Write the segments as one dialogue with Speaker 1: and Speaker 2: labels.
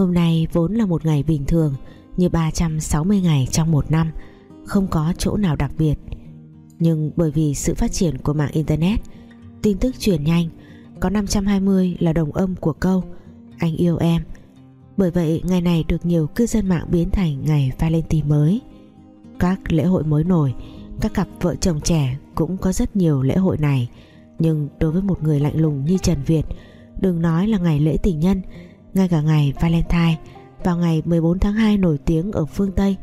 Speaker 1: Hôm nay vốn là một ngày bình thường, Như 360 ngày trong một năm, Không có chỗ nào đặc biệt. Nhưng bởi vì sự phát triển của mạng Internet, Tin tức truyền nhanh, Có 520 là đồng âm của câu, Anh yêu em. Bởi vậy, ngày này được nhiều cư dân mạng biến thành ngày Valentine mới. Các lễ hội mới nổi, Các cặp vợ chồng trẻ cũng có rất nhiều lễ hội này. Nhưng đối với một người lạnh lùng như Trần Việt, Đừng nói là ngày lễ tình nhân ngay cả ngày Valentine, vào ngày 14 tháng 2 nổi tiếng ở phương Tây,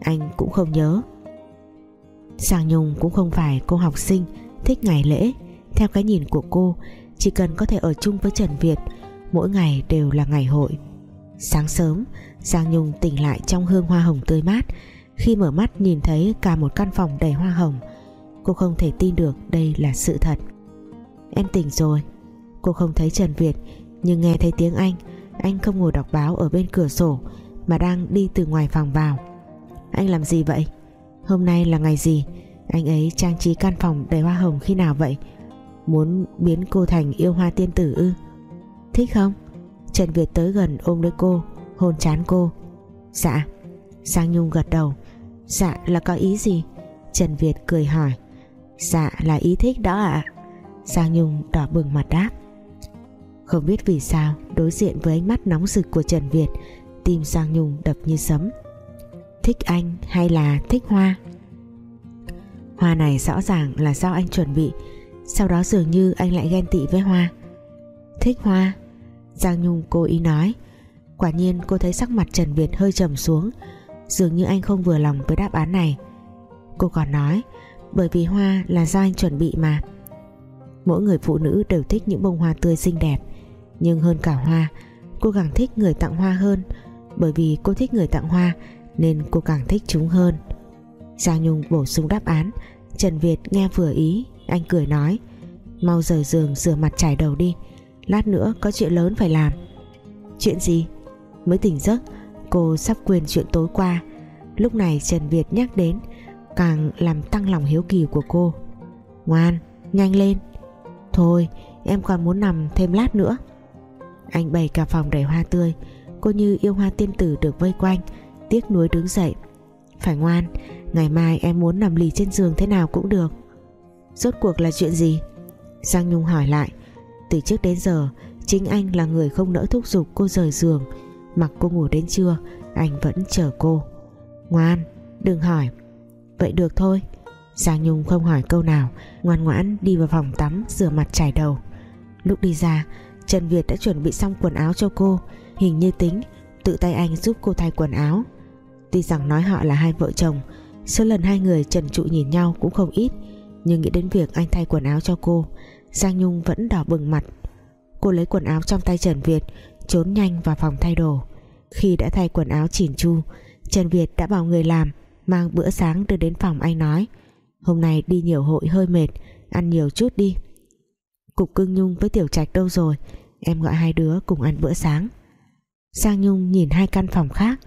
Speaker 1: anh cũng không nhớ. Giang Nhung cũng không phải cô học sinh, thích ngày lễ. Theo cái nhìn của cô, chỉ cần có thể ở chung với Trần Việt, mỗi ngày đều là ngày hội. Sáng sớm Giang Nhung tỉnh lại trong hương hoa hồng tươi mát. Khi mở mắt nhìn thấy cả một căn phòng đầy hoa hồng, cô không thể tin được đây là sự thật. Em tỉnh rồi. Cô không thấy Trần Việt, nhưng nghe thấy tiếng anh anh không ngồi đọc báo ở bên cửa sổ, mà đang đi từ ngoài phòng vào. Anh làm gì vậy? Hôm nay là ngày gì? Anh ấy trang trí căn phòng đầy hoa hồng khi nào vậy? Muốn biến cô thành yêu hoa tiên tử ư? Thích không? Trần Việt tới gần ôm lấy cô, hôn chán cô. Dạ. Sang Nhung gật đầu. Dạ là có ý gì? Trần Việt cười hỏi. Dạ là ý thích đó ạ. À? Sang Nhung đỏ bừng mặt đáp không biết vì sao, đối diện với ánh mắt nóng rực của Trần Việt, Tim Giang Nhung đập như sấm. Thích anh hay là thích Hoa? Hoa này rõ ràng là do anh chuẩn bị, Sau đó dường như anh lại ghen tị với Hoa. Thích Hoa? Giang Nhung cố ý nói. Quả nhiên cô thấy sắc mặt Trần Việt hơi trầm xuống, Dường như anh không vừa lòng với đáp án này. Cô còn nói, Bởi vì Hoa là do anh chuẩn bị mà. Mỗi người phụ nữ đều thích những bông hoa tươi xinh đẹp nhưng hơn cả hoa. Cô càng thích người tặng hoa hơn. Bởi vì cô thích người tặng hoa, nên cô càng thích chúng hơn. Giang Nhung bổ sung đáp án. Trần Việt nghe vừa ý, anh cười nói, mau rời giường, rửa mặt trải đầu đi. Lát nữa có chuyện lớn phải làm. Chuyện gì? Mới tỉnh giấc, cô sắp quên chuyện tối qua. Lúc này Trần Việt nhắc đến, càng làm tăng lòng hiếu kỳ của cô. Ngoan, nhanh lên. Thôi, em còn muốn nằm thêm lát nữa anh bày cả phòng đầy hoa tươi. Cô như yêu hoa tiên tử được vây quanh, Tiếc nuối đứng dậy. Phải ngoan, Ngày mai em muốn nằm lì trên giường thế nào cũng được. Rốt cuộc là chuyện gì? Giang Nhung hỏi lại. Từ trước đến giờ, Chính anh là người không nỡ thúc giục cô rời giường. Mặc cô ngủ đến trưa, Anh vẫn chờ cô. Ngoan, đừng hỏi. Vậy được thôi. Giang Nhung không hỏi câu nào, Ngoan ngoãn đi vào phòng tắm, rửa mặt chải đầu. Lúc đi ra Trần Việt đã chuẩn bị xong quần áo cho cô. Hình như tính, Tự tay anh giúp cô thay quần áo. Tuy rằng nói họ là hai vợ chồng, Số lần hai người trần trụ nhìn nhau cũng không ít. Nhưng nghĩ đến việc anh thay quần áo cho cô, Giang Nhung vẫn đỏ bừng mặt. Cô lấy quần áo trong tay Trần Việt, Trốn nhanh vào phòng thay đồ. Khi đã thay quần áo chỉn chu, Trần Việt đã bảo người làm, Mang bữa sáng đưa đến phòng anh nói, Hôm nay đi nhiều hội hơi mệt, Ăn nhiều chút đi. Cục cưng Nhung với Tiểu Trạch đâu rồi? Em gọi hai đứa cùng ăn bữa sáng. Giang Nhung nhìn hai căn phòng khác.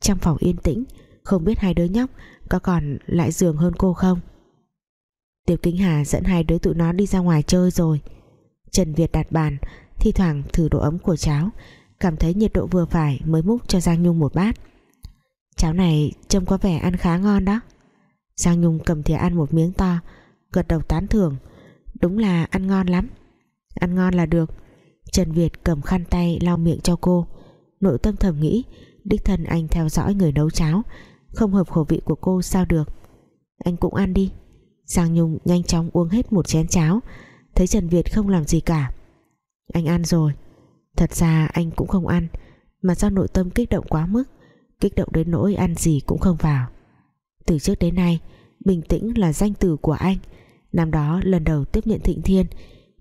Speaker 1: Trong phòng yên tĩnh, Không biết hai đứa nhóc có còn lại giường hơn cô không? Tiểu Kính Hà dẫn hai đứa tụi nó đi ra ngoài chơi rồi. Trần Việt đặt bàn, Thi thoảng thử độ ấm của cháo Cảm thấy nhiệt độ vừa phải mới múc cho Giang Nhung một bát. Cháo này trông có vẻ ăn khá ngon đó. Giang Nhung cầm thìa ăn một miếng to, Gật đầu tán thưởng. Đúng là ăn ngon lắm. Ăn ngon là được. Trần Việt cầm khăn tay lau miệng cho cô. Nội tâm thầm nghĩ, Đích thân anh theo dõi người nấu cháo. Không hợp khẩu vị của cô sao được. Anh cũng ăn đi. Giang Nhung nhanh chóng uống hết một chén cháo. Thấy Trần Việt không làm gì cả. Anh ăn rồi. Thật ra anh cũng không ăn, Mà do nội tâm kích động quá mức, Kích động đến nỗi ăn gì cũng không vào. Từ trước đến nay, Bình tĩnh là danh từ của anh. Năm đó, lần đầu tiếp nhận Thịnh Thiên,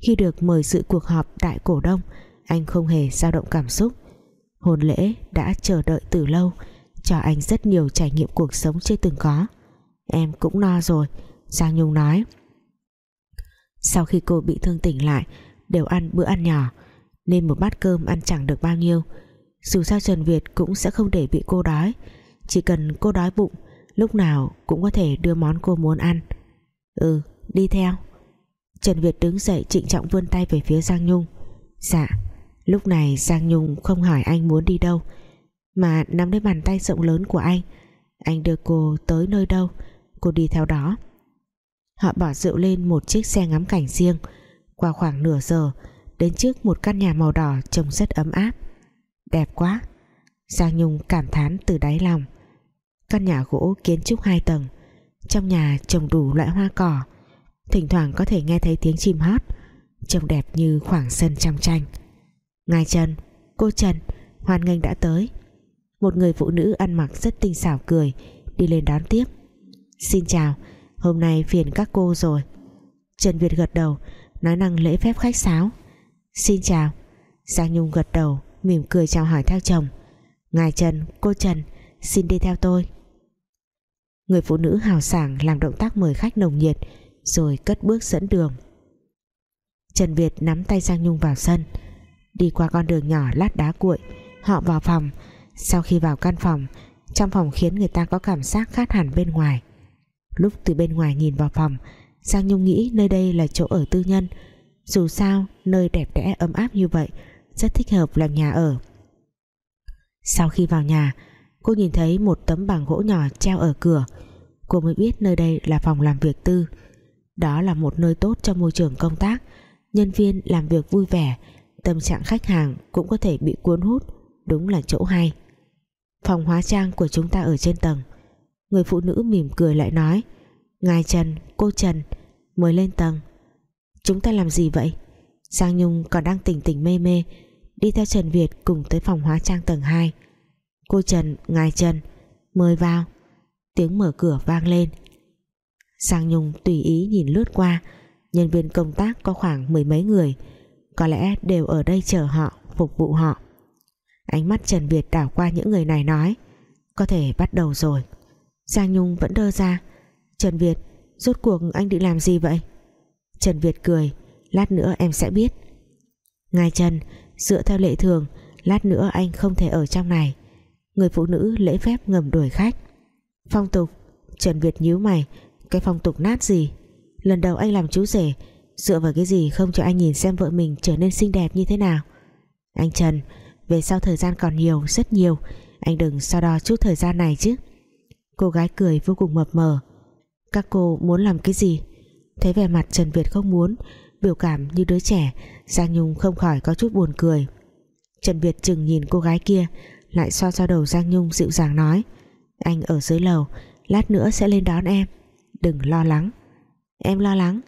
Speaker 1: Khi được mời dự cuộc họp đại cổ đông, Anh không hề dao động cảm xúc. Hôn lễ đã chờ đợi từ lâu, Cho anh rất nhiều trải nghiệm cuộc sống chưa từng có. Em cũng no rồi, Giang Nhung nói. Sau khi cô bị thương tỉnh lại, Đều ăn bữa ăn nhỏ, Nên một bát cơm ăn chẳng được bao nhiêu. Dù sao Trần Việt cũng sẽ không để bị cô đói, Chỉ cần cô đói bụng, Lúc nào cũng có thể đưa món cô muốn ăn. Ừ đi theo. Trần Việt đứng dậy trịnh trọng vươn tay về phía Giang Nhung. Dạ Lúc này Giang Nhung không hỏi anh muốn đi đâu, mà nắm lấy bàn tay rộng lớn của anh. Anh đưa cô tới nơi đâu? Cô đi theo đó. Họ bỏ rượu lên một chiếc xe ngắm cảnh riêng. Qua khoảng nửa giờ, đến trước một căn nhà màu đỏ trông rất ấm áp. Đẹp quá. Giang Nhung cảm thán từ đáy lòng. Căn nhà gỗ kiến trúc hai tầng, trong nhà trồng đủ loại hoa cỏ thỉnh thoảng có thể nghe thấy tiếng chim hót, trông đẹp như khoảng sân trong tranh. Ngài Trần cô Trần, hoan nghênh đã tới. Một người phụ nữ ăn mặc rất tinh xảo cười, đi lên đón tiếp. Xin chào, hôm nay phiền các cô rồi. Trần Việt gật đầu, nói năng lễ phép khách sáo. Xin chào. Giang Nhung gật đầu, mỉm cười chào hỏi theo chồng. Ngài Trần, cô Trần, xin đi theo tôi. Người phụ nữ hào sảng làm động tác mời khách nồng nhiệt rồi cất bước dẫn đường. Trần Việt nắm tay Giang Nhung vào sân, đi qua con đường nhỏ lát đá cuội, họ vào phòng. Sau khi vào căn phòng, trong phòng khiến người ta có cảm giác khác hẳn bên ngoài. Lúc từ bên ngoài nhìn vào phòng, Giang Nhung nghĩ nơi đây là chỗ ở tư nhân. Dù sao, nơi đẹp đẽ ấm áp như vậy, rất thích hợp làm nhà ở. Sau khi vào nhà, cô nhìn thấy một tấm bảng gỗ nhỏ treo ở cửa. Cô mới biết nơi đây là phòng làm việc tư đó là một nơi tốt cho môi trường công tác. Nhân viên làm việc vui vẻ tâm trạng khách hàng cũng có thể bị cuốn hút. Đúng là chỗ hay. Phòng hóa trang của chúng ta ở trên tầng. Người phụ nữ mỉm cười lại nói ngài Trần, cô Trần mới lên tầng. Chúng ta làm gì vậy? Giang Nhung còn đang tỉnh tỉnh mê mê đi theo Trần Việt cùng tới phòng hóa trang tầng 2 cô Trần, ngài Trần mời vào. Tiếng mở cửa vang lên. Giang Nhung tùy ý nhìn lướt qua. Nhân viên công tác có khoảng mười mấy người. Có lẽ đều ở đây chờ họ, phục vụ họ. Ánh mắt Trần Việt đảo qua những người này nói, có thể bắt đầu rồi. Giang Nhung vẫn đơ ra. Trần Việt, rốt cuộc anh định làm gì vậy? Trần Việt cười, lát nữa em sẽ biết. Ngài Trần, dựa theo lệ thường, lát nữa anh không thể ở trong này. Người phụ nữ lễ phép ngầm đuổi khách. Phong tục. Trần Việt nhíu mày cái phong tục nát gì? Lần đầu anh làm chú rể, dựa vào cái gì không cho anh nhìn xem vợ mình trở nên xinh đẹp như thế nào? Anh Trần, về sau thời gian còn nhiều, rất nhiều, anh đừng so đo chút thời gian này chứ. Cô gái cười vô cùng mập mờ. Các cô muốn làm cái gì? Thấy vẻ mặt Trần Việt không muốn, biểu cảm như đứa trẻ, Giang Nhung không khỏi có chút buồn cười. Trần Việt chừng nhìn cô gái kia, lại xoa xoa đầu Giang Nhung dịu dàng nói, anh ở dưới lầu, lát nữa sẽ lên đón em đừng lo lắng. Em lo lắng.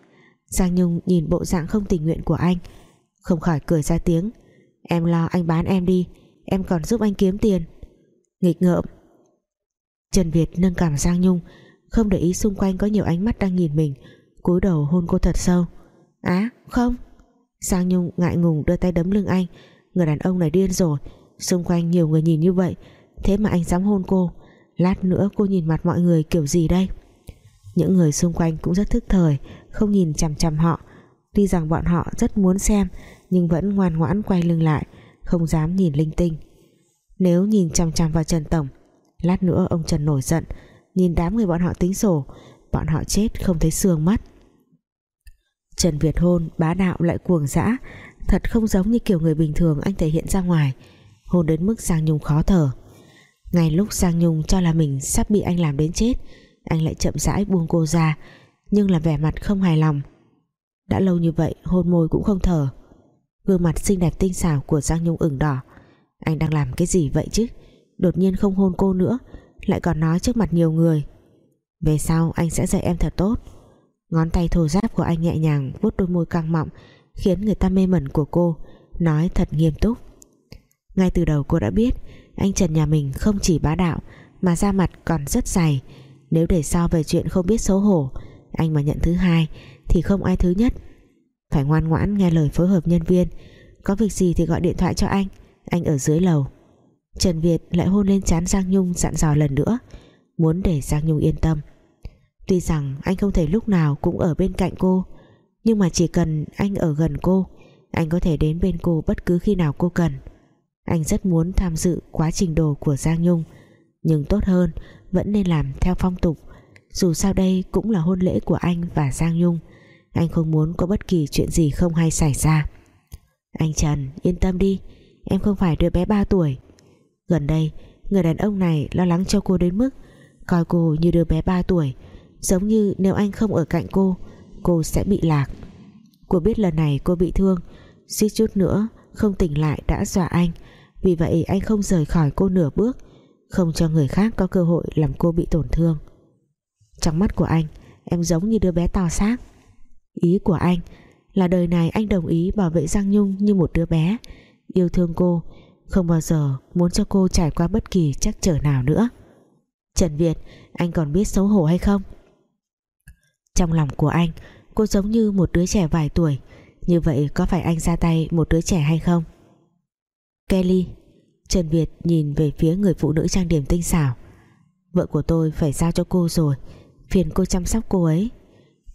Speaker 1: Giang Nhung nhìn bộ dạng không tình nguyện của anh, không khỏi cười ra tiếng. Em lo anh bán em đi, em còn giúp anh kiếm tiền. Nghịch ngợm. Trần Việt nâng cảm Giang Nhung, không để ý xung quanh có nhiều ánh mắt đang nhìn mình, cúi đầu hôn cô thật sâu. Á, không. Giang Nhung ngại ngùng đưa tay đấm lưng anh. Người đàn ông này điên rồi. Xung quanh nhiều người nhìn như vậy, thế mà anh dám hôn cô. Lát nữa cô nhìn mặt mọi người kiểu gì đây? Những người xung quanh cũng rất thức thời, không nhìn chằm chằm họ. Tuy rằng bọn họ rất muốn xem, nhưng vẫn ngoan ngoãn quay lưng lại, không dám nhìn linh tinh. Nếu nhìn chằm chằm vào Trần Tổng, lát nữa ông Trần nổi giận, nhìn đám người bọn họ tính sổ, bọn họ chết không thấy xương mắt. Trần Việt hôn bá đạo lại cuồng dã, thật không giống như kiểu người bình thường anh thể hiện ra ngoài, hôn đến mức Giang Nhung khó thở. Ngay lúc Giang Nhung cho là mình sắp bị anh làm đến chết anh lại chậm rãi buông cô ra, nhưng là vẻ mặt không hài lòng. Đã lâu như vậy, hôn môi cũng không thở. Gương mặt xinh đẹp tinh xảo của Giang Nhung ửng đỏ. Anh đang làm cái gì vậy chứ? Đột nhiên không hôn cô nữa, lại còn nói trước mặt nhiều người. Về sau anh sẽ dạy em thật tốt. Ngón tay thô giáp của anh nhẹ nhàng vuốt đôi môi căng mọng, khiến người ta mê mẩn của cô, nói thật nghiêm túc. Ngay từ đầu cô đã biết, anh Trần nhà mình không chỉ bá đạo, mà ra mặt còn rất dày nếu để so về chuyện không biết xấu hổ, anh mà nhận thứ hai, thì không ai thứ nhất. Phải ngoan ngoãn nghe lời phối hợp nhân viên. Có việc gì thì gọi điện thoại cho anh anh ở dưới lầu. Trần Việt lại hôn lên trán Giang Nhung dặn dò lần nữa, muốn để Giang Nhung yên tâm. Tuy rằng anh không thể lúc nào cũng ở bên cạnh cô, nhưng mà chỉ cần anh ở gần cô, anh có thể đến bên cô bất cứ khi nào cô cần. Anh rất muốn tham dự quá trình đồ của Giang Nhung, nhưng tốt hơn vẫn nên làm theo phong tục. Dù sao đây cũng là hôn lễ của anh và Giang Nhung. Anh không muốn có bất kỳ chuyện gì không hay xảy ra. Anh Trần, yên tâm đi. Em không phải đứa bé 3 tuổi. Gần đây, Người đàn ông này lo lắng cho cô đến mức Coi cô như đứa bé 3 tuổi. Giống như nếu anh không ở cạnh cô Cô sẽ bị lạc. Cô biết lần này cô bị thương. Suýt chút nữa, không tỉnh lại đã dọa anh. Vì vậy anh không rời khỏi cô nửa bước. Không cho người khác có cơ hội làm cô bị tổn thương. Trong mắt của anh, Em giống như đứa bé to xác. Ý của anh là đời này anh đồng ý bảo vệ Giang Nhung như một đứa bé, Yêu thương cô, Không bao giờ muốn cho cô trải qua bất kỳ trắc trở nào nữa. Trần Việt, Anh còn biết xấu hổ hay không? Trong lòng của anh, Cô giống như một đứa trẻ vài tuổi, Như vậy có phải anh ra tay một đứa trẻ hay không? Kelly Trần Việt nhìn về phía người phụ nữ trang điểm tinh xảo. Vợ của tôi phải giao cho cô rồi, Phiền cô chăm sóc cô ấy.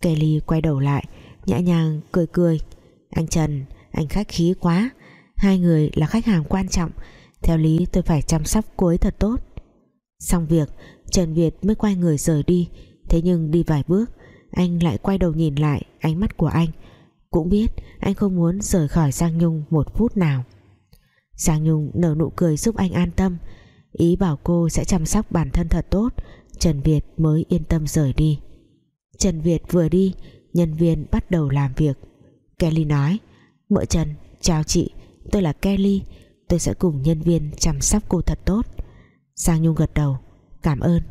Speaker 1: Kelly quay đầu lại, Nhã nhàng cười cười. Anh Trần, anh khách khí quá, Hai người là khách hàng quan trọng, Theo lý tôi phải chăm sóc cô ấy thật tốt. Xong việc, Trần Việt mới quay người rời đi, Thế nhưng đi vài bước, Anh lại quay đầu nhìn lại ánh mắt của anh. Cũng biết anh không muốn rời khỏi Giang Nhung một phút nào. Giang Nhung nở nụ cười giúp anh an tâm. Ý bảo cô sẽ chăm sóc bản thân thật tốt. Trần Việt mới yên tâm rời đi. Trần Việt vừa đi Nhân viên bắt đầu làm việc. Kelly nói Mợ Trần, chào chị. Tôi là Kelly. Tôi sẽ cùng nhân viên chăm sóc cô thật tốt. Giang Nhung gật đầu Cảm ơn.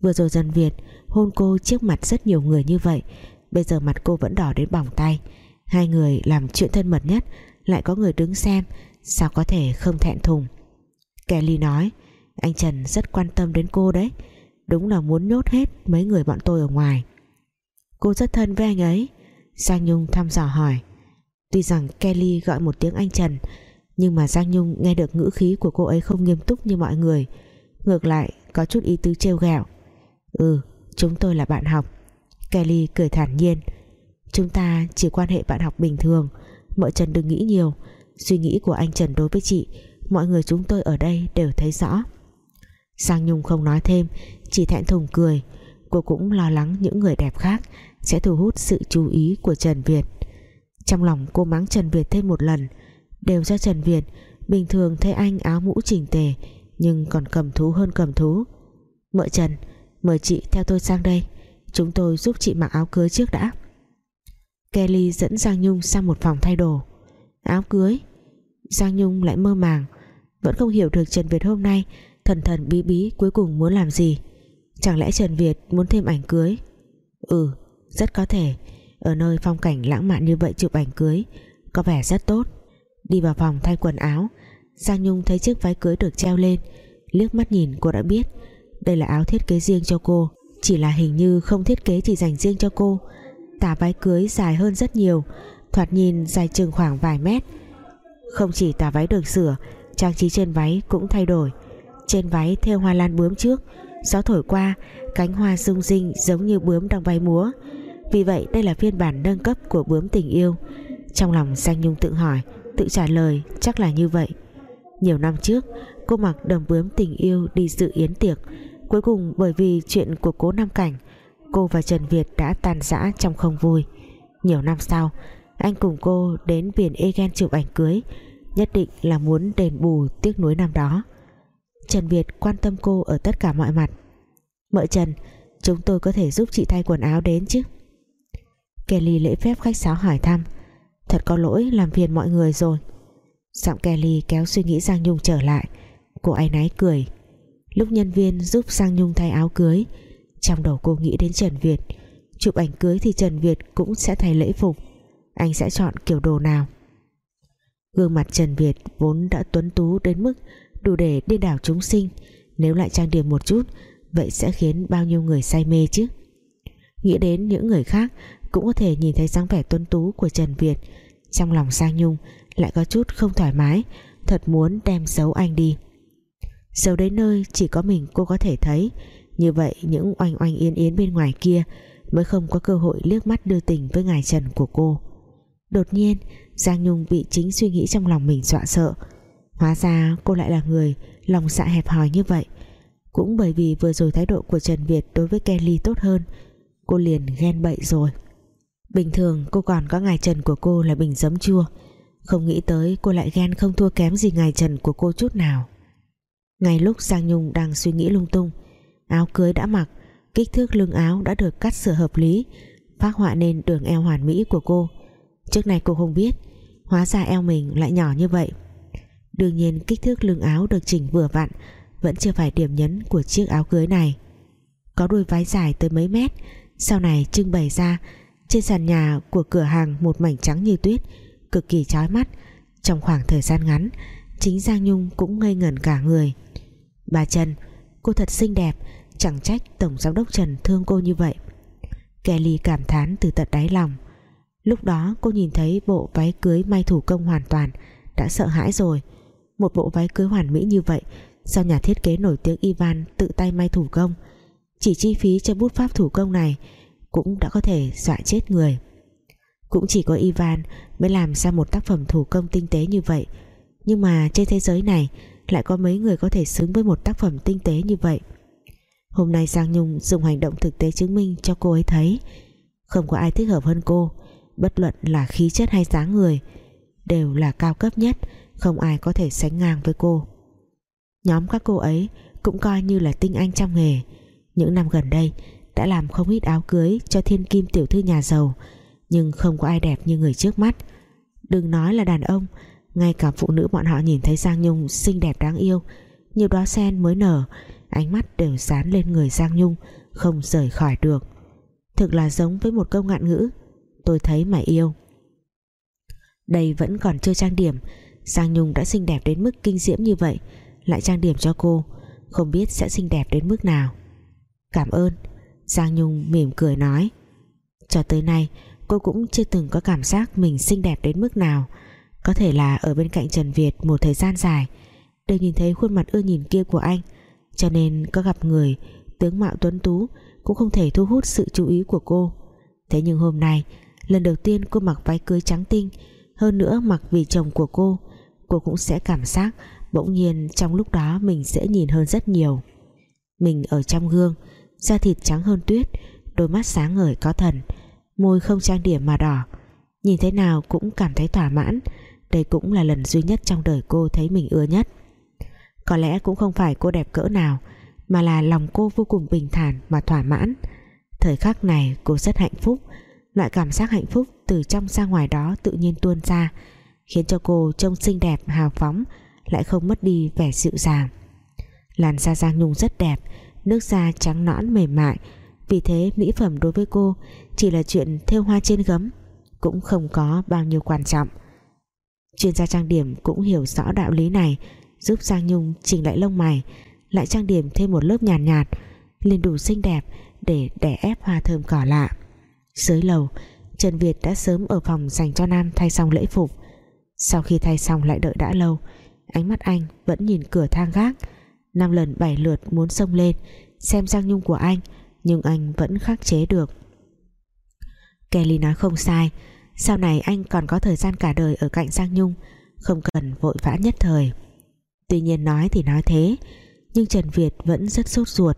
Speaker 1: Vừa rồi Trần Việt hôn cô trước mặt rất nhiều người như vậy Bây giờ mặt cô vẫn đỏ đến bỏng tay. Hai người làm chuyện thân mật nhất Lại có người đứng xem Sao có thể không thẹn thùng? Kelly nói, Anh Trần rất quan tâm đến cô đấy. Đúng là muốn nhốt hết mấy người bọn tôi ở ngoài. Cô rất thân với anh ấy. Giang Nhung thăm dò hỏi. Tuy rằng Kelly gọi một tiếng anh Trần, Nhưng mà Giang Nhung nghe được ngữ khí của cô ấy không nghiêm túc như mọi người. Ngược lại, có chút ý tứ trêu ghẹo. Ừ chúng tôi là bạn học. Kelly cười thản nhiên. Chúng ta chỉ quan hệ bạn học bình thường. Mợ Trần đừng nghĩ nhiều. Suy nghĩ của anh Trần đối với chị, Mọi người chúng tôi ở đây đều thấy rõ. Giang Nhung không nói thêm, Chỉ thẹn thùng cười. Cô cũng lo lắng những người đẹp khác Sẽ thu hút sự chú ý của Trần Việt. Trong lòng cô mắng Trần Việt thêm một lần, Đều do Trần Việt, Bình thường thấy anh áo mũ chỉnh tề, Nhưng còn cầm thú hơn cầm thú. Mợ Trần, Mời chị theo tôi sang đây, Chúng tôi giúp chị mặc áo cưới trước đã. Kelly dẫn Giang Nhung sang một phòng thay đồ. Áo cưới. Giang Nhung lại mơ màng, Vẫn không hiểu được Trần Việt hôm nay Thần thần bí bí cuối cùng muốn làm gì. Chẳng lẽ Trần Việt muốn thêm ảnh cưới? Ừ rất có thể. Ở nơi phong cảnh lãng mạn như vậy chụp ảnh cưới, Có vẻ rất tốt. Đi vào phòng thay quần áo, Giang Nhung thấy chiếc váy cưới được treo lên, liếc mắt nhìn cô đã biết đây là áo thiết kế riêng cho cô, chỉ là hình như không thiết kế chỉ dành riêng cho cô. Tà váy cưới dài hơn rất nhiều thoạt nhìn dài chừng khoảng vài mét. Không chỉ tà váy được sửa, trang trí trên váy cũng thay đổi. Trên váy thêu hoa lan bướm trước, gió thổi qua, cánh hoa rung rinh giống như bướm đang bay múa. Vì vậy, đây là phiên bản nâng cấp của bướm tình yêu. Trong lòng Giang Nhung tự hỏi, tự trả lời, chắc là như vậy. Nhiều năm trước, cô mặc đầm bướm tình yêu đi dự yến tiệc. Cuối cùng, bởi vì chuyện của cố Nam Cảnh, cô và Trần Việt đã tan rã trong không vui. Nhiều năm sau anh cùng cô đến biển Egen chụp ảnh cưới, nhất định là muốn đền bù tiếc nuối năm đó. Trần Việt quan tâm cô ở tất cả mọi mặt. Mợ Trần, Chúng tôi có thể giúp chị thay quần áo đến chứ? Kelly lễ phép khách sáo hỏi thăm. Thật có lỗi, làm phiền mọi người rồi. Giọng Kelly kéo suy nghĩ Giang Nhung trở lại. Cô ấy náy cười. Lúc nhân viên giúp Giang Nhung thay áo cưới, Trong đầu cô nghĩ đến Trần Việt. Chụp ảnh cưới thì Trần Việt cũng sẽ thay lễ phục. Anh sẽ chọn kiểu đồ nào? Gương mặt Trần Việt vốn đã tuấn tú đến mức đủ để điên đảo chúng sinh. Nếu lại trang điểm một chút, vậy sẽ khiến bao nhiêu người say mê chứ? Nghĩ đến những người khác, cũng có thể nhìn thấy dáng vẻ tuấn tú của Trần Việt. Trong lòng sang Nhung lại có chút không thoải mái, thật muốn đem giấu anh đi. Giấu đến nơi chỉ có mình cô có thể thấy. Như vậy những oanh oanh yên yến bên ngoài kia mới không có cơ hội liếc mắt đưa tình với ngài Trần của cô đột nhiên, Giang Nhung bị chính suy nghĩ trong lòng mình dọa sợ. Hóa ra cô lại là người lòng dạ hẹp hòi như vậy. Cũng bởi vì vừa rồi thái độ của Trần Việt đối với Kelly tốt hơn, Cô liền ghen bậy rồi. Bình thường cô còn có ngài Trần của cô là bình giấm chua. Không nghĩ tới cô lại ghen không thua kém gì ngài Trần của cô chút nào. Ngay lúc Giang Nhung đang suy nghĩ lung tung, áo cưới đã mặc, kích thước lưng áo đã được cắt sửa hợp lý phát họa nên đường eo hoàn mỹ của cô trước này cô không biết, hóa ra eo mình lại nhỏ như vậy. Đương nhiên kích thước lưng áo được chỉnh vừa vặn vẫn chưa phải điểm nhấn của chiếc áo cưới này. Có đôi váy dài tới mấy mét, sau này trưng bày ra, trên sàn nhà của cửa hàng một mảnh trắng như tuyết, cực kỳ chói mắt. Trong khoảng thời gian ngắn, chính Giang Nhung cũng ngây ngẩn cả người. Bà Trần, cô thật xinh đẹp, chẳng trách tổng giám đốc Trần thương cô như vậy. Kelly cảm thán từ tận đáy lòng lúc đó cô nhìn thấy bộ váy cưới may thủ công hoàn toàn, đã sợ hãi rồi. Một bộ váy cưới hoàn mỹ như vậy, sao nhà thiết kế nổi tiếng Ivan tự tay may thủ công? Chỉ chi phí cho bút pháp thủ công này cũng đã có thể dọa chết người. Cũng chỉ có Ivan mới làm ra một tác phẩm thủ công tinh tế như vậy. Nhưng mà trên thế giới này lại có mấy người có thể xứng với một tác phẩm tinh tế như vậy? Hôm nay Giang Nhung dùng hành động thực tế chứng minh cho cô ấy thấy. Không có ai thích hợp hơn cô bất luận là khí chất hay dáng người, đều là cao cấp nhất, không ai có thể sánh ngang với cô. Nhóm các cô ấy cũng coi như là tinh anh trong nghề. Những năm gần đây, đã làm không ít áo cưới cho thiên kim tiểu thư nhà giàu, nhưng không có ai đẹp như người trước mắt. Đừng nói là đàn ông, ngay cả phụ nữ bọn họ nhìn thấy Giang Nhung xinh đẹp đáng yêu nhiều đóa sen mới nở, ánh mắt đều dán lên người Giang Nhung, không rời khỏi được. Thực là giống với một câu ngạn ngữ tôi thấy mà yêu. Đây vẫn còn chưa trang điểm, Giang Nhung đã xinh đẹp đến mức kinh diễm như vậy, lại trang điểm cho cô, không biết sẽ xinh đẹp đến mức nào. Cảm ơn, Giang Nhung mỉm cười nói. Cho tới nay, cô cũng chưa từng có cảm giác mình xinh đẹp đến mức nào. Có thể là ở bên cạnh Trần Việt một thời gian dài, đều nhìn thấy khuôn mặt ưa nhìn kia của anh, cho nên có gặp người, tướng mạo tuấn tú cũng không thể thu hút sự chú ý của cô. Thế nhưng hôm nay lần đầu tiên cô mặc váy cưới trắng tinh. Hơn nữa mặc vì chồng của cô cô cũng sẽ cảm giác bỗng nhiên trong lúc đó mình sẽ nhìn hơn rất nhiều. Mình ở trong gương, da thịt trắng hơn tuyết, đôi mắt sáng ngời có thần, môi không trang điểm mà đỏ. Nhìn thế nào cũng cảm thấy thỏa mãn. Đây cũng là lần duy nhất trong đời cô thấy mình ưa nhất. Có lẽ cũng không phải cô đẹp cỡ nào, mà là lòng cô vô cùng bình thản mà thỏa mãn. Thời khắc này cô rất hạnh phúc loại cảm giác hạnh phúc từ trong ra ngoài đó tự nhiên tuôn ra khiến cho cô trông xinh đẹp hào phóng lại không mất đi vẻ dịu dàng. Làn da Giang Nhung rất đẹp nước da trắng nõn mềm mại. Vì thế mỹ phẩm đối với cô chỉ là chuyện thêu hoa trên gấm cũng không có bao nhiêu quan trọng. Chuyên gia trang điểm cũng hiểu rõ đạo lý này giúp Giang Nhung chỉnh lại lông mày lại trang điểm thêm một lớp nhàn nhạt, nhạt liền đủ xinh đẹp để đè ép hoa thơm cỏ lạ dưới lầu, Trần Việt đã sớm ở phòng dành cho Nam thay xong lễ phục. Sau khi thay xong lại đợi đã lâu, ánh mắt anh vẫn nhìn cửa thang gác. Năm lần bảy lượt muốn xông lên, xem Giang Nhung của anh, nhưng anh vẫn khắc chế được. Kelly nói không sai, sau này anh còn có thời gian cả đời ở cạnh Giang Nhung, không cần vội vã nhất thời. Tuy nhiên nói thì nói thế, nhưng Trần Việt vẫn rất sốt ruột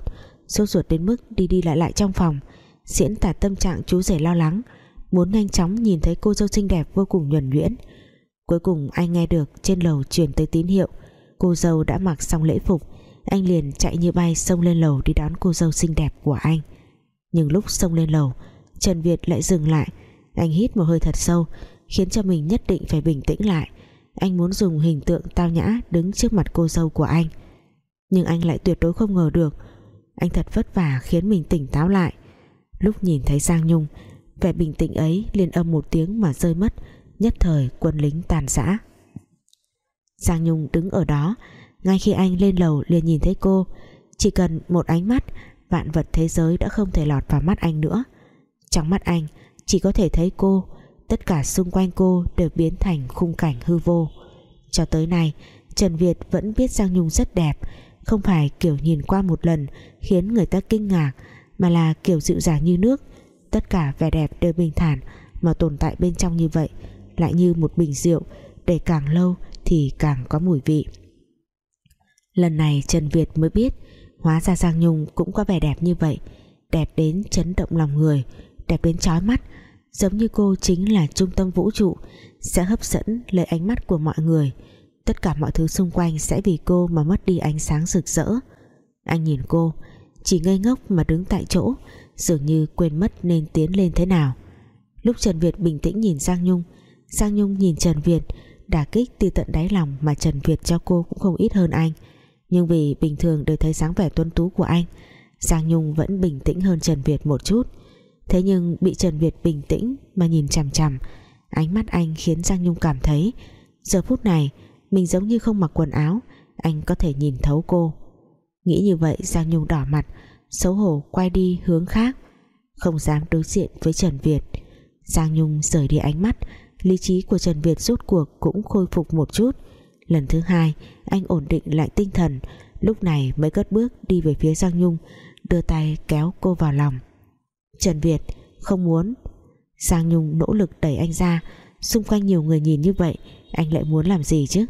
Speaker 1: sốt ruột đến mức đi đi lại lại trong phòng diễn tả tâm trạng chú rể lo lắng, muốn nhanh chóng nhìn thấy cô dâu xinh đẹp vô cùng nhuần nhuyễn. Cuối cùng anh nghe được trên lầu truyền tới tín hiệu, cô dâu đã mặc xong lễ phục, anh liền chạy như bay xông lên lầu đi đón cô dâu xinh đẹp của anh. Nhưng lúc xông lên lầu, Trần Việt lại dừng lại, anh hít một hơi thật sâu, khiến cho mình nhất định phải bình tĩnh lại. Anh muốn dùng hình tượng tao nhã đứng trước mặt cô dâu của anh. Nhưng anh lại tuyệt đối không ngờ được, anh thật vất vả khiến mình tỉnh táo lại lúc nhìn thấy Giang Nhung, vẻ bình tĩnh ấy liền âm một tiếng mà rơi mất, nhất thời quân lính tàn rã. Giang Nhung đứng ở đó, ngay khi anh lên lầu liền nhìn thấy cô, chỉ cần một ánh mắt, vạn vật thế giới đã không thể lọt vào mắt anh nữa. Trong mắt anh, chỉ có thể thấy cô, tất cả xung quanh cô đều biến thành khung cảnh hư vô. Cho tới nay, Trần Việt vẫn biết Giang Nhung rất đẹp, không phải kiểu nhìn qua một lần khiến người ta kinh ngạc mà là kiểu dịu dàng như nước. Tất cả vẻ đẹp đều bình thản mà tồn tại bên trong như vậy, lại như một bình rượu, để càng lâu thì càng có mùi vị. Lần này Trần Việt mới biết, hóa ra Giang Nhung cũng có vẻ đẹp như vậy, đẹp đến chấn động lòng người, đẹp đến chói mắt, giống như cô chính là trung tâm vũ trụ, sẽ hấp dẫn lấy ánh mắt của mọi người. Tất cả mọi thứ xung quanh sẽ vì cô mà mất đi ánh sáng rực rỡ. Anh nhìn cô chỉ ngây ngốc mà đứng tại chỗ, dường như quên mất nên tiến lên thế nào. Lúc Trần Việt bình tĩnh nhìn Giang Nhung Giang Nhung nhìn Trần Việt, đả kích từ tận đáy lòng mà Trần Việt cho cô cũng không ít hơn anh. Nhưng vì bình thường đều thấy dáng vẻ tuân tú của anh, Giang Nhung vẫn bình tĩnh hơn Trần Việt một chút. Thế nhưng bị Trần Việt bình tĩnh mà nhìn chằm chằm, ánh mắt anh khiến Giang Nhung cảm thấy, giờ phút này mình giống như không mặc quần áo, anh có thể nhìn thấu cô nghĩ như vậy, Giang Nhung đỏ mặt, xấu hổ quay đi hướng khác. Không dám đối diện với Trần Việt. Giang Nhung rời đi ánh mắt, lý trí của Trần Việt rút cuộc cũng khôi phục một chút. Lần thứ hai, anh ổn định lại tinh thần, lúc này mới cất bước đi về phía Giang Nhung, đưa tay kéo cô vào lòng. Trần Việt, không muốn. Giang Nhung nỗ lực đẩy anh ra, xung quanh nhiều người nhìn như vậy, anh lại muốn làm gì chứ?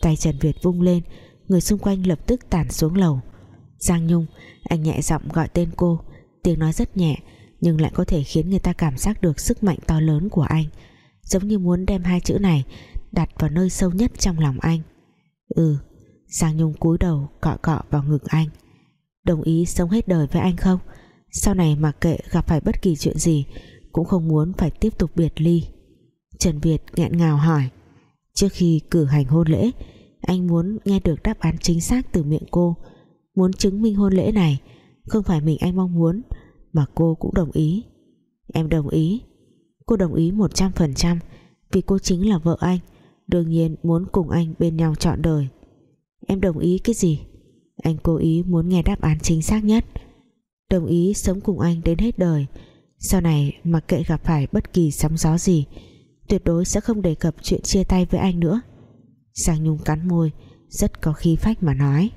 Speaker 1: Tay Trần Việt vung lên người xung quanh lập tức tản xuống lầu. Giang Nhung, anh nhẹ giọng gọi tên cô. Tiếng nói rất nhẹ, nhưng lại có thể khiến người ta cảm giác được sức mạnh to lớn của anh. Giống như muốn đem hai chữ này đặt vào nơi sâu nhất trong lòng anh. Ừ Giang Nhung cúi đầu cọ cọ vào ngực anh. Đồng ý sống hết đời với anh không? Sau này mặc kệ gặp phải bất kỳ chuyện gì, cũng không muốn phải tiếp tục biệt ly. Trần Việt nghẹn ngào hỏi. Trước khi cử hành hôn lễ anh muốn nghe được đáp án chính xác từ miệng cô, muốn chứng minh hôn lễ này. Không phải mình anh mong muốn, mà cô cũng đồng ý. Em đồng ý. Cô đồng ý một trăm phần trăm, vì cô chính là vợ anh, đương nhiên muốn cùng anh bên nhau trọn đời. Em đồng ý cái gì? Anh cố ý muốn nghe đáp án chính xác nhất. Đồng ý sống cùng anh đến hết đời. Sau này mặc kệ gặp phải bất kỳ sóng gió gì, tuyệt đối sẽ không đề cập chuyện chia tay với anh nữa. Giang Nhung cắn môi, rất có khí phách mà nói.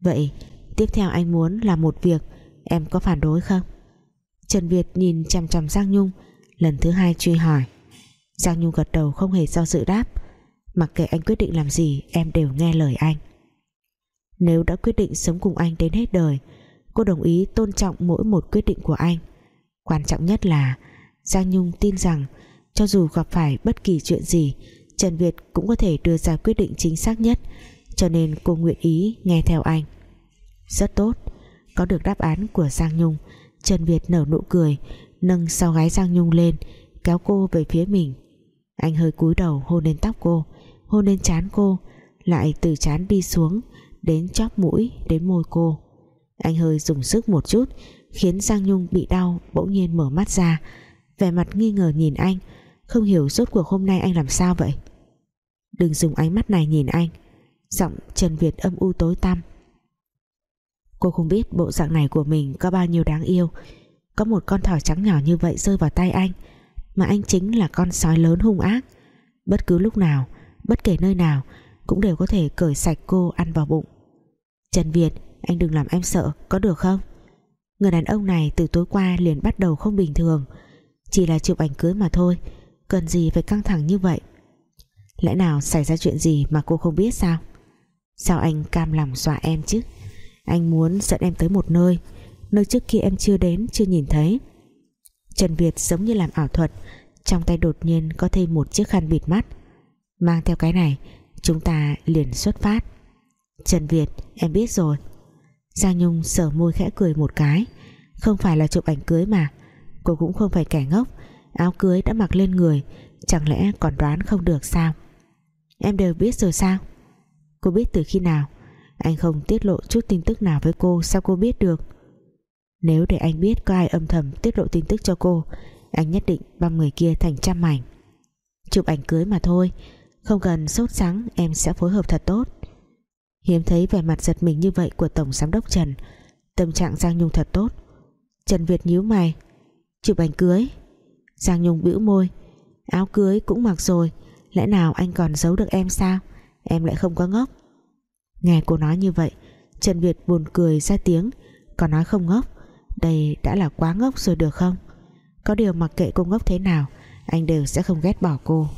Speaker 1: Vậy, tiếp theo anh muốn làm một việc, em có phản đối không? Trần Việt nhìn chằm chằm Giang Nhung, lần thứ hai truy hỏi. Giang Nhung gật đầu không hề do dự đáp. Mặc kệ anh quyết định làm gì, em đều nghe lời anh. Nếu đã quyết định sống cùng anh đến hết đời, cô đồng ý tôn trọng mỗi một quyết định của anh. Quan trọng nhất là, Giang Nhung tin rằng, cho dù gặp phải bất kỳ chuyện gì Trần Việt cũng có thể đưa ra quyết định chính xác nhất, cho nên cô nguyện ý nghe theo anh. Rất tốt, có được đáp án của Giang Nhung. Trần Việt nở nụ cười, nâng sau gái Giang Nhung lên, kéo cô về phía mình. Anh hơi cúi đầu hôn lên tóc cô, hôn lên trán cô, lại từ trán đi xuống, đến chóp mũi, đến môi cô. Anh hơi dùng sức một chút, khiến Giang Nhung bị đau bỗng nhiên mở mắt ra. Vẻ mặt nghi ngờ nhìn anh không hiểu rốt cuộc hôm nay anh làm sao vậy? Đừng dùng ánh mắt này nhìn anh. Giọng Trần Việt âm u tối tăm. Cô không biết bộ dạng này của mình có bao nhiêu đáng yêu. Có một con thỏ trắng nhỏ như vậy rơi vào tay anh, mà anh chính là con sói lớn hung ác. Bất cứ lúc nào, bất kể nơi nào, cũng đều có thể cởi sạch cô ăn vào bụng. Trần Việt, anh đừng làm em sợ, có được không? Người đàn ông này từ tối qua liền bắt đầu không bình thường. Chỉ là chụp ảnh cưới mà thôi cần gì phải căng thẳng như vậy? Lẽ nào xảy ra chuyện gì mà cô không biết sao? Sao anh cam lòng dọa em chứ? Anh muốn dẫn em tới một nơi nơi trước kia em chưa đến, chưa nhìn thấy. Trần Việt giống như làm ảo thuật, trong tay đột nhiên có thêm một chiếc khăn bịt mắt. Mang theo cái này, chúng ta liền xuất phát. Trần Việt, em biết rồi. Giang Nhung sờ môi khẽ cười một cái. Không phải là chụp ảnh cưới mà. Cô cũng không phải kẻ ngốc áo cưới đã mặc lên người, chẳng lẽ còn đoán không được sao? Em đều biết rồi sao? Cô biết từ khi nào? Anh không tiết lộ chút tin tức nào với cô, sao cô biết được? Nếu để anh biết có ai âm thầm tiết lộ tin tức cho cô, anh nhất định băm người kia thành trăm mảnh. Chụp ảnh cưới mà thôi, không cần sốt sắng, em sẽ phối hợp thật tốt. Hiếm thấy vẻ mặt giật mình như vậy của tổng giám đốc Trần, tâm trạng Giang Nhung thật tốt. Trần Việt nhíu mày, chụp ảnh cưới. Giang Nhung bĩu môi. Áo cưới cũng mặc rồi. Lẽ nào anh còn giấu được em sao? Em lại không có ngốc. Nghe cô nói như vậy, Trần Việt buồn cười ra tiếng. Còn nói không ngốc, đây đã là quá ngốc rồi được không? Có điều mặc kệ cô ngốc thế nào, anh đều sẽ không ghét bỏ cô.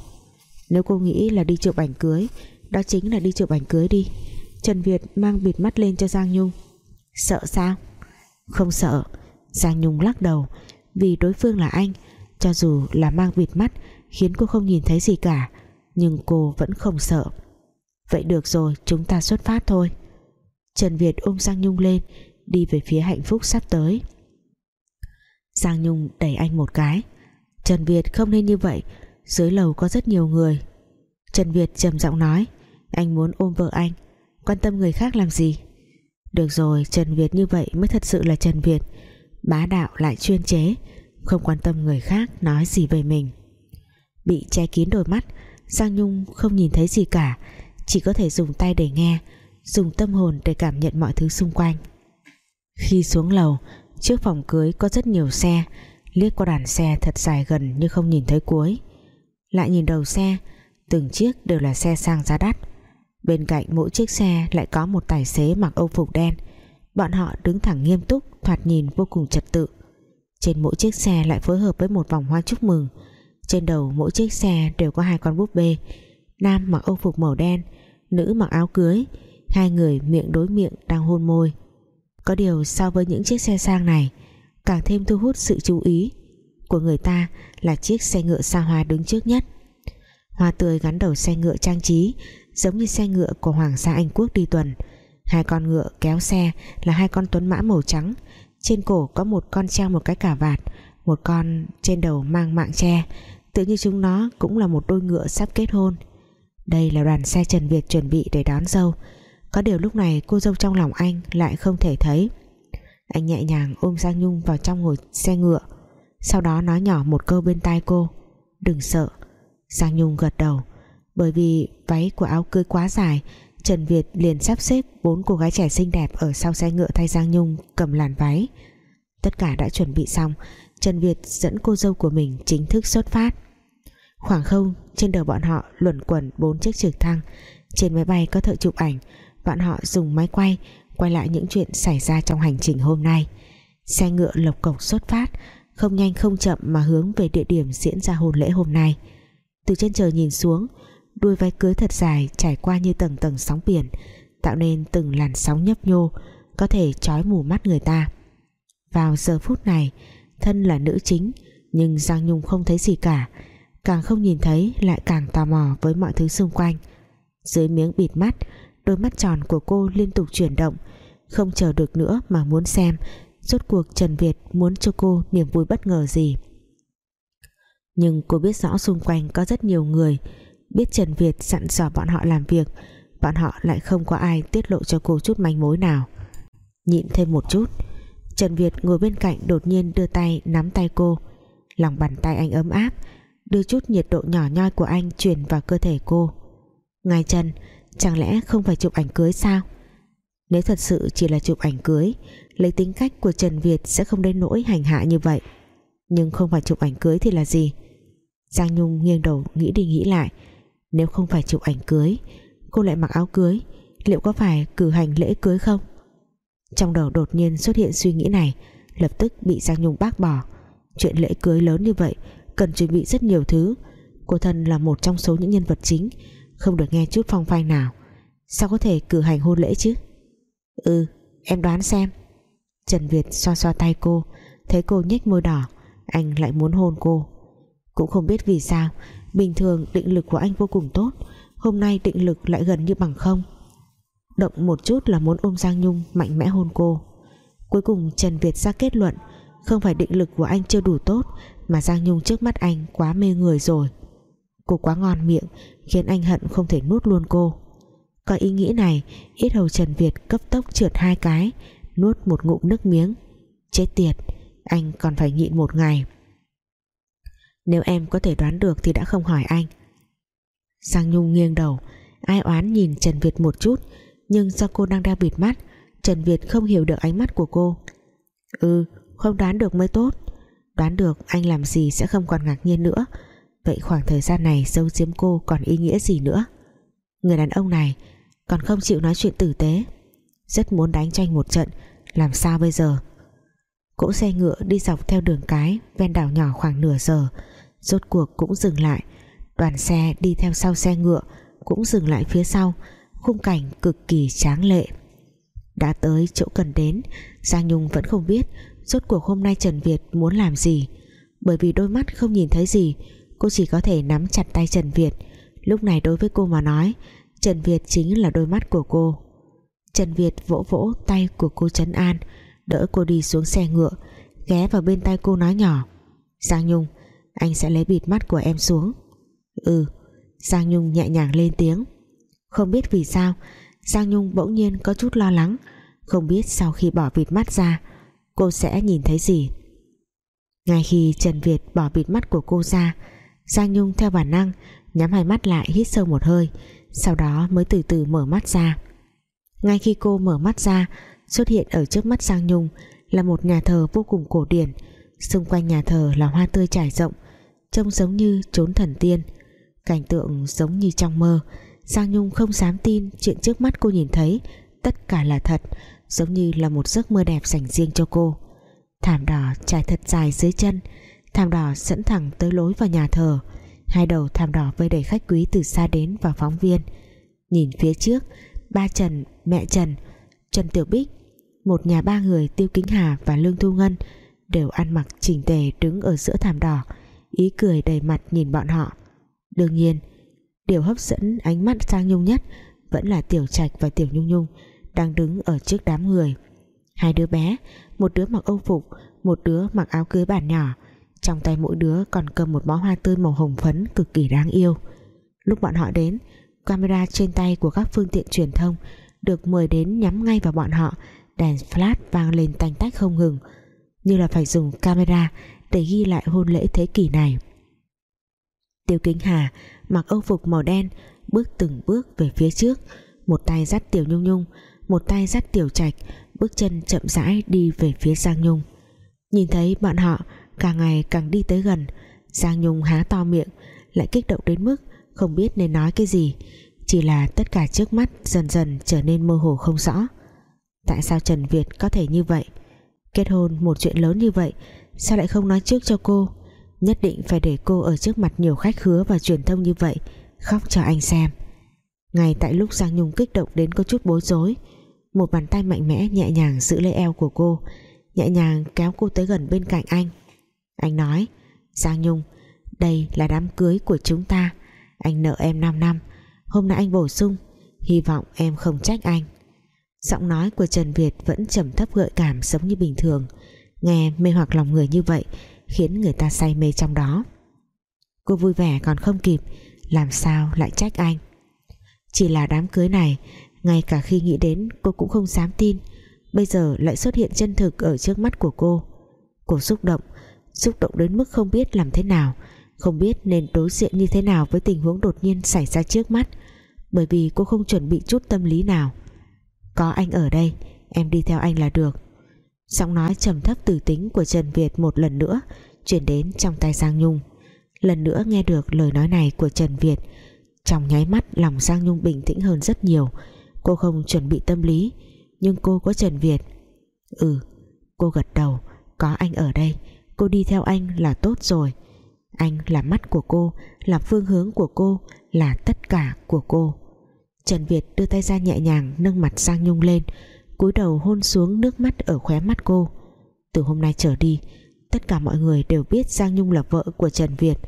Speaker 1: Nếu cô nghĩ là đi chụp ảnh cưới, đó chính là đi chụp ảnh cưới đi. Trần Việt mang bịt mắt lên cho Giang Nhung. Sợ sao? Không sợ. Giang Nhung lắc đầu. Vì đối phương là anh cho dù là mang bịt mắt, khiến cô không nhìn thấy gì cả, nhưng cô vẫn không sợ. Vậy được rồi, chúng ta xuất phát thôi. Trần Việt ôm Giang Nhung lên, Đi về phía hạnh phúc sắp tới. Giang Nhung đẩy anh một cái. Trần Việt không nên như vậy, Dưới lầu có rất nhiều người. Trần Việt trầm giọng nói, Anh muốn ôm vợ anh, Quan tâm người khác làm gì? Được rồi, Trần Việt như vậy mới thật sự là Trần Việt. Bá đạo lại chuyên chế không quan tâm người khác nói gì về mình. Bị che kín đôi mắt, Giang Nhung không nhìn thấy gì cả, Chỉ có thể dùng tay để nghe, Dùng tâm hồn để cảm nhận mọi thứ xung quanh. Khi xuống lầu, Trước phòng cưới có rất nhiều xe, Liếc qua đàn xe thật dài gần như không nhìn thấy cuối. Lại nhìn đầu xe, Từng chiếc đều là xe sang giá đắt. Bên cạnh mỗi chiếc xe lại có một tài xế mặc âu phục đen. Bọn họ đứng thẳng nghiêm túc, Thoạt nhìn vô cùng trật tự. Trên mỗi chiếc xe lại phối hợp với một vòng hoa chúc mừng. Trên đầu mỗi chiếc xe đều có hai con búp bê, Nam mặc âu phục màu đen, Nữ mặc áo cưới. Hai người miệng đối miệng đang hôn môi. Có điều so với những chiếc xe sang này, Càng thêm thu hút sự chú ý Của người ta là chiếc xe ngựa xa hoa đứng trước nhất. Hoa tươi gắn đầu xe ngựa trang trí, Giống như xe ngựa của Hoàng gia Anh Quốc đi tuần. Hai con ngựa kéo xe là hai con tuấn mã màu trắng trên cổ có một con treo một cái cà vạt, Một con trên đầu mang mạng tre. Tự như chúng nó cũng là một đôi ngựa sắp kết hôn. Đây là đoàn xe Trần Việt chuẩn bị để đón dâu. Có điều lúc này cô dâu trong lòng anh lại không thể thấy. Anh nhẹ nhàng ôm Giang Nhung vào trong ngồi xe ngựa. Sau đó nói nhỏ một câu bên tai cô. Đừng sợ. Giang Nhung gật đầu. Bởi vì váy của áo cưới quá dài Trần Việt liền sắp xếp bốn cô gái trẻ xinh đẹp ở sau xe ngựa thay Giang Nhung cầm làn váy. Tất cả đã chuẩn bị xong, Trần Việt dẫn cô dâu của mình chính thức xuất phát. Khoảng không, trên đầu bọn họ luẩn quẩn bốn chiếc trực thăng. Trên máy bay có thợ chụp ảnh, bọn họ dùng máy quay quay lại những chuyện xảy ra trong hành trình hôm nay. Xe ngựa lộc cộc xuất phát, không nhanh không chậm mà hướng về địa điểm diễn ra hôn lễ hôm nay. Từ trên trời nhìn xuống đuôi váy cưới thật dài trải qua như tầng tầng sóng biển, tạo nên từng làn sóng nhấp nhô, có thể trói mù mắt người ta. Vào giờ phút này, thân là nữ chính, nhưng Giang Nhung không thấy gì cả, càng không nhìn thấy lại càng tò mò với mọi thứ xung quanh. Dưới miếng bịt mắt, đôi mắt tròn của cô liên tục chuyển động, không chờ được nữa mà muốn xem, rốt cuộc Trần Việt muốn cho cô niềm vui bất ngờ gì. Nhưng cô biết rõ xung quanh có rất nhiều người biết Trần Việt dặn dò bọn họ làm việc, bọn họ lại không có ai tiết lộ cho cô chút manh mối nào. Nhịn thêm một chút, Trần Việt ngồi bên cạnh đột nhiên đưa tay nắm tay cô. Lòng bàn tay anh ấm áp, đưa chút nhiệt độ nhỏ nhoi của anh truyền vào cơ thể cô. Ngài Trần, chẳng lẽ không phải chụp ảnh cưới sao? Nếu thật sự chỉ là chụp ảnh cưới, lấy tính cách của Trần Việt sẽ không đến nỗi hành hạ như vậy. Nhưng không phải chụp ảnh cưới thì là gì? Giang Nhung nghiêng đầu nghĩ đi nghĩ lại nếu không phải chụp ảnh cưới, cô lại mặc áo cưới, liệu có phải cử hành lễ cưới không? Trong đầu đột nhiên xuất hiện suy nghĩ này, lập tức bị Giang Nhung bác bỏ. Chuyện lễ cưới lớn như vậy, cần chuẩn bị rất nhiều thứ. Cô thân là một trong số những nhân vật chính, không được nghe chút phong phanh nào. Sao có thể cử hành hôn lễ chứ? Ừ em đoán xem. Trần Việt xoa xoa tay cô, thấy cô nhếch môi đỏ, anh lại muốn hôn cô. Cũng không biết vì sao bình thường định lực của anh vô cùng tốt, hôm nay định lực lại gần như bằng không. Động một chút là muốn ôm Giang Nhung mạnh mẽ hôn cô. Cuối cùng Trần Việt ra kết luận, không phải định lực của anh chưa đủ tốt, mà Giang Nhung trước mắt anh quá mê người rồi. Cô quá ngon miệng, khiến anh hận không thể nuốt luôn cô. Có ý nghĩ này, ít hầu Trần Việt cấp tốc trượt hai cái, nuốt một ngụm nước miếng. Chết tiệt, anh còn phải nhịn một ngày nếu em có thể đoán được thì đã không hỏi anh. Giang Nhung nghiêng đầu, Ai oán nhìn Trần Việt một chút, Nhưng do cô đang đeo bịt mắt, Trần Việt không hiểu được ánh mắt của cô. Ừ không đoán được mới tốt. Đoán được anh làm gì sẽ không còn ngạc nhiên nữa. Vậy khoảng thời gian này giấu giếm cô còn ý nghĩa gì nữa? Người đàn ông này Còn không chịu nói chuyện tử tế. Rất muốn đánh tranh một trận. Làm sao bây giờ? Cỗ xe ngựa đi dọc theo đường cái, Ven đảo nhỏ khoảng nửa giờ. Rốt cuộc cũng dừng lại. Đoàn xe đi theo sau xe ngựa, Cũng dừng lại phía sau. Khung cảnh cực kỳ tráng lệ. Đã tới chỗ cần đến, Giang Nhung vẫn không biết Rốt cuộc hôm nay Trần Việt muốn làm gì. Bởi vì đôi mắt không nhìn thấy gì, Cô chỉ có thể nắm chặt tay Trần Việt. Lúc này đối với cô mà nói, Trần Việt chính là đôi mắt của cô. Trần Việt vỗ vỗ tay của cô Trấn An, đỡ cô đi xuống xe ngựa, ghé vào bên tay cô nói nhỏ, Giang Nhung anh sẽ lấy bịt mắt của em xuống. Ừ. Giang Nhung nhẹ nhàng lên tiếng. Không biết vì sao, Giang Nhung bỗng nhiên có chút lo lắng. Không biết sau khi bỏ bịt mắt ra, cô sẽ nhìn thấy gì. Ngay khi Trần Việt bỏ bịt mắt của cô ra, Giang Nhung theo bản năng nhắm hai mắt lại hít sâu một hơi, sau đó mới từ từ mở mắt ra. Ngay khi cô mở mắt ra, xuất hiện ở trước mắt Giang Nhung là một nhà thờ vô cùng cổ điển. Xung quanh nhà thờ là hoa tươi trải rộng trông giống như trốn thần tiên. Cảnh tượng giống như trong mơ. Giang Nhung không dám tin chuyện trước mắt cô nhìn thấy. Tất cả là thật giống như là một giấc mơ đẹp dành riêng cho cô. Thảm đỏ trải thật dài dưới chân. Thảm đỏ dẫn thẳng tới lối vào nhà thờ. Hai đầu thảm đỏ vây đầy khách quý từ xa đến và phóng viên. Nhìn phía trước ba Trần, mẹ Trần Trần Tiểu Bích một nhà ba người Tiêu Kính Hà và Lương Thu Ngân đều ăn mặc chỉnh tề đứng ở giữa thảm đỏ ý cười đầy mặt nhìn bọn họ. Đương nhiên, điều hấp dẫn ánh mắt sang Nhung nhất vẫn là Tiểu Trạch và Tiểu Nhung Nhung đang đứng ở trước đám người. Hai đứa bé, một đứa mặc âu phục, một đứa mặc áo cưới bản nhỏ, trong tay mỗi đứa còn cầm một bó hoa tươi màu hồng phấn cực kỳ đáng yêu. Lúc bọn họ đến, camera trên tay của các phương tiện truyền thông được mời đến nhắm ngay vào bọn họ, đèn flash vang lên tanh tách không ngừng. Như là phải dùng camera để ghi lại hôn lễ thế kỷ này. Tiêu Kính Hà mặc âu phục màu đen, bước từng bước về phía trước, một tay dắt Tiểu Nhung Nhung, một tay dắt Tiểu Trạch, bước chân chậm rãi đi về phía Giang Nhung. Nhìn thấy bọn họ, càng ngày càng đi tới gần, Giang Nhung há to miệng, lại kích động đến mức không biết nên nói cái gì, chỉ là tất cả trước mắt dần dần trở nên mơ hồ không rõ. Tại sao Trần Việt có thể như vậy? Kết hôn một chuyện lớn như vậy sao lại không nói trước cho cô? Nhất định phải để cô ở trước mặt nhiều khách khứa và truyền thông như vậy, khóc cho anh xem. Ngay tại lúc Giang Nhung kích động đến có chút bối rối, một bàn tay mạnh mẽ nhẹ nhàng giữ lấy eo của cô, nhẹ nhàng kéo cô tới gần bên cạnh anh. Anh nói, Giang Nhung, đây là đám cưới của chúng ta. Anh nợ em 5 năm. Hôm nay anh bổ sung, hy vọng em không trách anh. Giọng nói của Trần Việt vẫn trầm thấp gợi cảm giống như bình thường nghe mê hoặc lòng người như vậy, khiến người ta say mê trong đó. Cô vui vẻ còn không kịp, làm sao lại trách anh? Chỉ là đám cưới này, ngay cả khi nghĩ đến cô cũng không dám tin, bây giờ lại xuất hiện chân thực ở trước mắt của cô. Cô xúc động xúc động đến mức không biết làm thế nào, không biết nên đối diện như thế nào với tình huống đột nhiên xảy ra trước mắt, bởi vì cô không chuẩn bị chút tâm lý nào. Có anh ở đây, em đi theo anh là được giọng nói trầm thấp từ tính của Trần Việt một lần nữa, chuyển đến trong tay Giang Nhung. Lần nữa nghe được lời nói này của Trần Việt, trong nháy mắt lòng Giang Nhung bình tĩnh hơn rất nhiều. Cô không chuẩn bị tâm lý, nhưng cô có Trần Việt. Ừ cô gật đầu, có anh ở đây, cô đi theo anh là tốt rồi. Anh là mắt của cô, là phương hướng của cô, là tất cả của cô. Trần Việt đưa tay ra nhẹ nhàng nâng mặt Giang Nhung lên cúi đầu hôn xuống nước mắt ở khóe mắt cô. Từ hôm nay trở đi, tất cả mọi người đều biết Giang Nhung là vợ của Trần Việt.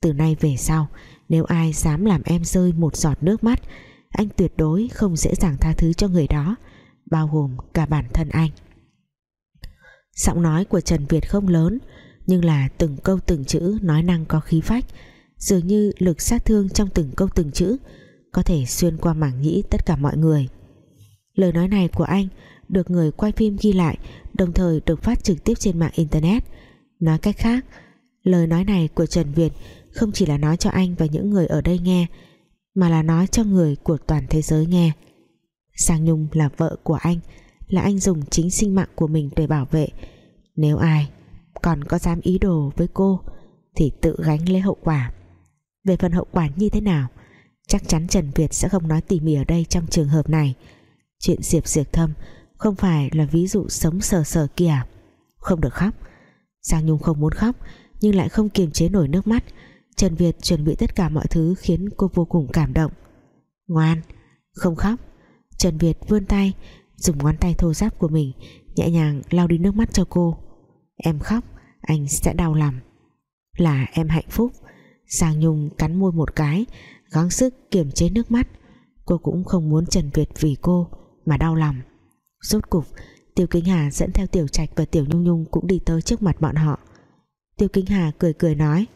Speaker 1: Từ nay về sau, nếu ai dám làm em rơi một giọt nước mắt, anh tuyệt đối không dễ dàng tha thứ cho người đó, bao gồm cả bản thân anh. Giọng nói của Trần Việt không lớn, nhưng là từng câu từng chữ nói năng có khí phách, dường như lực sát thương trong từng câu từng chữ có thể xuyên qua mảng nhĩ tất cả mọi người lời nói này của anh được người quay phim ghi lại, đồng thời được phát trực tiếp trên mạng internet. Nói cách khác, lời nói này của Trần Việt không chỉ là nói cho anh và những người ở đây nghe, mà là nói cho người của toàn thế giới nghe. Sang Nhung là vợ của anh, là anh dùng chính sinh mạng của mình để bảo vệ. Nếu ai còn có dám ý đồ với cô, thì tự gánh lấy hậu quả. Về phần hậu quả như thế nào, chắc chắn Trần Việt sẽ không nói tỉ mỉ ở đây trong trường hợp này chuyện Diệp Diệp Thâm không phải là ví dụ sống sờ sờ kìa không được khóc. Giang Nhung không muốn khóc, nhưng lại không kiềm chế nổi nước mắt. Trần Việt chuẩn bị tất cả mọi thứ khiến cô vô cùng cảm động. Ngoan, không khóc. Trần Việt vươn tay, dùng ngón tay thô ráp của mình nhẹ nhàng lau đi nước mắt cho cô. Em khóc, anh sẽ đau lòng. Là em hạnh phúc. Giang Nhung cắn môi một cái, gắng sức kiềm chế nước mắt. Cô cũng không muốn Trần Việt vì cô. Mà đau lòng. Rốt cục, Tiêu Kính Hà dẫn theo Tiểu Trạch và Tiểu Nhung Nhung cũng đi tới trước mặt bọn họ. Tiêu Kính Hà cười cười nói,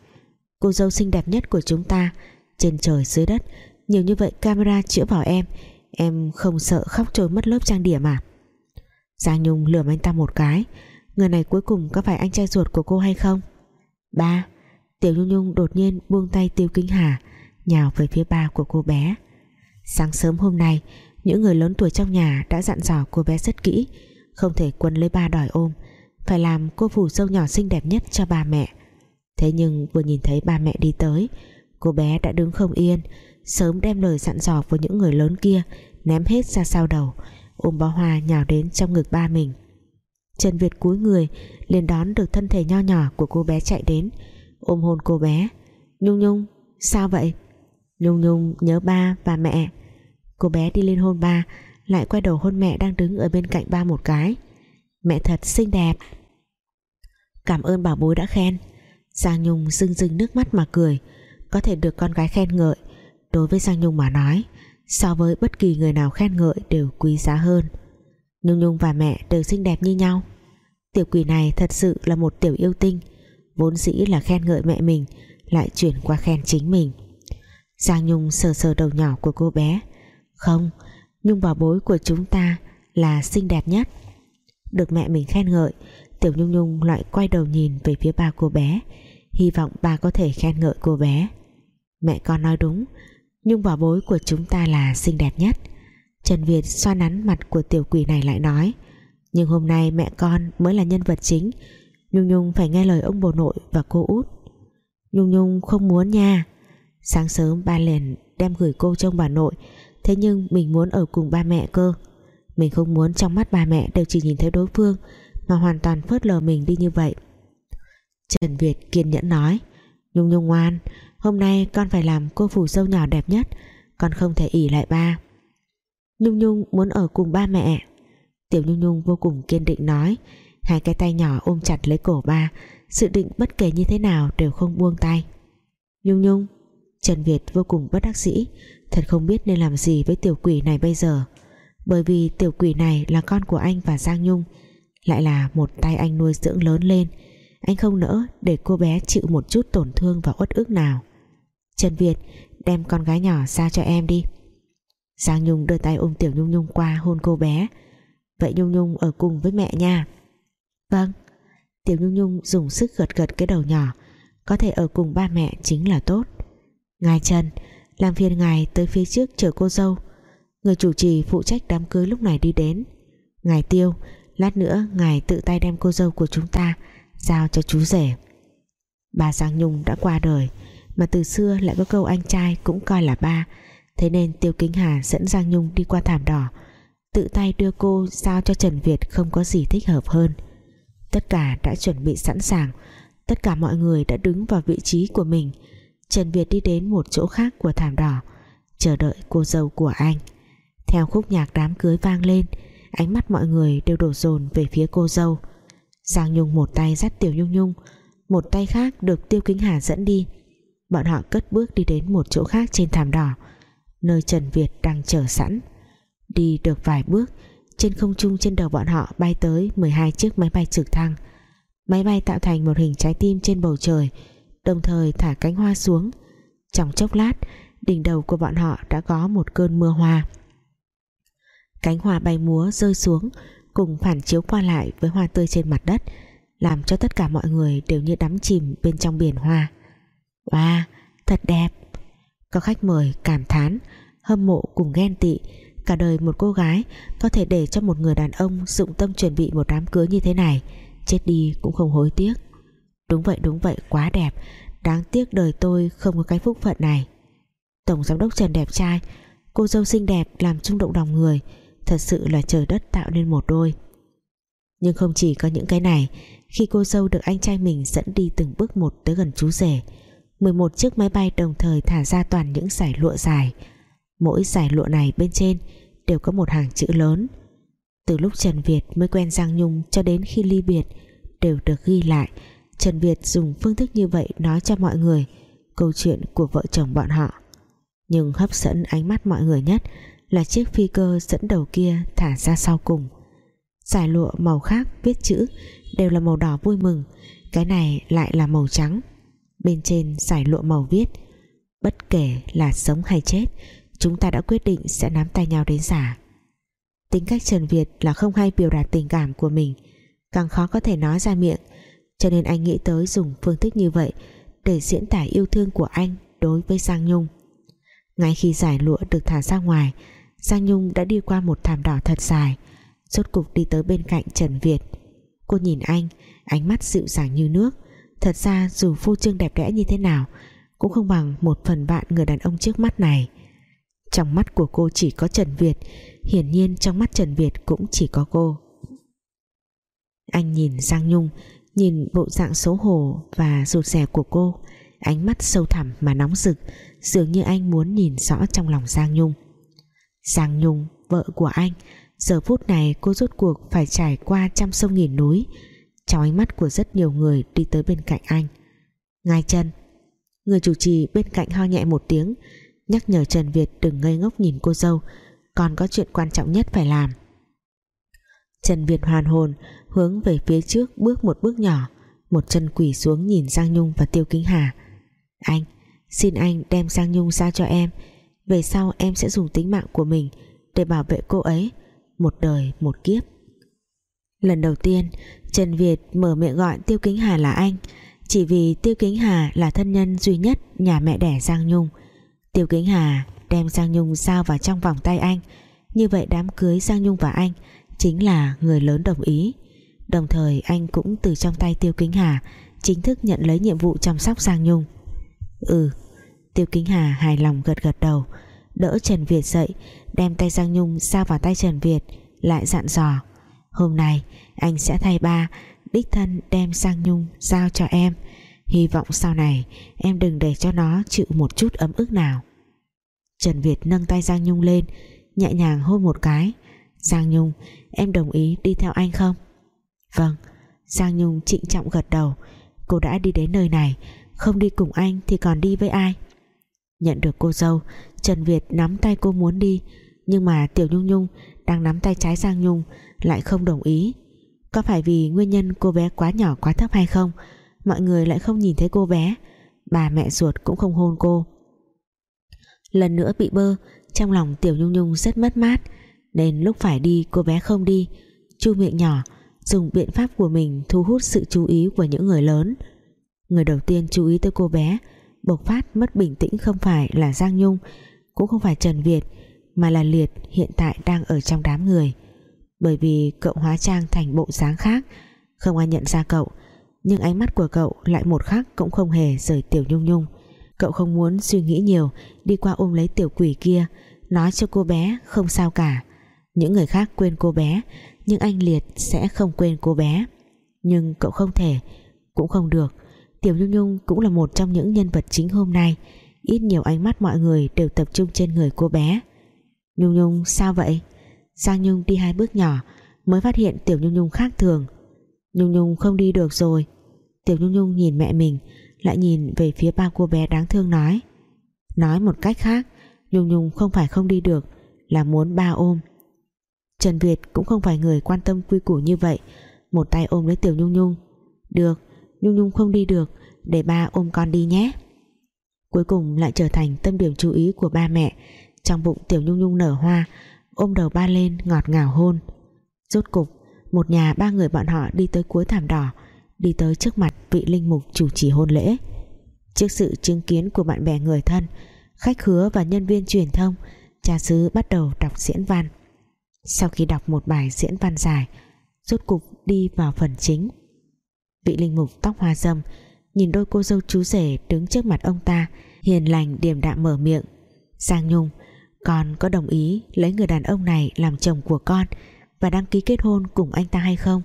Speaker 1: Cô dâu xinh đẹp nhất của chúng ta, Trên trời dưới đất, Nhiều như vậy camera chữa vào em Em không sợ khóc trôi mất lớp trang điểm à? Giang Nhung lườm anh ta một cái, Người này cuối cùng có phải anh trai ruột của cô hay không? Ba. Tiểu Nhung Nhung đột nhiên buông tay Tiêu Kính Hà, Nhào về phía ba của cô bé. Sáng sớm hôm nay những người lớn tuổi trong nhà đã dặn dò cô bé rất kỹ, Không thể quân lấy ba đòi ôm, Phải làm cô phủ dâu nhỏ xinh đẹp nhất cho ba mẹ. Thế nhưng vừa nhìn thấy ba mẹ đi tới, Cô bé đã đứng không yên, Sớm đem lời dặn dò của những người lớn kia Ném hết ra sau đầu, Ôm bó hoa nhào đến trong ngực ba mình. Trần Việt cúi người, liền đón được thân thể nho nhỏ của cô bé chạy đến, ôm hôn cô bé. Nhung Nhung, sao vậy? Nhung Nhung, nhớ ba và mẹ cô bé đi lên hôn ba, lại quay đầu hôn mẹ đang đứng ở bên cạnh ba một cái. Mẹ thật xinh đẹp. Cảm ơn bảo bối đã khen. Giang Nhung rưng rưng nước mắt mà cười. Có thể được con gái khen ngợi. Đối với Giang Nhung mà nói, so với bất kỳ người nào khen ngợi đều quý giá hơn. Nhung Nhung và mẹ đều xinh đẹp như nhau. Tiểu quỷ này thật sự là một tiểu yêu tinh. Vốn dĩ là khen ngợi mẹ mình, Lại chuyển qua khen chính mình. Giang Nhung sờ sờ đầu nhỏ của cô bé không, Nhung bảo bối của chúng ta là xinh đẹp nhất. Được mẹ mình khen ngợi, Tiểu Nhung Nhung lại quay đầu nhìn về phía ba cô bé, Hy vọng ba có thể khen ngợi cô bé. Mẹ con nói đúng, Nhung bảo bối của chúng ta là xinh đẹp nhất. Trần Việt xoa nắn mặt của tiểu quỷ này lại nói, Nhưng hôm nay mẹ con mới là nhân vật chính, Nhung Nhung phải nghe lời ông bồ nội và cô út. Nhung Nhung không muốn nha. Sáng sớm ba liền đem gửi cô trông bà nội Thế nhưng mình muốn ở cùng ba mẹ cơ. Mình không muốn trong mắt ba mẹ đều chỉ nhìn thấy đối phương, Mà hoàn toàn phớt lờ mình đi như vậy. Trần Việt kiên nhẫn nói, Nhung Nhung ngoan, Hôm nay con phải làm cô phủ sâu nhỏ đẹp nhất, Con không thể ỉ lại ba. Nhung Nhung muốn ở cùng ba mẹ. Tiểu Nhung Nhung vô cùng kiên định nói, Hai cái tay nhỏ ôm chặt lấy cổ ba, Sự định bất kể như thế nào đều không buông tay. Nhung Nhung, Trần Việt vô cùng bất đắc dĩ Thật không biết nên làm gì với tiểu quỷ này bây giờ. Bởi vì tiểu quỷ này là con của anh và Giang Nhung, Lại là một tay anh nuôi dưỡng lớn lên. Anh không nỡ để cô bé chịu một chút tổn thương và uất ức nào. Trần Việt, đem con gái nhỏ ra cho em đi. Giang Nhung đưa tay ôm Tiểu Nhung Nhung qua hôn cô bé. Vậy Nhung Nhung ở cùng với mẹ nha. Vâng. Tiểu Nhung Nhung dùng sức gật gật cái đầu nhỏ. Có thể ở cùng ba mẹ chính là tốt. Ngài Trần làm phiền ngài tới phía trước chờ cô dâu. Người chủ trì phụ trách đám cưới lúc này đi đến. Ngài Tiêu, Lát nữa ngài tự tay đem cô dâu của chúng ta Giao cho chú rể. Bà Giang Nhung đã qua đời, Mà từ xưa lại có câu anh trai cũng coi là ba. Thế nên Tiêu Kính Hà dẫn Giang Nhung đi qua thảm đỏ, Tự tay đưa cô giao cho Trần Việt không có gì thích hợp hơn. Tất cả đã chuẩn bị sẵn sàng, Tất cả mọi người đã đứng vào vị trí của mình. Trần Việt đi đến một chỗ khác của thảm đỏ, Chờ đợi cô dâu của anh. Theo khúc nhạc đám cưới vang lên, Ánh mắt mọi người đều đổ dồn về phía cô dâu. Giang Nhung một tay dắt Tiểu Nhung Nhung, Một tay khác được Tiêu Kính Hà dẫn đi. Bọn họ cất bước đi đến một chỗ khác trên thảm đỏ, Nơi Trần Việt đang chờ sẵn. Đi được vài bước, trên không trung trên đầu bọn họ bay tới 12 chiếc máy bay trực thăng. Máy bay tạo thành một hình trái tim trên bầu trời đồng thời thả cánh hoa xuống. Trong chốc lát, đỉnh đầu của bọn họ đã có một cơn mưa hoa. Cánh hoa bay múa rơi xuống, cùng phản chiếu qua lại với hoa tươi trên mặt đất, làm cho tất cả mọi người đều như đắm chìm bên trong biển hoa. Wow thật đẹp! Có khách mời cảm thán, hâm mộ cùng ghen tị, cả đời một cô gái có thể để cho một người đàn ông dụng tâm chuẩn bị một đám cưới như thế này, chết đi cũng không hối tiếc đúng vậy đúng vậy, quá đẹp. Đáng tiếc đời tôi không có cái phúc phận này. Tổng giám đốc Trần đẹp trai, cô dâu xinh đẹp làm trung động lòng người, thật sự là trời đất tạo nên một đôi. Nhưng không chỉ có những cái này, khi cô dâu được anh trai mình dẫn đi từng bước một tới gần chú rể 11 chiếc máy bay đồng thời thả ra toàn những giải lụa dài. Mỗi giải lụa này bên trên đều có một hàng chữ lớn. Từ lúc Trần Việt mới quen Giang Nhung cho đến khi ly biệt đều được ghi lại Trần Việt dùng phương thức như vậy nói cho mọi người, câu chuyện của vợ chồng bọn họ. Nhưng hấp dẫn ánh mắt mọi người nhất là chiếc phi cơ dẫn đầu kia thả ra sau cùng. Giải lụa màu khác viết chữ đều là màu đỏ vui mừng, cái này lại là màu trắng. Bên trên giải lụa màu viết, bất kể là sống hay chết, chúng ta đã quyết định sẽ nắm tay nhau đến giả tính cách Trần Việt là không hay biểu đạt tình cảm của mình, càng khó có thể nói ra miệng cho nên anh nghĩ tới dùng phương thức như vậy để diễn tả yêu thương của anh đối với Giang Nhung. Ngay khi giải lụa được thả ra ngoài, Giang Nhung đã đi qua một thảm đỏ thật dài, rốt cục đi tới bên cạnh Trần Việt. Cô nhìn anh, ánh mắt dịu dàng như nước. Thật ra dù phu trương đẹp đẽ như thế nào, cũng không bằng một phần bạn người đàn ông trước mắt này. Trong mắt của cô chỉ có Trần Việt, hiển nhiên trong mắt Trần Việt cũng chỉ có cô. Anh nhìn Giang Nhung nhìn bộ dạng xấu hổ và rụt rè của cô, ánh mắt sâu thẳm mà nóng rực, dường như anh muốn nhìn rõ trong lòng Giang Nhung. Giang Nhung, vợ của anh, giờ phút này cô rốt cuộc phải trải qua trăm sông nghìn núi, trong ánh mắt của rất nhiều người đi tới bên cạnh anh. Ngay chân người chủ trì bên cạnh ho nhẹ một tiếng, nhắc nhở Trần Việt đừng ngây ngốc nhìn cô dâu, còn có chuyện quan trọng nhất phải làm. Trần Việt hoàn hồn, hướng về phía trước bước một bước nhỏ, một chân quỳ xuống nhìn Giang Nhung và Tiêu Kính Hà. Anh, xin anh đem Giang Nhung ra cho em, về sau em sẽ dùng tính mạng của mình để bảo vệ cô ấy, một đời một kiếp. Lần đầu tiên, Trần Việt mở miệng gọi Tiêu Kính Hà là anh, chỉ vì Tiêu Kính Hà là thân nhân duy nhất nhà mẹ đẻ Giang Nhung. Tiêu Kính Hà đem Giang Nhung giao vào trong vòng tay anh, như vậy đám cưới Giang Nhung và anh chính là người lớn đồng ý. Đồng thời, anh cũng từ trong tay Tiêu Kính Hà chính thức nhận lấy nhiệm vụ chăm sóc Giang Nhung. Ừ Tiêu Kính Hà hài lòng gật gật đầu, đỡ Trần Việt dậy, đem tay Giang Nhung giao vào tay Trần Việt, lại dặn dò, hôm nay anh sẽ thay ba, đích thân đem Giang Nhung giao cho em. Hy vọng sau này em đừng để cho nó chịu một chút ấm ức nào. Trần Việt nâng tay Giang Nhung lên, nhẹ nhàng hôn một cái. Giang Nhung, em đồng ý đi theo anh không? Vâng Giang Nhung trịnh trọng gật đầu. Cô đã đi đến nơi này, không đi cùng anh thì còn đi với ai? Nhận được cô dâu, Trần Việt nắm tay cô muốn đi. Nhưng mà Tiểu Nhung Nhung đang nắm tay trái Giang Nhung, lại không đồng ý. Có phải vì nguyên nhân cô bé quá nhỏ, quá thấp hay không? Mọi người lại không nhìn thấy cô bé. Bà mẹ ruột cũng không hôn cô. Lần nữa bị bơ, trong lòng Tiểu Nhung Nhung rất mất mát nên lúc phải đi, cô bé không đi. Chu miệng nhỏ, dùng biện pháp của mình thu hút sự chú ý của những người lớn. Người đầu tiên chú ý tới cô bé, bộc phát mất bình tĩnh không phải là Giang Nhung, cũng không phải Trần Việt, mà là Liệt hiện tại đang ở trong đám người. Bởi vì cậu hóa trang thành bộ dáng khác, không ai nhận ra cậu, nhưng ánh mắt của cậu lại một khắc cũng không hề rời Tiểu Nhung Nhung. Cậu không muốn suy nghĩ nhiều, đi qua ôm lấy tiểu quỷ kia, nói cho cô bé không sao cả những người khác quên cô bé, nhưng anh Liệt sẽ không quên cô bé. Nhưng cậu không thể, cũng không được. Tiểu Nhung Nhung cũng là một trong những nhân vật chính hôm nay. Ít nhiều ánh mắt mọi người đều tập trung trên người cô bé. Nhung Nhung, sao vậy? Giang Nhung đi hai bước nhỏ, mới phát hiện Tiểu Nhung Nhung khác thường. Nhung Nhung không đi được rồi. Tiểu Nhung Nhung nhìn mẹ mình, lại nhìn về phía ba cô bé đáng thương nói. Nói một cách khác, Nhung Nhung không phải không đi được, là muốn ba ôm. Trần Việt cũng không phải người quan tâm quy củ như vậy. Một tay ôm lấy Tiểu Nhung Nhung. Được, Nhung Nhung không đi được, để ba ôm con đi nhé. Cuối cùng lại trở thành tâm điểm chú ý của ba mẹ. Trong bụng Tiểu Nhung Nhung nở hoa, ôm đầu ba lên, ngọt ngào hôn. Rốt cục, một nhà ba người bọn họ đi tới cuối thảm đỏ, đi tới trước mặt vị linh mục chủ trì hôn lễ. Trước sự chứng kiến của bạn bè người thân, khách khứa và nhân viên truyền thông, cha xứ bắt đầu đọc diễn văn sau khi đọc một bài diễn văn dài, rốt cục đi vào phần chính. Vị linh mục tóc hoa dâm nhìn đôi cô dâu chú rể đứng trước mặt ông ta, hiền lành, điềm đạm mở miệng. Giang Nhung, con có đồng ý lấy người đàn ông này làm chồng của con và đăng ký kết hôn cùng anh ta hay không?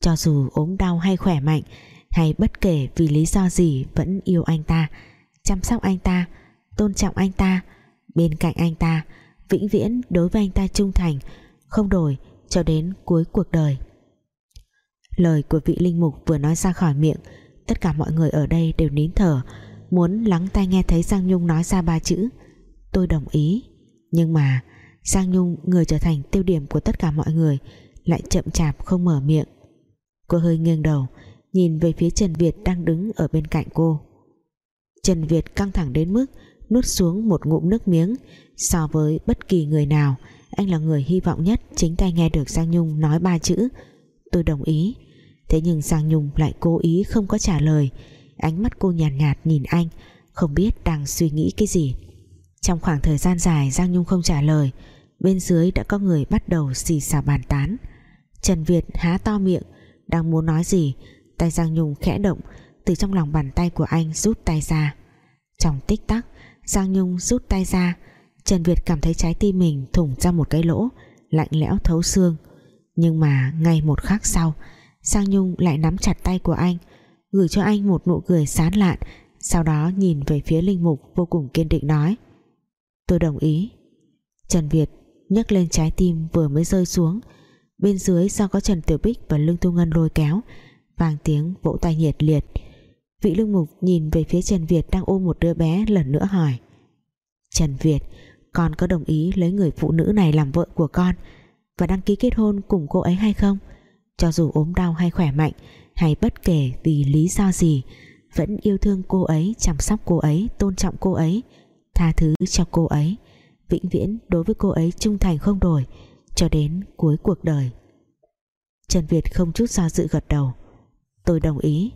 Speaker 1: Cho dù ốm đau hay khỏe mạnh, hay bất kể vì lý do gì vẫn yêu anh ta, chăm sóc anh ta, tôn trọng anh ta, bên cạnh anh ta, vĩnh viễn đối với anh ta trung thành không đổi cho đến cuối cuộc đời. Lời của vị linh mục vừa nói ra khỏi miệng, tất cả mọi người ở đây đều nín thở, muốn lắng tai nghe thấy Giang Nhung nói ra ba chữ. Tôi đồng ý, Nhưng mà Giang Nhung, người trở thành tiêu điểm của tất cả mọi người, Lại chậm chạp không mở miệng. Cô hơi nghiêng đầu, Nhìn về phía Trần Việt đang đứng ở bên cạnh cô. Trần Việt căng thẳng đến mức Nuốt xuống một ngụm nước miếng, So với bất kỳ người nào anh là người hy vọng nhất Chính tay nghe được Giang Nhung nói ba chữ. Tôi đồng ý. Thế nhưng Giang Nhung lại cố ý không có trả lời. Ánh mắt cô nhàn nhạt, nhạt nhìn anh Không biết đang suy nghĩ cái gì. Trong khoảng thời gian dài Giang Nhung không trả lời. Bên dưới đã có người bắt đầu xì xào bàn tán. Trần Việt há to miệng Đang muốn nói gì Tay Giang Nhung khẽ động Từ trong lòng bàn tay của anh rút tay ra. Trong tích tắc Giang Nhung rút tay ra Trần Việt cảm thấy trái tim mình thủng ra một cái lỗ, Lạnh lẽo thấu xương. Nhưng mà ngay một khắc sau, Sang Nhung lại nắm chặt tay của anh, Gửi cho anh một nụ cười sán lạn, Sau đó nhìn về phía Linh Mục Vô cùng kiên định nói, Tôi đồng ý. Trần Việt nhấc lên trái tim vừa mới rơi xuống. Bên dưới do có Trần Tiểu Bích và Lương Tu Ngân lôi kéo Vàng tiếng vỗ tay nhiệt liệt. Vị lương mục nhìn về phía Trần Việt Đang ôm một đứa bé lần nữa hỏi, Trần Việt con có đồng ý lấy người phụ nữ này làm vợ của con Và đăng ký kết hôn cùng cô ấy hay không? Cho dù ốm đau hay khỏe mạnh, Hay bất kể vì lý do gì, Vẫn yêu thương cô ấy, Chăm sóc cô ấy, Tôn trọng cô ấy, Tha thứ cho cô ấy. Vĩnh viễn đối với cô ấy trung thành không đổi Cho đến cuối cuộc đời. Trần Việt không chút do dự gật đầu. Tôi đồng ý.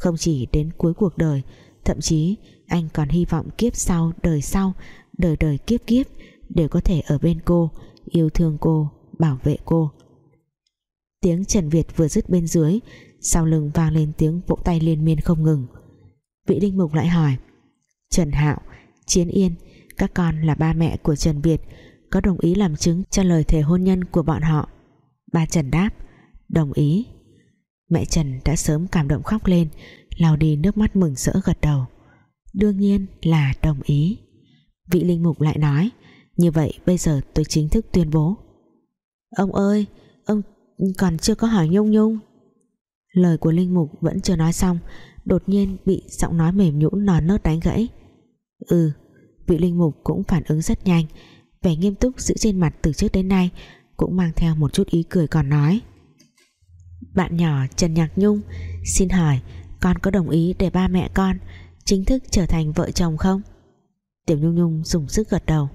Speaker 1: Không chỉ đến cuối cuộc đời, Thậm chí anh còn hy vọng kiếp sau, Đời sau Đời đời kiếp kiếp Đều có thể ở bên cô, Yêu thương cô, Bảo vệ cô. Tiếng Trần Việt vừa dứt bên dưới, Sau lưng vang lên tiếng vỗ tay liên miên không ngừng. Vị Đinh Mục lại hỏi, Trần Hạo, Chiến Yên, Các con là ba mẹ của Trần Việt, Có đồng ý làm chứng cho lời thề hôn nhân của bọn họ? Ba Trần đáp, Đồng ý. Mẹ Trần đã sớm cảm động khóc lên, lau đi nước mắt mừng rỡ gật đầu. Đương nhiên là đồng ý. Vị linh mục lại nói, Như vậy bây giờ tôi chính thức tuyên bố. Ông ơi, Ông còn chưa có hỏi Nhung Nhung. Lời của linh mục vẫn chưa nói xong, Đột nhiên bị giọng nói mềm nhũn non nớt đánh gãy. Ừ Vị linh mục cũng phản ứng rất nhanh, Vẻ nghiêm túc giữ trên mặt từ trước đến nay Cũng mang theo một chút ý cười còn nói. Bạn nhỏ Trần Nhạc Nhung, Xin hỏi con có đồng ý để ba mẹ con Chính thức trở thành vợ chồng không? Tiểu Nhung Nhung dùng sức gật đầu.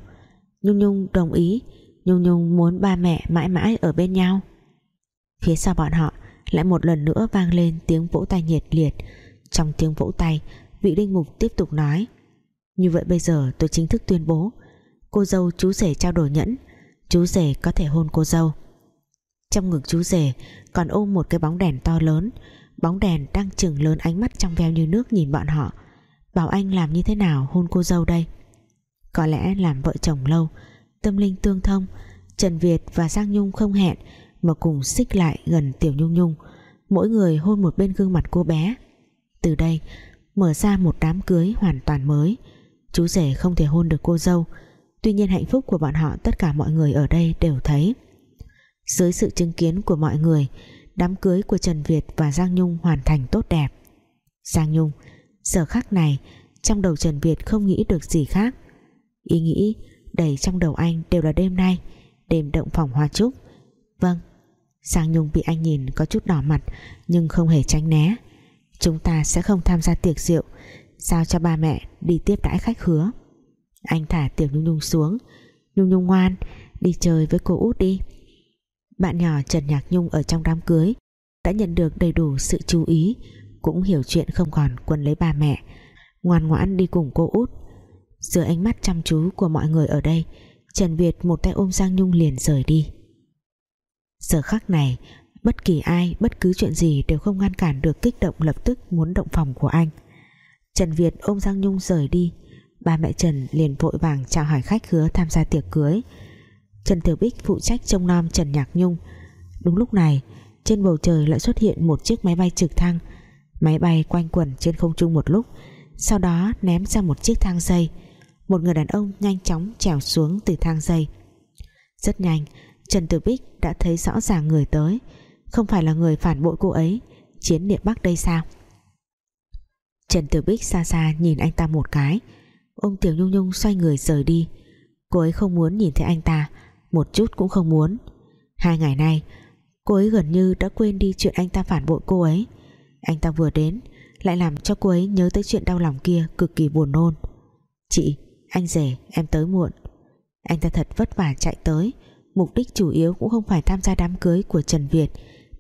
Speaker 1: Nhung Nhung đồng ý. Nhung Nhung muốn ba mẹ mãi mãi ở bên nhau. Phía sau bọn họ Lại một lần nữa vang lên tiếng vỗ tay nhiệt liệt. Trong tiếng vỗ tay, Vị linh mục tiếp tục nói, Như vậy bây giờ tôi chính thức tuyên bố, Cô dâu chú rể trao đổi nhẫn, Chú rể có thể hôn cô dâu. Trong ngực chú rể còn ôm một cái bóng đèn to lớn. Bóng đèn đang chừng lớn ánh mắt trong veo như nước nhìn bọn họ. Bảo anh làm như thế nào hôn cô dâu đây? Có lẽ làm vợ chồng lâu. Tâm linh tương thông, Trần Việt và Giang Nhung không hẹn mà cùng xích lại gần Tiểu Nhung Nhung. Mỗi người hôn một bên gương mặt cô bé. Từ đây, mở ra một đám cưới hoàn toàn mới. Chú rể không thể hôn được cô dâu. Tuy nhiên hạnh phúc của bọn họ tất cả mọi người ở đây đều thấy. Dưới sự chứng kiến của mọi người, đám cưới của Trần Việt và Giang Nhung hoàn thành tốt đẹp. Giang Nhung, giờ khắc này, trong đầu Trần Việt không nghĩ được gì khác ý nghĩ đầy trong đầu anh đều là đêm nay, đêm động phòng hoa trúc. Vâng Sang Nhung bị anh nhìn có chút đỏ mặt, nhưng không hề tránh né. Chúng ta sẽ không tham gia tiệc rượu, giao cho ba mẹ đi tiếp đãi khách hứa. Anh thả Tiểu Nhung Nhung xuống. Nhung Nhung ngoan, đi chơi với cô út đi. Bạn nhỏ Trần Nhạc Nhung ở trong đám cưới đã nhận được đầy đủ sự chú ý, cũng hiểu chuyện không còn quân lấy ba mẹ. Ngoan ngoãn đi cùng cô út dưới ánh mắt chăm chú của mọi người ở đây, Trần Việt một tay ôm Giang Nhung liền rời đi. Giờ khắc này, bất kỳ ai, bất cứ chuyện gì đều không ngăn cản được kích động lập tức muốn động phòng của anh. Trần Việt ôm Giang Nhung rời đi, ba mẹ Trần liền vội vàng chào hỏi khách hứa tham gia tiệc cưới. Trần Tiểu Bích phụ trách trông nom Trần Nhạc Nhung. Đúng lúc này, Trên bầu trời lại xuất hiện một chiếc máy bay trực thăng. Máy bay quanh quẩn trên không trung một lúc, Sau đó ném ra một chiếc thang dây. Một người đàn ông nhanh chóng trèo xuống từ thang dây. Rất nhanh, Trần Tử Bích đã thấy rõ ràng người tới. Không phải là người phản bội cô ấy, Chiến địa Bắc đây sao? Trần Tử Bích xa xa nhìn anh ta một cái. Ông Tiểu Nhung Nhung xoay người rời đi. Cô ấy không muốn nhìn thấy anh ta, một chút cũng không muốn. Hai ngày nay, cô ấy gần như đã quên đi chuyện anh ta phản bội cô ấy. Anh ta vừa đến, lại làm cho cô ấy nhớ tới chuyện đau lòng kia cực kỳ buồn nôn. Chị anh rể, em tới muộn. Anh ta thật vất vả chạy tới. Mục đích chủ yếu cũng không phải tham gia đám cưới của Trần Việt,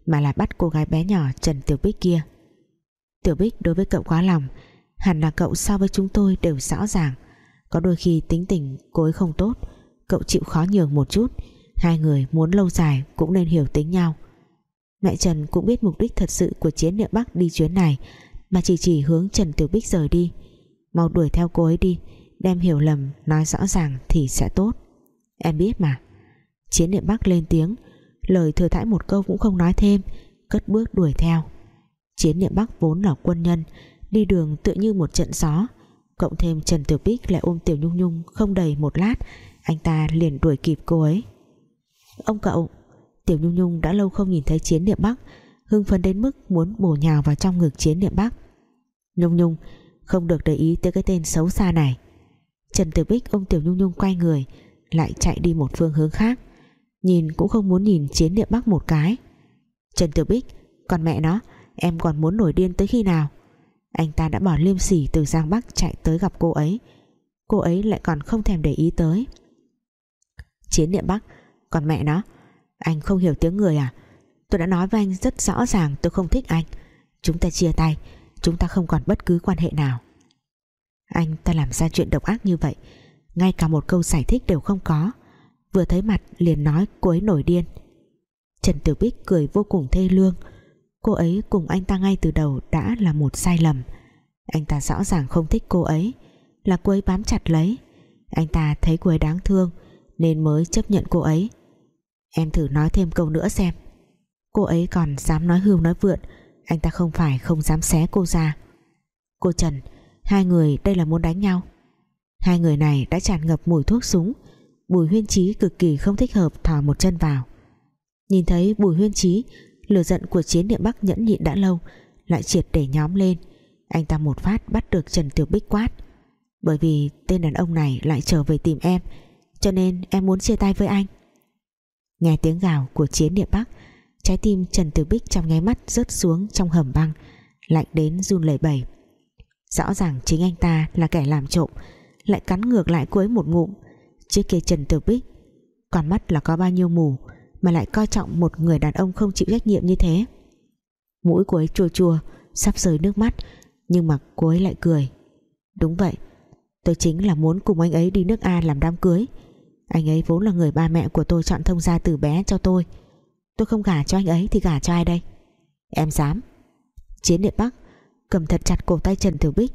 Speaker 1: mà là bắt cô gái bé nhỏ Trần Tiểu Bích kia. Tiểu Bích đối với cậu quá lòng, hẳn là cậu so với chúng tôi đều rõ ràng. Có đôi khi tính tình cô ấy không tốt, cậu chịu khó nhường một chút. Hai người muốn lâu dài cũng nên hiểu tính nhau. Mẹ Trần cũng biết mục đích thật sự của chiến địa Bắc đi chuyến này, mà chỉ chỉ hướng Trần Tiểu Bích rời đi. Mau đuổi theo cô ấy đi đem hiểu lầm nói rõ ràng thì sẽ tốt. Em biết mà. Chiến niệm Bắc lên tiếng. Lời thừa thãi một câu cũng không nói thêm, cất bước đuổi theo. Chiến niệm Bắc vốn là quân nhân, đi đường tự như một trận gió. Cộng thêm Trần Tiểu Bích lại ôm Tiểu Nhung Nhung không đầy một lát, anh ta liền đuổi kịp cô ấy. Ông cậu, Tiểu Nhung Nhung đã lâu không nhìn thấy chiến niệm Bắc, hưng phấn đến mức muốn bổ nhào vào trong ngực chiến niệm Bắc. Nhung Nhung, không được để ý tới cái tên xấu xa này. Trần Tử Bích ôm Tiểu Nhung Nhung quay người, lại chạy đi một phương hướng khác. Nhìn cũng không muốn nhìn chiến địa Bắc một cái. Trần Tiểu Bích, còn mẹ nó, em còn muốn nổi điên tới khi nào? Anh ta đã bỏ liêm sỉ từ Giang Bắc chạy tới gặp cô ấy. Cô ấy lại còn không thèm để ý tới. Chiến địa Bắc, còn mẹ nó, anh không hiểu tiếng người à? Tôi đã nói với anh rất rõ ràng, tôi không thích anh. Chúng ta chia tay, chúng ta không còn bất cứ quan hệ nào anh ta làm ra chuyện độc ác như vậy, ngay cả một câu giải thích đều không có. Vừa thấy mặt liền nói cô ấy nổi điên. Trần Tiểu Bích cười vô cùng thê lương. Cô ấy cùng anh ta ngay từ đầu đã là một sai lầm. Anh ta rõ ràng không thích cô ấy, là cô ấy bám chặt lấy. Anh ta thấy cô ấy đáng thương, nên mới chấp nhận cô ấy. Em thử nói thêm câu nữa xem. Cô ấy còn dám nói hưu nói vượn, anh ta không phải không dám xé cô ra. Cô Trần hai người đây là muốn đánh nhau. Hai người này đã tràn ngập mùi thuốc súng Bùi Huyên Chí cực kỳ không thích hợp thò một chân vào. Nhìn thấy Bùi Huyên Chí, lửa giận của chiến địa Bắc nhẫn nhịn đã lâu, lại triệt để nhóm lên. Anh ta một phát bắt được Trần Tiểu Bích quát. Bởi vì tên đàn ông này lại trở về tìm em, cho nên em muốn chia tay với anh. Nghe tiếng gào của chiến địa Bắc, trái tim Trần Tiểu Bích trong nháy mắt rớt xuống trong hầm băng, lạnh đến run lẩy bẩy rõ ràng chính anh ta là kẻ làm trộm, lại cắn ngược lại cuối một ngụm. Trước kia Trần Tử Bích còn mắt là có bao nhiêu mù mà lại coi trọng một người đàn ông không chịu trách nhiệm như thế? Mũi cô ấy chua chua, sắp rơi nước mắt, nhưng mà cô ấy lại cười. Đúng vậy, tôi chính là muốn cùng anh ấy đi nước A làm đám cưới. Anh ấy vốn là người ba mẹ của tôi chọn thông gia từ bé cho tôi. Tôi không gả cho anh ấy thì gả cho ai đây? Em dám? Chiến địa Bắc cầm thật chặt cổ tay Trần Tiểu Bích.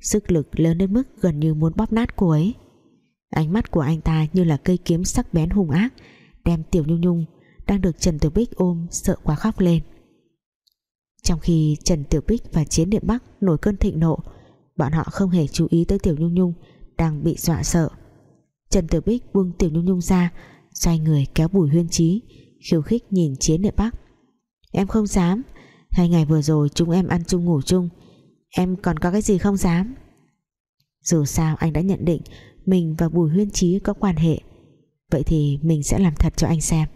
Speaker 1: Sức lực lớn đến mức gần như muốn bóp nát cô ấy. Ánh mắt của anh ta như là cây kiếm sắc bén hung ác, đem Tiểu Nhung Nhung đang được Trần Tiểu Bích ôm sợ quá khóc lên. Trong khi Trần Tiểu Bích và Chiến Điện Bắc nổi cơn thịnh nộ, bọn họ không hề chú ý tới Tiểu Nhung Nhung đang bị dọa sợ. Trần Tiểu Bích buông Tiểu Nhung Nhung ra, xoay người kéo Bùi Huyên Trí khiêu khích nhìn Chiến Điện Bắc. Em không dám hai ngày vừa rồi chúng em ăn chung ngủ chung. Em còn có cái gì không dám dù sao anh đã nhận định mình và Bùi Huyên Trí có quan hệ. Vậy thì mình sẽ làm thật cho anh xem.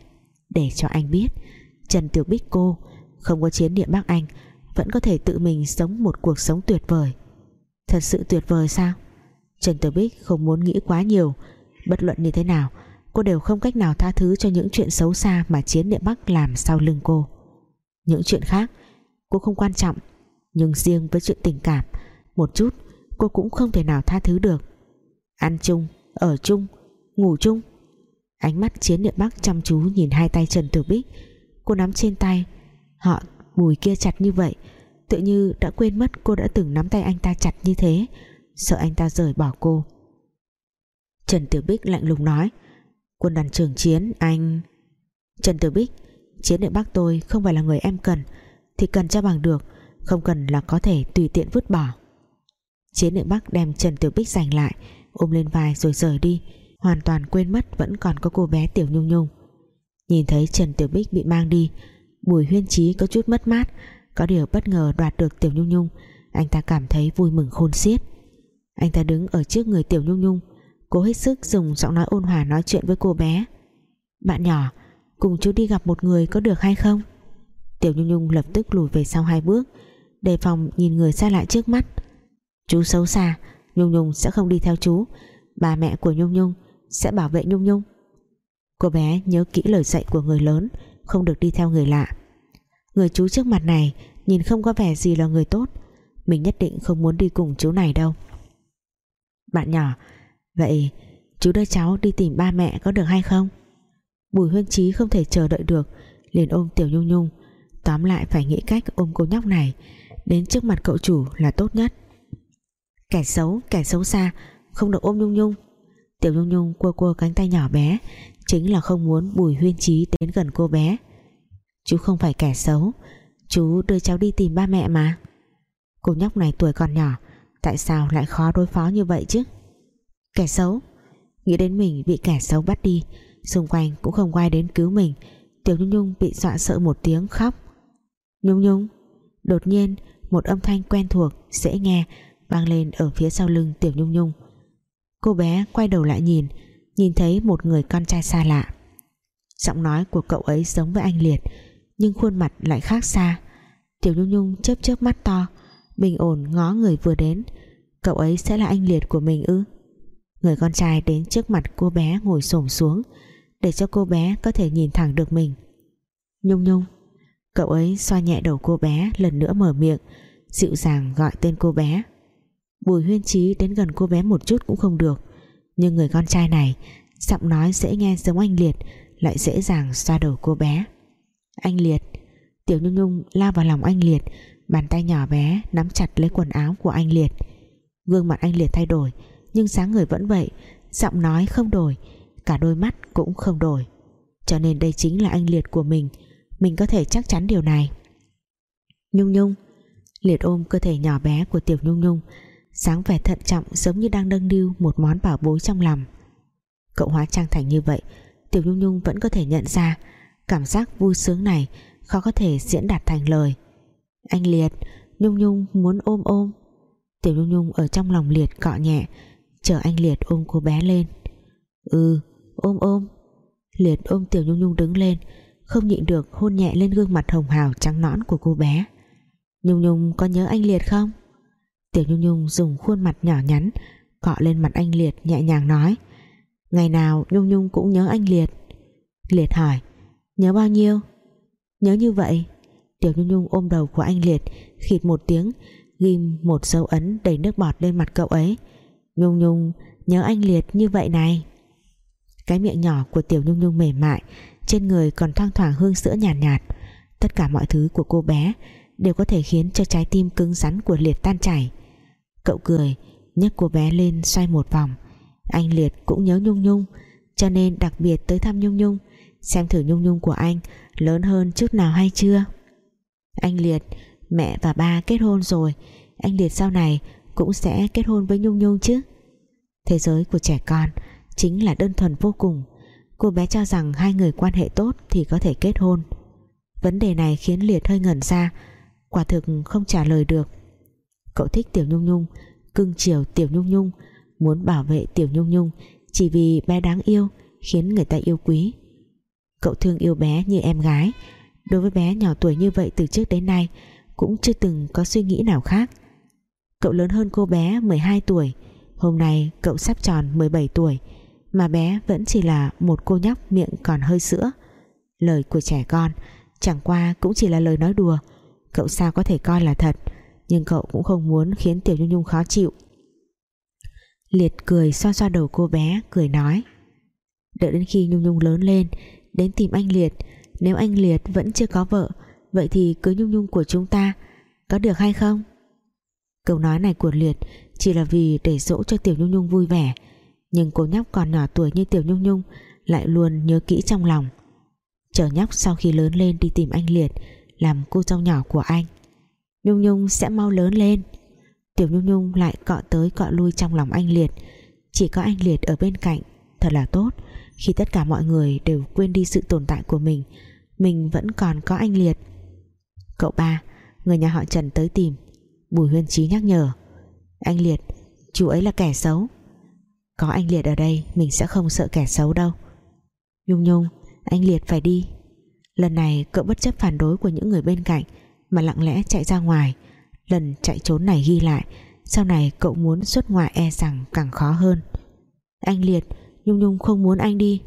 Speaker 1: Để cho anh biết, Trần Tiểu Bích cô Không có chiến địa Bắc Anh, Vẫn có thể tự mình sống một cuộc sống tuyệt vời. Thật sự tuyệt vời sao? Trần Tiểu Bích không muốn nghĩ quá nhiều. Bất luận như thế nào, Cô đều không cách nào tha thứ cho những chuyện xấu xa Mà chiến địa Bắc làm sau lưng cô. Những chuyện khác Cô không quan trọng. Nhưng riêng với chuyện tình cảm Một chút cô cũng không thể nào tha thứ được. Ăn chung, ở chung, ngủ chung. Ánh mắt chiến địa Bắc chăm chú nhìn hai tay Trần Tử Bích. Cô nắm trên tay Họ bùi kia chặt như vậy Tự như đã quên mất cô đã từng nắm tay anh ta chặt như thế. Sợ anh ta rời bỏ cô. Trần Tử Bích lạnh lùng nói Quân đoàn trưởng chiến anh Trần Tử Bích Chiến địa Bắc tôi không phải là người em cần. Thì cần cho bằng được, Không cần là có thể tùy tiện vứt bỏ. Chiến địa Bắc đem Trần Tiểu Bích giành lại, Ôm lên vai rồi rời đi, hoàn toàn quên mất vẫn còn có cô bé Tiểu Nhung Nhung. Nhìn thấy Trần Tiểu Bích bị mang đi, Bùi huyên trí có chút mất mát, có điều bất ngờ đoạt được Tiểu Nhung Nhung, anh ta cảm thấy vui mừng khôn xiết. Anh ta đứng ở trước người Tiểu Nhung Nhung Cố hết sức dùng giọng nói ôn hòa nói chuyện với cô bé. Bạn nhỏ, Cùng chú đi gặp một người có được hay không? Tiểu Nhung Nhung lập tức lùi về sau hai bước, Đề phòng nhìn người xa lại trước mắt. Chú xấu xa, Nhung Nhung sẽ không đi theo chú. Bà mẹ của Nhung Nhung sẽ bảo vệ Nhung Nhung. Cô bé nhớ kỹ lời dạy của người lớn, Không được đi theo người lạ. Người chú trước mặt này Nhìn không có vẻ gì là người tốt. Mình nhất định không muốn đi cùng chú này đâu. Bạn nhỏ, Vậy chú đưa cháu đi tìm ba mẹ có được hay không? Bùi huyên trí không thể chờ đợi được, liền ôm Tiểu Nhung Nhung Tóm lại phải nghĩ cách ôm cô nhóc này Đến trước mặt cậu chủ là tốt nhất. Kẻ xấu, kẻ xấu xa Không được ôm Nhung Nhung. Tiểu Nhung Nhung cua cua cánh tay nhỏ bé Chính là không muốn Bùi huyên trí đến gần cô bé. Chú không phải kẻ xấu Chú đưa cháu đi tìm ba mẹ mà. Cô nhóc này tuổi còn nhỏ Tại sao lại khó đối phó như vậy chứ? Kẻ xấu Nghĩ đến mình bị kẻ xấu bắt đi Xung quanh cũng không quay đến cứu mình. Tiểu Nhung Nhung bị dọa sợ một tiếng khóc. Nhung Nhung, Đột nhiên một âm thanh quen thuộc Dễ nghe vang lên ở phía sau lưng Tiểu Nhung Nhung. Cô bé quay đầu lại nhìn Nhìn thấy một người con trai xa lạ. Giọng nói của cậu ấy giống với anh Liệt, Nhưng khuôn mặt lại khác xa. Tiểu Nhung Nhung chớp chớp mắt to, Bình ổn ngó người vừa đến. Cậu ấy sẽ là anh Liệt của mình ư? Người con trai đến trước mặt cô bé ngồi xổm xuống, Để cho cô bé có thể nhìn thẳng được mình. Nhung Nhung Cậu ấy xoa nhẹ đầu cô bé, Lần nữa mở miệng, Dịu dàng gọi tên cô bé. Bùi huyên trí đến gần cô bé một chút cũng không được, Nhưng người con trai này, Giọng nói dễ nghe giống anh Liệt, Lại dễ dàng xoa đầu cô bé. Anh Liệt, Tiểu Nhung Nhung lao vào lòng anh Liệt, Bàn tay nhỏ bé nắm chặt lấy quần áo của anh Liệt. Gương mặt anh Liệt thay đổi, Nhưng sáng người vẫn vậy, Giọng nói không đổi, Cả đôi mắt cũng không đổi. Cho nên đây chính là anh Liệt của mình mình có thể chắc chắn điều này. Nhung Nhung, Liệt ôm cơ thể nhỏ bé của Tiểu Nhung Nhung, sáng vẻ thận trọng giống như đang nâng niu một món bảo bối trong lòng. Cậu hóa trang thành như vậy, Tiểu Nhung Nhung vẫn có thể nhận ra cảm giác vui sướng này khó có thể diễn đạt thành lời. Anh Liệt, Nhung Nhung muốn ôm ôm. Tiểu Nhung Nhung ở trong lòng Liệt cọ nhẹ, chờ anh Liệt ôm cô bé lên. Ừ ôm ôm. Liệt ôm Tiểu Nhung Nhung đứng lên không nhịn được hôn nhẹ lên gương mặt hồng hào trắng nõn của cô bé. Nhung Nhung có nhớ anh Liệt không? Tiểu Nhung Nhung dùng khuôn mặt nhỏ nhắn, cọ lên mặt anh Liệt nhẹ nhàng nói, ngày nào Nhung Nhung cũng nhớ anh Liệt. Liệt hỏi, nhớ bao nhiêu? Nhớ như vậy. Tiểu Nhung Nhung ôm đầu của anh Liệt, khịt một tiếng, ghim một dấu ấn đầy nước bọt lên mặt cậu ấy. Nhung Nhung, nhớ anh Liệt như vậy này. Cái miệng nhỏ của Tiểu Nhung Nhung mềm mại trên người còn thoang thoảng hương sữa nhàn nhạt, nhạt. Tất cả mọi thứ của cô bé đều có thể khiến cho trái tim cứng rắn của Liệt tan chảy. Cậu cười nhấc cô bé lên xoay một vòng. Anh Liệt cũng nhớ Nhung Nhung cho nên đặc biệt tới thăm Nhung Nhung xem thử Nhung Nhung của anh lớn hơn chút nào hay chưa. Anh Liệt mẹ và ba kết hôn rồi anh Liệt sau này cũng sẽ kết hôn với Nhung Nhung chứ. Thế giới của trẻ con chính là đơn thuần vô cùng cô bé cho rằng hai người quan hệ tốt thì có thể kết hôn. Vấn đề này khiến Liệt hơi ngẩn ra, quả thực không trả lời được. Cậu thích Tiểu Nhung Nhung, cưng chiều Tiểu Nhung Nhung, muốn bảo vệ Tiểu Nhung Nhung chỉ vì bé đáng yêu khiến người ta yêu quý. Cậu thương yêu bé như em gái. Đối với bé nhỏ tuổi như vậy từ trước đến nay cũng chưa từng có suy nghĩ nào khác. Cậu lớn hơn cô bé 12 tuổi. Hôm nay cậu sắp tròn 17 tuổi mà bé vẫn chỉ là một cô nhóc miệng còn hơi sữa. Lời của trẻ con, chẳng qua cũng chỉ là lời nói đùa. Cậu sao có thể coi là thật, nhưng cậu cũng không muốn khiến Tiểu Nhung Nhung khó chịu. Liệt cười xoa xoa đầu cô bé, cười nói, đợi đến khi Nhung Nhung lớn lên, đến tìm anh Liệt. Nếu anh Liệt vẫn chưa có vợ, vậy thì cưới Nhung Nhung của chúng ta, có được hay không? Câu nói này của Liệt chỉ là vì để dỗ cho Tiểu Nhung Nhung vui vẻ nhưng cô nhóc còn nhỏ tuổi như Tiểu Nhung Nhung lại luôn nhớ kỹ trong lòng. Chờ nhóc sau khi lớn lên đi tìm anh Liệt, làm cô dâu nhỏ của anh, Nhung Nhung sẽ mau lớn lên. Tiểu Nhung Nhung lại cọ tới cọ lui trong lòng anh Liệt. Chỉ có anh Liệt ở bên cạnh, Thật là tốt. Khi tất cả mọi người đều quên đi sự tồn tại của mình Mình vẫn còn có anh Liệt. Cậu ba, Người nhà họ Trần tới tìm. Bùi Huyên Trí nhắc nhở. Anh Liệt, Chú ấy là kẻ xấu. Có anh Liệt ở đây, Mình sẽ không sợ kẻ xấu đâu. Nhung Nhung, Anh Liệt phải đi. Lần này cậu bất chấp phản đối của những người bên cạnh Mà lặng lẽ chạy ra ngoài. Lần chạy trốn này ghi lại, Sau này cậu muốn xuất ngoại e rằng càng khó hơn. Anh Liệt, Nhung Nhung không muốn anh đi.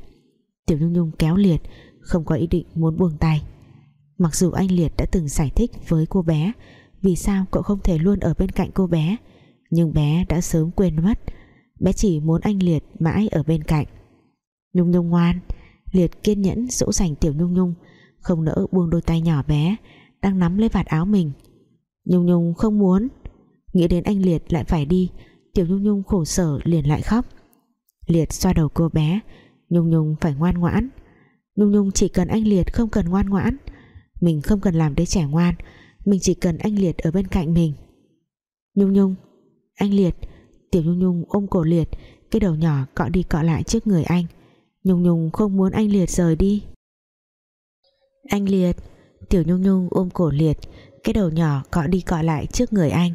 Speaker 1: Tiểu Nhung Nhung kéo Liệt, Không có ý định muốn buông tay. Mặc dù anh Liệt đã từng giải thích với cô bé Vì sao cậu không thể luôn ở bên cạnh cô bé, Nhưng bé đã sớm quên mất Bé chỉ muốn anh Liệt mãi ở bên cạnh. Nhung Nhung ngoan, Liệt kiên nhẫn dỗ dành Tiểu Nhung Nhung, Không nỡ buông đôi tay nhỏ bé Đang nắm lấy vạt áo mình. Nhung Nhung không muốn, Nghĩ đến anh Liệt lại phải đi, Tiểu Nhung Nhung khổ sở liền lại khóc. Liệt xoa đầu cô bé, Nhung Nhung phải ngoan ngoãn. Nhung Nhung chỉ cần anh Liệt không cần ngoan ngoãn, Mình không cần làm đứa trẻ ngoan, Mình chỉ cần anh Liệt ở bên cạnh mình. Nhung Nhung, Anh Liệt Tiểu Nhung Nhung ôm cổ Liệt, Cái đầu nhỏ cọ đi cọ lại trước người anh. Nhung Nhung không muốn anh Liệt rời đi. Anh Liệt, Tiểu Nhung Nhung ôm cổ Liệt, Cái đầu nhỏ cọ đi cọ lại trước người anh.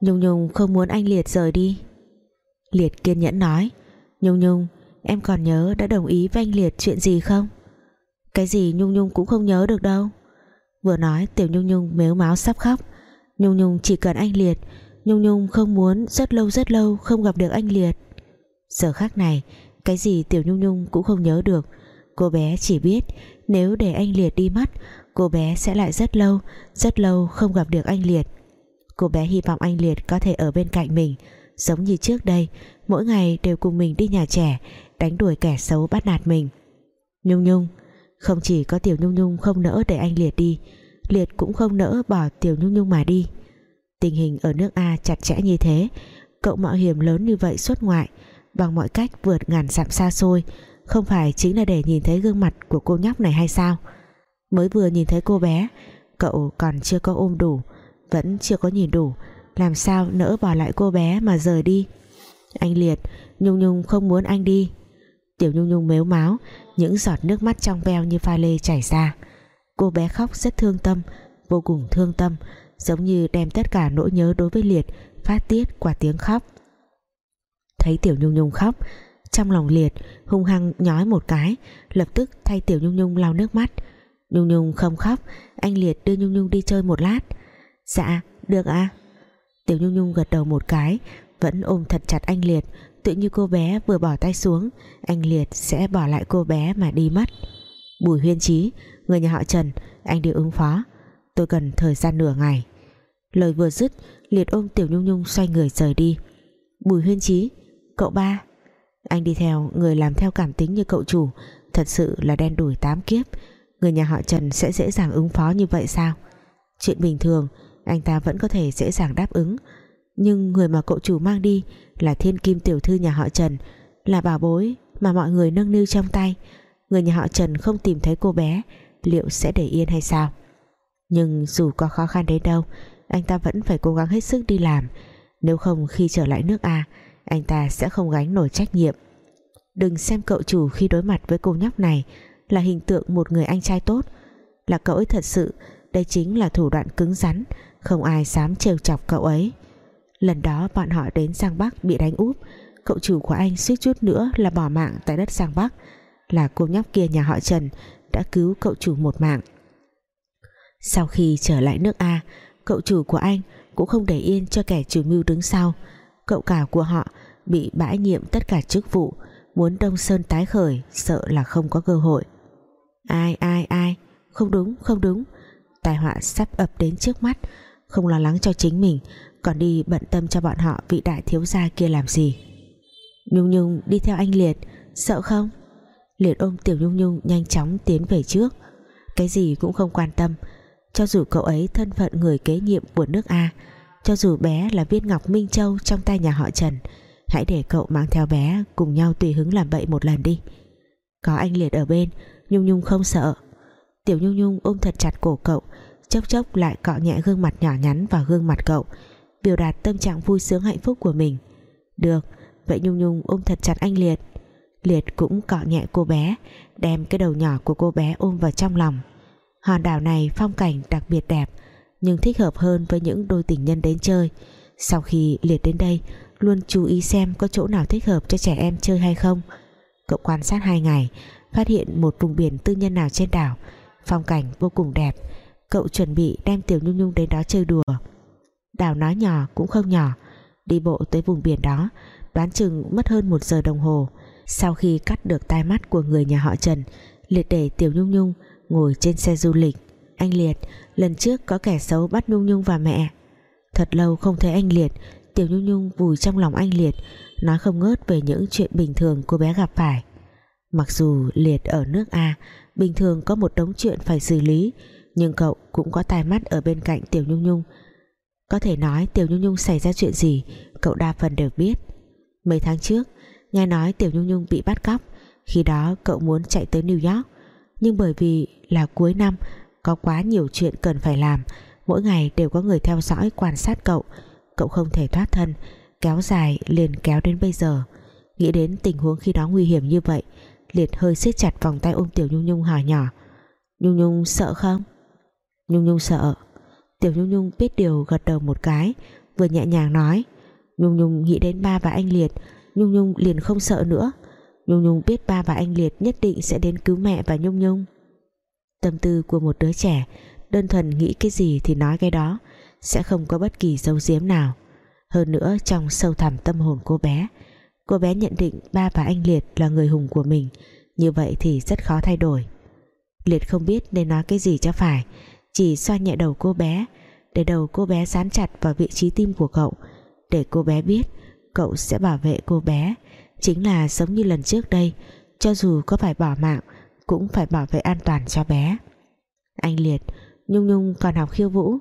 Speaker 1: Nhung Nhung không muốn anh Liệt rời đi. Liệt kiên nhẫn nói, Nhung Nhung, Em còn nhớ đã đồng ý với anh Liệt chuyện gì không? Cái gì Nhung Nhung cũng không nhớ được đâu. Vừa nói, Tiểu Nhung Nhung mếu máu sắp khóc. Nhung Nhung chỉ cần anh Liệt Nhung Nhung không muốn, rất lâu rất lâu Không gặp được anh Liệt. Giờ khác này, Cái gì Tiểu Nhung Nhung cũng không nhớ được. Cô bé chỉ biết Nếu để anh Liệt đi mất, Cô bé sẽ lại rất lâu Rất lâu không gặp được anh Liệt. Cô bé hy vọng anh Liệt có thể ở bên cạnh mình. Giống như trước đây, Mỗi ngày đều cùng mình đi nhà trẻ, Đánh đuổi kẻ xấu bắt nạt mình. Nhung Nhung, Không chỉ có Tiểu Nhung Nhung không nỡ để anh Liệt đi, Liệt cũng không nỡ bỏ Tiểu Nhung Nhung mà đi. Tình hình ở nước A chặt chẽ như thế. Cậu mạo hiểm lớn như vậy xuất ngoại Bằng mọi cách vượt ngàn dặm xa xôi Không phải chính là để nhìn thấy gương mặt Của cô nhóc này hay sao? Mới vừa nhìn thấy cô bé Cậu còn chưa có ôm đủ Vẫn chưa có nhìn đủ Làm sao nỡ bỏ lại cô bé mà rời đi? Anh Liệt Nhung Nhung không muốn anh đi. Tiểu Nhung Nhung mếu máo, Những giọt nước mắt trong veo như pha lê chảy ra. Cô bé khóc rất thương tâm Vô cùng thương tâm Giống như đem tất cả nỗi nhớ đối với Liệt Phát tiết qua tiếng khóc. Thấy Tiểu Nhung Nhung khóc, Trong lòng Liệt hung hăng nhói một cái, Lập tức thay Tiểu Nhung Nhung lau nước mắt. Nhung Nhung không khóc, Anh Liệt đưa Nhung Nhung đi chơi một lát. Dạ được à Tiểu Nhung Nhung gật đầu một cái, Vẫn ôm thật chặt anh Liệt, Tự như cô bé vừa bỏ tay xuống, Anh Liệt sẽ bỏ lại cô bé mà đi mất. Bùi huyên trí Người nhà họ Trần, Anh đi ứng phó. Tôi cần thời gian nửa ngày. Lời vừa dứt, Liệt ôm Tiểu Nhung Nhung xoay người rời đi. Bùi huyên trí Cậu ba. Anh đi theo, người làm theo cảm tính như cậu chủ, Thật sự là đen đủi tám kiếp. Người nhà họ Trần sẽ dễ dàng ứng phó như vậy sao? Chuyện bình thường, Anh ta vẫn có thể dễ dàng đáp ứng. Nhưng người mà cậu chủ mang đi Là thiên kim tiểu thư nhà họ Trần, Là bảo bối mà mọi người nâng niu trong tay. Người nhà họ Trần không tìm thấy cô bé, Liệu sẽ để yên hay sao? Nhưng dù có khó khăn đến đâu, Anh ta vẫn phải cố gắng hết sức đi làm. Nếu không khi trở lại nước A, Anh ta sẽ không gánh nổi trách nhiệm. Đừng xem cậu chủ khi đối mặt với cô nhóc này là hình tượng một người anh trai tốt. Là cậu ấy thật sự, đây chính là thủ đoạn cứng rắn, không ai dám trêu chọc cậu ấy. Lần đó bọn họ đến Giang Bắc bị đánh úp, cậu chủ của anh suýt chút nữa là bỏ mạng tại đất Giang Bắc. Là cô nhóc kia nhà họ Trần đã cứu cậu chủ một mạng sau khi trở lại nước A, cậu chủ của anh cũng không để yên cho kẻ chủ mưu đứng sau. Cậu cả của họ bị bãi nhiệm tất cả chức vụ, muốn Đông Sơn tái khởi, sợ là không có cơ hội. Ai ai ai? Không đúng không đúng. Tai họa sắp ập đến trước mắt, không lo lắng cho chính mình, còn đi bận tâm cho bọn họ vị đại thiếu gia kia làm gì. Nhung Nhung đi theo anh Liệt, sợ không? Liệt ôm Tiểu Nhung Nhung nhanh chóng tiến về trước. Cái gì cũng không quan tâm cho dù cậu ấy thân phận người kế nhiệm của nước A, cho dù bé là viên ngọc Minh Châu trong tay nhà họ Trần, hãy để cậu mang theo bé cùng nhau tùy hứng làm bậy một lần đi. Có anh Liệt ở bên, Nhung Nhung không sợ. Tiểu Nhung Nhung ôm thật chặt cổ cậu, chốc chốc lại cọ nhẹ gương mặt nhỏ nhắn vào gương mặt cậu, biểu đạt tâm trạng vui sướng hạnh phúc của mình. Được, vậy Nhung Nhung ôm thật chặt anh Liệt. Liệt cũng cọ nhẹ cô bé, đem cái đầu nhỏ của cô bé ôm vào trong lòng hòn đảo này phong cảnh đặc biệt đẹp, nhưng thích hợp hơn với những đôi tình nhân đến chơi. Sau khi Liệt đến đây, luôn chú ý xem có chỗ nào thích hợp cho trẻ em chơi hay không. Cậu quan sát hai ngày, phát hiện một vùng biển tư nhân nào trên đảo. Phong cảnh vô cùng đẹp, cậu chuẩn bị đem Tiểu Nhung Nhung đến đó chơi đùa. Đảo nói nhỏ cũng không nhỏ, đi bộ tới vùng biển đó, đoán chừng mất hơn một giờ đồng hồ. Sau khi cắt được tai mắt của người nhà họ Trần, Liệt để Tiểu Nhung Nhung ngồi trên xe du lịch. Anh Liệt, lần trước có kẻ xấu bắt Nhung Nhung và mẹ. Thật lâu không thấy anh Liệt, Tiểu Nhung Nhung vùi trong lòng anh Liệt, nói không ngớt về những chuyện bình thường cô bé gặp phải. Mặc dù Liệt ở nước A, bình thường có một đống chuyện phải xử lý, nhưng cậu cũng có tai mắt ở bên cạnh Tiểu Nhung Nhung. Có thể nói Tiểu Nhung Nhung xảy ra chuyện gì, cậu đa phần đều biết. Mấy tháng trước, nghe nói Tiểu Nhung Nhung bị bắt cóc, khi đó cậu muốn chạy tới New York nhưng bởi vì là cuối năm, có quá nhiều chuyện cần phải làm, mỗi ngày đều có người theo dõi, quan sát cậu. Cậu không thể thoát thân, kéo dài liền kéo đến bây giờ. Nghĩ đến tình huống khi đó nguy hiểm như vậy, liệt hơi siết chặt vòng tay ôm tiểu nhung nhung hỏi nhỏ. Nhung nhung sợ không? Nhung nhung sợ. Tiểu nhung nhung biết điều gật đầu một cái, vừa nhẹ nhàng nói. Nhung nhung nghĩ đến ba và anh liệt, nhung nhung liền không sợ nữa nhung nhung biết ba và anh liệt nhất định sẽ đến cứu mẹ và nhung nhung. Tâm tư của một đứa trẻ, đơn thuần nghĩ cái gì thì nói cái đó, sẽ không có bất kỳ dấu diếm nào. Hơn nữa, trong sâu thẳm tâm hồn cô bé cô bé nhận định ba và anh Liệt là người hùng của mình, như vậy thì rất khó thay đổi. Liệt không biết nên nói cái gì cho phải, chỉ xoa nhẹ đầu cô bé, để đầu cô bé dán chặt vào vị trí tim của cậu, để cô bé biết cậu sẽ bảo vệ cô bé chính là giống như lần trước đây, cho dù có phải bỏ mạng, cũng phải bảo vệ an toàn cho bé. Anh Liệt, Nhung Nhung còn học khiêu vũ.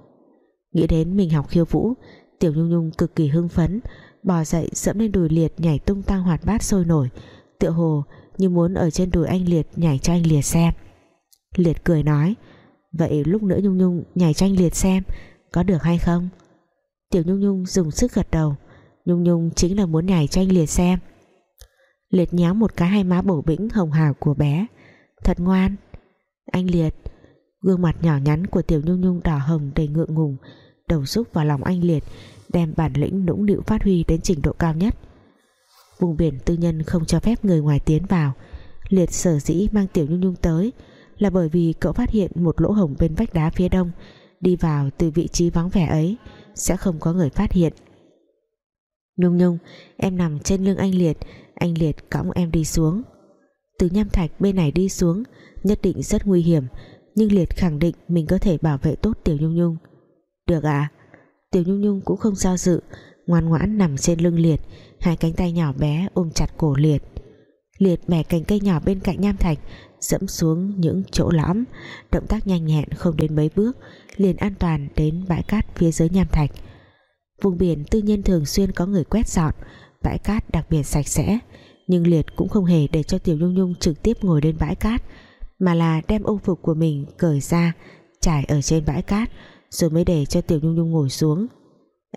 Speaker 1: Nghĩ đến mình học khiêu vũ, Tiểu Nhung Nhung cực kỳ hưng phấn, bò dậy dẫm lên đùi Liệt nhảy tung tăng hoạt bát sôi nổi, tựa hồ như muốn ở trên đùi anh Liệt nhảy cho anh Liệt xem. Liệt cười nói, vậy lúc nữa Nhung Nhung nhảy cho anh Liệt xem, có được hay không? Tiểu Nhung Nhung dùng sức gật đầu, Nhung Nhung chính là muốn nhảy cho anh Liệt xem. Liệt nhéo một cái hai má bổ bĩnh hồng hào của bé. Thật ngoan. Anh Liệt, Gương mặt nhỏ nhắn của Tiểu Nhung Nhung đỏ hồng đầy ngượng ngùng, Đầu rúc vào lòng anh Liệt, Đem bản lĩnh nũng nịu phát huy đến trình độ cao nhất. Vùng biển tư nhân không cho phép người ngoài tiến vào. Liệt sở dĩ mang Tiểu Nhung Nhung tới Là bởi vì cậu phát hiện một lỗ hổng bên vách đá phía đông, Đi vào từ vị trí vắng vẻ ấy, Sẽ không có người phát hiện. Nhung Nhung, Em nằm trên lưng anh Liệt anh Liệt cõng em đi xuống. Từ nham thạch bên này đi xuống, Nhất định rất nguy hiểm, Nhưng Liệt khẳng định mình có thể bảo vệ tốt Tiểu Nhung Nhung. Được ạ à? Tiểu Nhung Nhung cũng không do dự, Ngoan ngoãn nằm trên lưng Liệt, Hai cánh tay nhỏ bé ôm chặt cổ Liệt. Liệt bẻ cành cây nhỏ bên cạnh nham thạch, dẫm xuống những chỗ lõm, động tác nhanh nhẹn không đến mấy bước, liền an toàn đến bãi cát phía dưới nham thạch. Vùng biển tư nhân thường xuyên có người quét dọn bãi cát đặc biệt sạch sẽ, nhưng Liệt cũng không hề để cho Tiểu Nhung Nhung trực tiếp ngồi lên bãi cát, mà là đem ô phục của mình cởi ra, trải ở trên bãi cát, rồi mới để cho Tiểu Nhung Nhung ngồi xuống.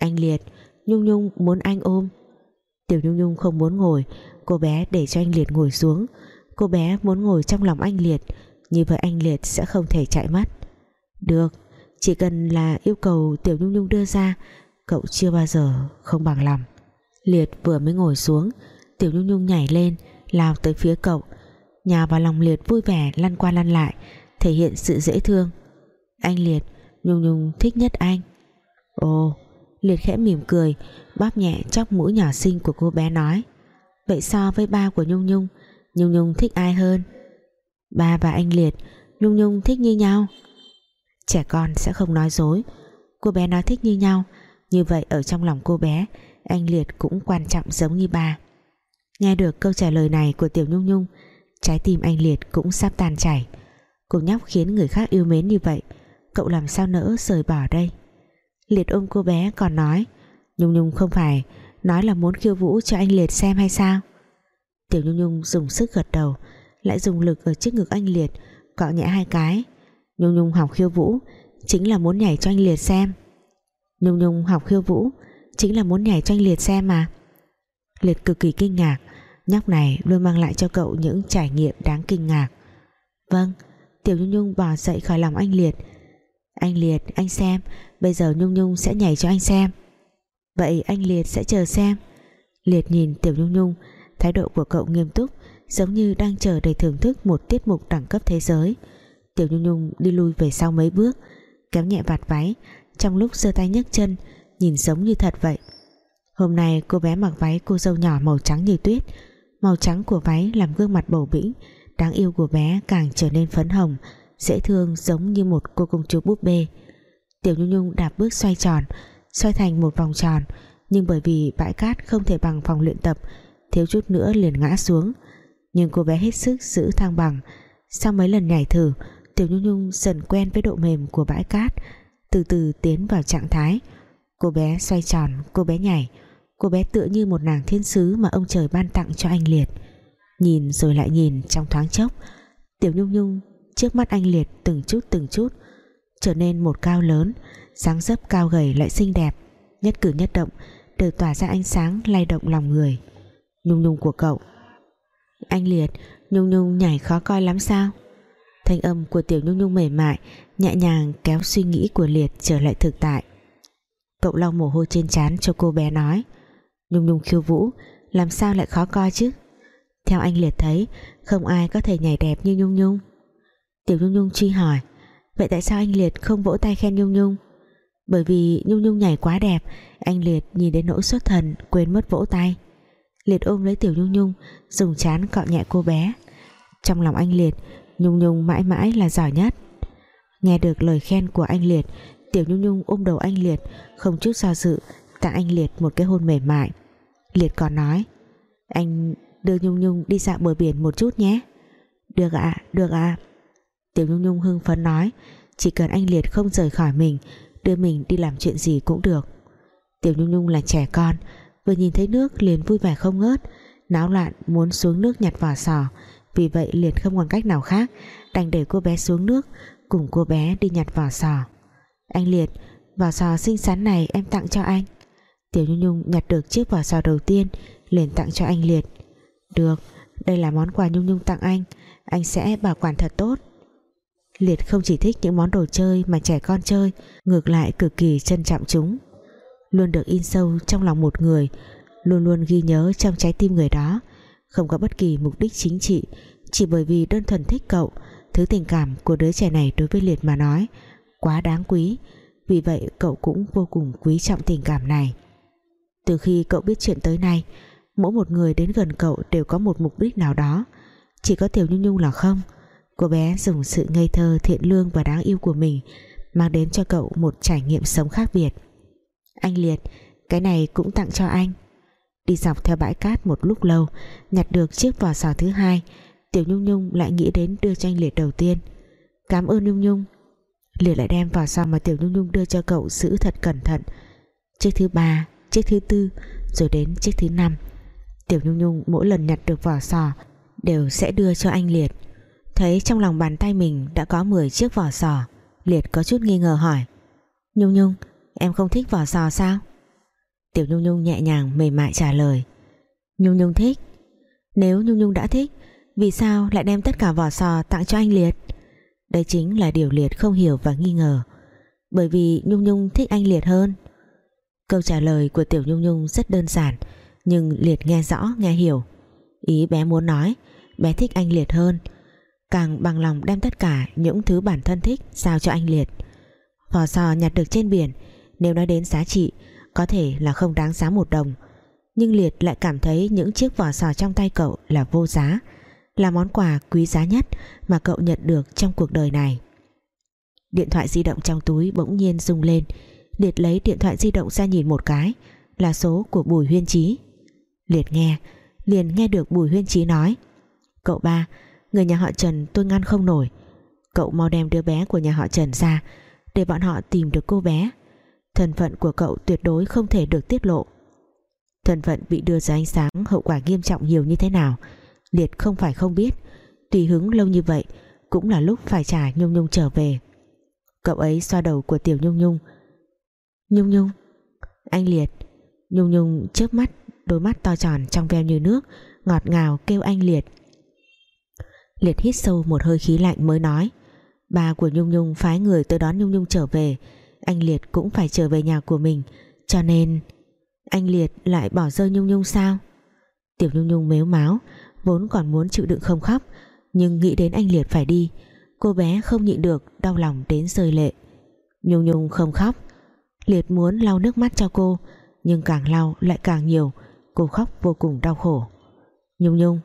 Speaker 1: Anh Liệt, Nhung Nhung muốn anh ôm. Tiểu Nhung Nhung không muốn ngồi, cô bé để cho anh Liệt ngồi xuống. Cô bé muốn ngồi trong lòng anh Liệt, như vậy anh Liệt sẽ không thể chạy mất. Được, chỉ cần là yêu cầu Tiểu Nhung Nhung đưa ra, cậu chưa bao giờ không bằng lòng. Liệt vừa mới ngồi xuống. Tiểu Nhung Nhung nhảy lên, lao tới phía cậu. Nhào vào lòng Liệt vui vẻ, lăn qua lăn lại, thể hiện sự dễ thương. Anh Liệt, Nhung Nhung thích nhất anh. Ồ, Liệt khẽ mỉm cười, Bóp nhẹ chóc mũi nhỏ xinh của cô bé nói. Vậy so với ba của Nhung Nhung Nhung Nhung thích ai hơn? Ba và anh Liệt, Nhung Nhung thích như nhau. Trẻ con sẽ không nói dối. Cô bé nói thích như nhau, Như vậy ở trong lòng cô bé anh Liệt cũng quan trọng giống như ba Nghe được câu trả lời này của Tiểu Nhung Nhung, Trái tim anh Liệt cũng sắp tan chảy. Cô nhóc khiến người khác yêu mến như vậy, Cậu làm sao nỡ rời bỏ đây? Liệt ôm cô bé còn nói, Nhung Nhung không phải Nói là muốn khiêu vũ cho anh Liệt xem hay sao? Tiểu Nhung Nhung dùng sức gật đầu, Lại dùng lực ở trước ngực anh Liệt, Cọ nhẹ hai cái. Nhung Nhung học khiêu vũ, Chính là muốn nhảy cho anh Liệt xem. Nhung Nhung học khiêu vũ Chính là muốn nhảy cho anh Liệt xem mà. Liệt cực kỳ kinh ngạc, Nhóc này luôn mang lại cho cậu những trải nghiệm đáng kinh ngạc. Vâng Tiểu Nhung Nhung bò dậy khỏi lòng anh Liệt. Anh Liệt, anh xem, Bây giờ Nhung Nhung sẽ nhảy cho anh xem. Vậy anh Liệt sẽ chờ xem. Liệt nhìn Tiểu Nhung Nhung, Thái độ của cậu nghiêm túc, Giống như đang chờ để thưởng thức một tiết mục đẳng cấp thế giới. Tiểu Nhung Nhung đi lui về sau mấy bước, Kéo nhẹ vạt váy, Trong lúc giơ tay nhấc chân Nhìn giống như thật vậy. Hôm nay cô bé mặc váy cô dâu nhỏ màu trắng như tuyết. Màu trắng của váy làm gương mặt bầu bĩnh, Đáng yêu của bé càng trở nên phấn hồng, Dễ thương giống như một cô công chúa búp bê. Tiểu Nhung Nhung đạp bước xoay tròn, Xoay thành một vòng tròn, Nhưng bởi vì bãi cát không thể bằng phòng luyện tập, Thiếu chút nữa liền ngã xuống. Nhưng cô bé hết sức giữ thăng bằng. Sau mấy lần nhảy thử, Tiểu Nhung Nhung dần quen với độ mềm của bãi cát, Từ từ tiến vào trạng thái. Cô bé xoay tròn, Cô bé nhảy. Cô bé tựa như một nàng thiên sứ Mà ông trời ban tặng cho anh Liệt. Nhìn rồi lại nhìn trong thoáng chốc. Tiểu Nhung Nhung, trước mắt anh Liệt Từng chút từng chút. Trở nên một cao lớn, dáng dấp cao gầy lại xinh đẹp. Nhất cử nhất động, đều tỏa ra ánh sáng lay động lòng người. Nhung Nhung của cậu. Anh Liệt, Nhung Nhung nhảy khó coi lắm sao? Thanh âm của Tiểu Nhung Nhung mềm mại, Nhẹ nhàng kéo suy nghĩ của Liệt trở lại thực tại. Cậu lau mồ hôi trên trán cho cô bé nói. Nhung Nhung khiêu vũ, Làm sao lại khó coi chứ? Theo anh Liệt thấy, Không ai có thể nhảy đẹp như Nhung Nhung. Tiểu Nhung Nhung truy hỏi, Vậy tại sao anh Liệt không vỗ tay khen Nhung Nhung? Bởi vì Nhung Nhung nhảy quá đẹp, Anh Liệt nhìn đến nỗi xuất thần, Quên mất vỗ tay. Liệt ôm lấy Tiểu Nhung Nhung, Dùng chán cọ nhẹ cô bé. Trong lòng anh Liệt, Nhung Nhung mãi mãi là giỏi nhất. Nghe được lời khen của anh Liệt Tiểu Nhung Nhung ôm đầu anh Liệt Không chút do dự tặng anh Liệt một cái hôn mềm mại. Liệt còn nói Anh đưa Nhung Nhung đi dạo bờ biển một chút nhé. Được ạ, được ạ. Tiểu Nhung Nhung hưng phấn nói Chỉ cần anh Liệt không rời khỏi mình Đưa mình đi làm chuyện gì cũng được. Tiểu Nhung Nhung là trẻ con Vừa nhìn thấy nước liền vui vẻ không ngớt Náo loạn muốn xuống nước nhặt vỏ sò. Vì vậy Liệt không còn cách nào khác Đành để cô bé xuống nước Cùng cô bé đi nhặt vỏ sò. Anh Liệt Vỏ sò xinh xắn này em tặng cho anh. Tiểu Nhung Nhung nhặt được chiếc vỏ sò đầu tiên, liền tặng cho anh Liệt. Được, Đây là món quà Nhung Nhung tặng anh. Anh sẽ bảo quản thật tốt. Liệt không chỉ thích những món đồ chơi mà trẻ con chơi, Ngược lại cực kỳ trân trọng chúng. Luôn được in sâu trong lòng một người, Luôn luôn ghi nhớ trong trái tim người đó. Không có bất kỳ mục đích chính trị, Chỉ bởi vì đơn thuần thích cậu. Thứ tình cảm của đứa trẻ này đối với Liệt mà nói Quá đáng quý. Vì vậy, cậu cũng vô cùng quý trọng tình cảm này. Từ khi cậu biết chuyện tới nay, Mỗi một người đến gần cậu đều có một mục đích nào đó. Chỉ có Tiểu Nhung Nhung là không. Cô bé dùng sự ngây thơ, thiện lương và đáng yêu của mình Mang đến cho cậu một trải nghiệm sống khác biệt. Anh Liệt, Cái này cũng tặng cho anh. Đi dọc theo bãi cát một lúc lâu, Nhặt được chiếc vỏ sò thứ hai, Tiểu Nhung Nhung lại nghĩ đến đưa cho anh Liệt đầu tiên. Cảm ơn Nhung Nhung. Liệt lại đem vỏ sò mà Tiểu Nhung Nhung đưa cho cậu giữ thật cẩn thận. Chiếc thứ ba, Chiếc thứ tư, Rồi đến chiếc thứ năm. Tiểu Nhung Nhung mỗi lần nhặt được vỏ sò Đều sẽ đưa cho anh Liệt. Thấy trong lòng bàn tay mình đã có 10 chiếc vỏ sò, Liệt có chút nghi ngờ hỏi, Nhung Nhung, Em không thích vỏ sò sao? Tiểu Nhung Nhung nhẹ nhàng, mềm mại trả lời, Nhung Nhung thích. Nếu Nhung Nhung đã thích, Vì sao lại đem tất cả vỏ sò tặng cho anh Liệt? Đây chính là điều Liệt không hiểu và nghi ngờ. Bởi vì Nhung Nhung thích anh Liệt hơn. Câu trả lời của Tiểu Nhung Nhung rất đơn giản, Nhưng Liệt nghe rõ, nghe hiểu. Ý bé muốn nói, Bé thích anh Liệt hơn. Càng bằng lòng đem tất cả những thứ bản thân thích giao cho anh Liệt. Vỏ sò nhặt được trên biển, nếu nói đến giá trị, có thể là không đáng giá một đồng. Nhưng Liệt lại cảm thấy những chiếc vỏ sò trong tay cậu là vô giá là món quà quý giá nhất mà cậu nhận được trong cuộc đời này. Điện thoại di động trong túi bỗng nhiên rung lên. Liệt lấy điện thoại di động ra nhìn một cái, là số của Bùi Huyên Trí Liệt nghe, liền nghe được Bùi Huyên Trí nói, cậu ba, Người nhà họ Trần tôi ngăn không nổi. Cậu mau đem đứa bé của nhà họ Trần ra, Để bọn họ tìm được cô bé. Thân phận của cậu tuyệt đối không thể được tiết lộ. Thân phận bị đưa ra ánh sáng Hậu quả nghiêm trọng nhiều như thế nào? Liệt không phải không biết. Tùy hứng lâu như vậy, Cũng là lúc phải trả Nhung Nhung trở về. Cậu ấy xoa đầu của Tiểu Nhung Nhung. Nhung Nhung. Anh Liệt. Nhung Nhung chớp mắt, Đôi mắt to tròn trong veo như nước, Ngọt ngào kêu anh Liệt. Liệt hít sâu một hơi khí lạnh mới nói, bà của Nhung Nhung phái người tới đón Nhung Nhung trở về. Anh Liệt cũng phải trở về nhà của mình, Cho nên Anh Liệt lại bỏ rơi Nhung Nhung sao? Tiểu Nhung Nhung mếu máo Vốn còn muốn chịu đựng không khóc, Nhưng nghĩ đến anh Liệt phải đi, Cô bé không nhịn được đau lòng đến rơi lệ. Nhung Nhung không khóc. Liệt muốn lau nước mắt cho cô, Nhưng càng lau lại càng nhiều, Cô khóc vô cùng đau khổ. Nhung Nhung,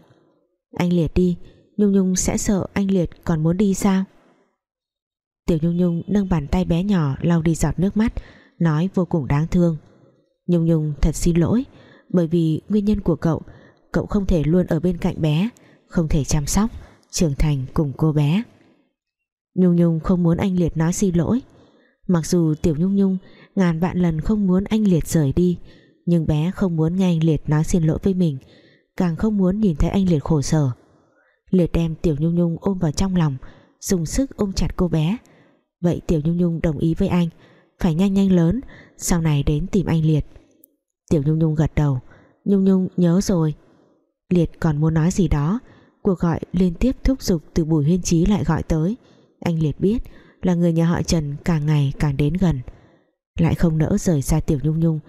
Speaker 1: Anh Liệt đi, Nhung Nhung sẽ sợ anh Liệt còn muốn đi sao? Tiểu Nhung Nhung nâng bàn tay bé nhỏ lau đi giọt nước mắt, nói vô cùng đáng thương. Nhung Nhung thật xin lỗi, bởi vì nguyên nhân của cậu cậu không thể luôn ở bên cạnh bé, không thể chăm sóc, trưởng thành cùng cô bé. Nhung Nhung không muốn anh Liệt nói xin lỗi. Mặc dù Tiểu Nhung Nhung ngàn vạn lần không muốn anh Liệt rời đi, nhưng bé không muốn nghe anh Liệt nói xin lỗi với mình, càng không muốn nhìn thấy anh Liệt khổ sở. Liệt đem Tiểu Nhung Nhung ôm vào trong lòng, dùng sức ôm chặt cô bé. Vậy Tiểu Nhung Nhung đồng ý với anh, phải nhanh nhanh lớn, sau này đến tìm anh Liệt. Tiểu Nhung Nhung gật đầu. Nhung Nhung nhớ rồi. Liệt còn muốn nói gì đó, cuộc gọi liên tiếp thúc giục từ Bùi Huyên Trí lại gọi tới. Anh Liệt biết là người nhà họ Trần càng ngày càng đến gần. Lại không nỡ rời xa Tiểu Nhung Nhung,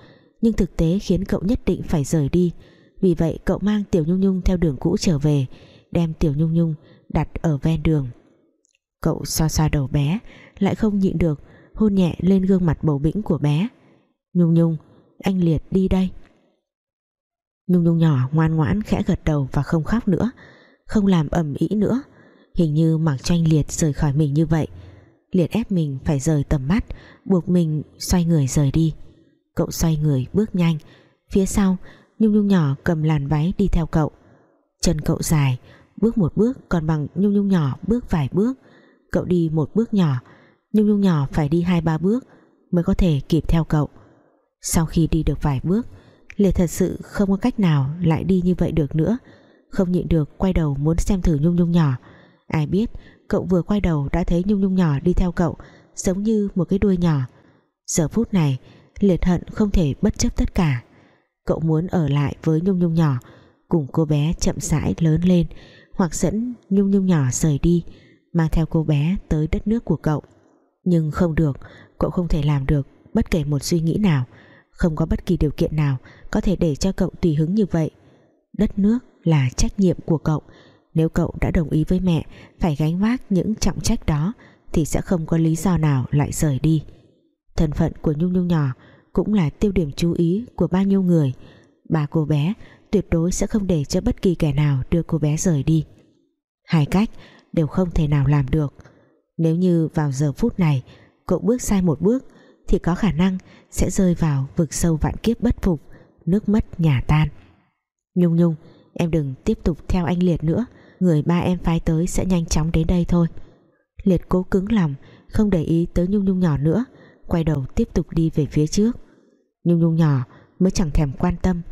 Speaker 1: nhưng thực tế khiến cậu nhất định phải rời đi. Vì vậy cậu mang Tiểu Nhung Nhung theo đường cũ trở về, đem Tiểu Nhung Nhung đặt ở ven đường. Cậu xoa xoa đầu bé, lại không nhịn được, hôn nhẹ lên gương mặt bầu bĩnh của bé. Nhung Nhung, anh Liệt đi đây. Nhung Nhung nhỏ ngoan ngoãn khẽ gật đầu và không khóc nữa, không làm ầm ĩ nữa. Hình như mặc cho anh Liệt rời khỏi mình như vậy. Liệt ép mình phải rời tầm mắt, buộc mình xoay người rời đi. Cậu xoay người bước nhanh. Phía sau Nhung Nhung nhỏ cầm làn váy đi theo cậu. Chân cậu dài, bước một bước, còn bằng Nhung Nhung nhỏ bước vài bước. Cậu đi một bước nhỏ Nhung Nhung nhỏ phải đi hai ba bước mới có thể kịp theo cậu. Sau khi đi được vài bước Liệt thật sự không có cách nào lại đi như vậy được nữa. Không nhịn được quay đầu muốn xem thử Nhung Nhung nhỏ. Ai biết, cậu vừa quay đầu đã thấy Nhung Nhung nhỏ đi theo cậu, giống như một cái đuôi nhỏ. Giờ phút này, Liệt hận không thể bất chấp tất cả. Cậu muốn ở lại với Nhung Nhung nhỏ, cùng cô bé chậm rãi lớn lên, hoặc dẫn Nhung Nhung nhỏ rời đi, mang theo cô bé tới đất nước của cậu. Nhưng không được, cậu không thể làm được bất kể một suy nghĩ nào không có bất kỳ điều kiện nào có thể để cho cậu tùy hứng như vậy. Đất nước là trách nhiệm của cậu. Nếu cậu đã đồng ý với mẹ phải gánh vác những trọng trách đó, thì sẽ không có lý do nào lại rời đi. Thân phận của Nhung Nhung nhỏ cũng là tiêu điểm chú ý của bao nhiêu người. Bà cô bé tuyệt đối sẽ không để cho bất kỳ kẻ nào đưa cô bé rời đi. Hai cách đều không thể nào làm được. Nếu như vào giờ phút này, cậu bước sai một bước thì có khả năng sẽ rơi vào vực sâu vạn kiếp bất phục, nước mất nhà tan. Nhung Nhung, em đừng tiếp tục theo anh Liệt nữa, người ba em phái tới sẽ nhanh chóng đến đây thôi. Liệt cố cứng lòng, không để ý tới Nhung Nhung nhỏ nữa, quay đầu tiếp tục đi về phía trước. Nhung Nhung nhỏ mới chẳng thèm quan tâm,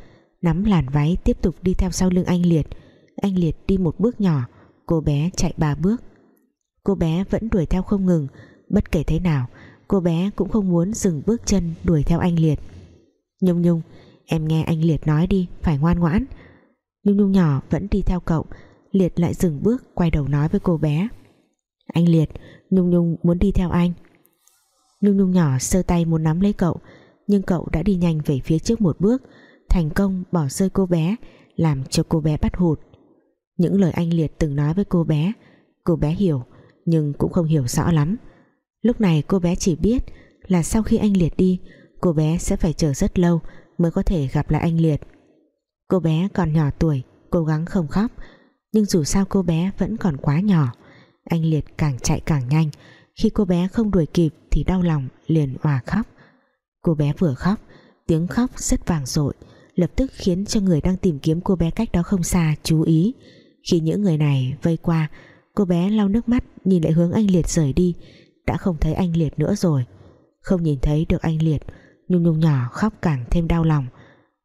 Speaker 1: nắm làn váy tiếp tục đi theo sau lưng anh Liệt. Anh Liệt đi một bước nhỏ, cô bé chạy ba bước. Cô bé vẫn đuổi theo không ngừng, bất kể thế nào cô bé cũng không muốn dừng bước chân đuổi theo anh Liệt. Nhung Nhung, em nghe anh Liệt nói đi, phải ngoan ngoãn. Nhung Nhung nhỏ vẫn đi theo cậu, Liệt lại dừng bước quay đầu nói với cô bé. Anh Liệt, Nhung Nhung muốn đi theo anh. Nhung Nhung nhỏ sơ tay muốn nắm lấy cậu, nhưng cậu đã đi nhanh về phía trước một bước, thành công bỏ rơi cô bé, làm cho cô bé bắt hụt. Những lời anh Liệt từng nói với cô bé cô bé hiểu, nhưng cũng không hiểu rõ lắm lúc này cô bé chỉ biết là sau khi anh Liệt đi, cô bé sẽ phải chờ rất lâu mới có thể gặp lại anh Liệt. Cô bé còn nhỏ tuổi, cố gắng không khóc, nhưng dù sao cô bé vẫn còn quá nhỏ. Anh Liệt càng chạy càng nhanh, khi cô bé không đuổi kịp thì đau lòng, liền hòa khóc. Cô bé vừa khóc, tiếng khóc rất vàng dội, lập tức khiến cho người đang tìm kiếm cô bé cách đó không xa chú ý. Khi những người này vây qua, cô bé lau nước mắt, nhìn lại hướng anh Liệt rời đi đã không thấy anh Liệt nữa rồi. Không nhìn thấy được anh Liệt, Nhung Nhung nhỏ khóc càng thêm đau lòng.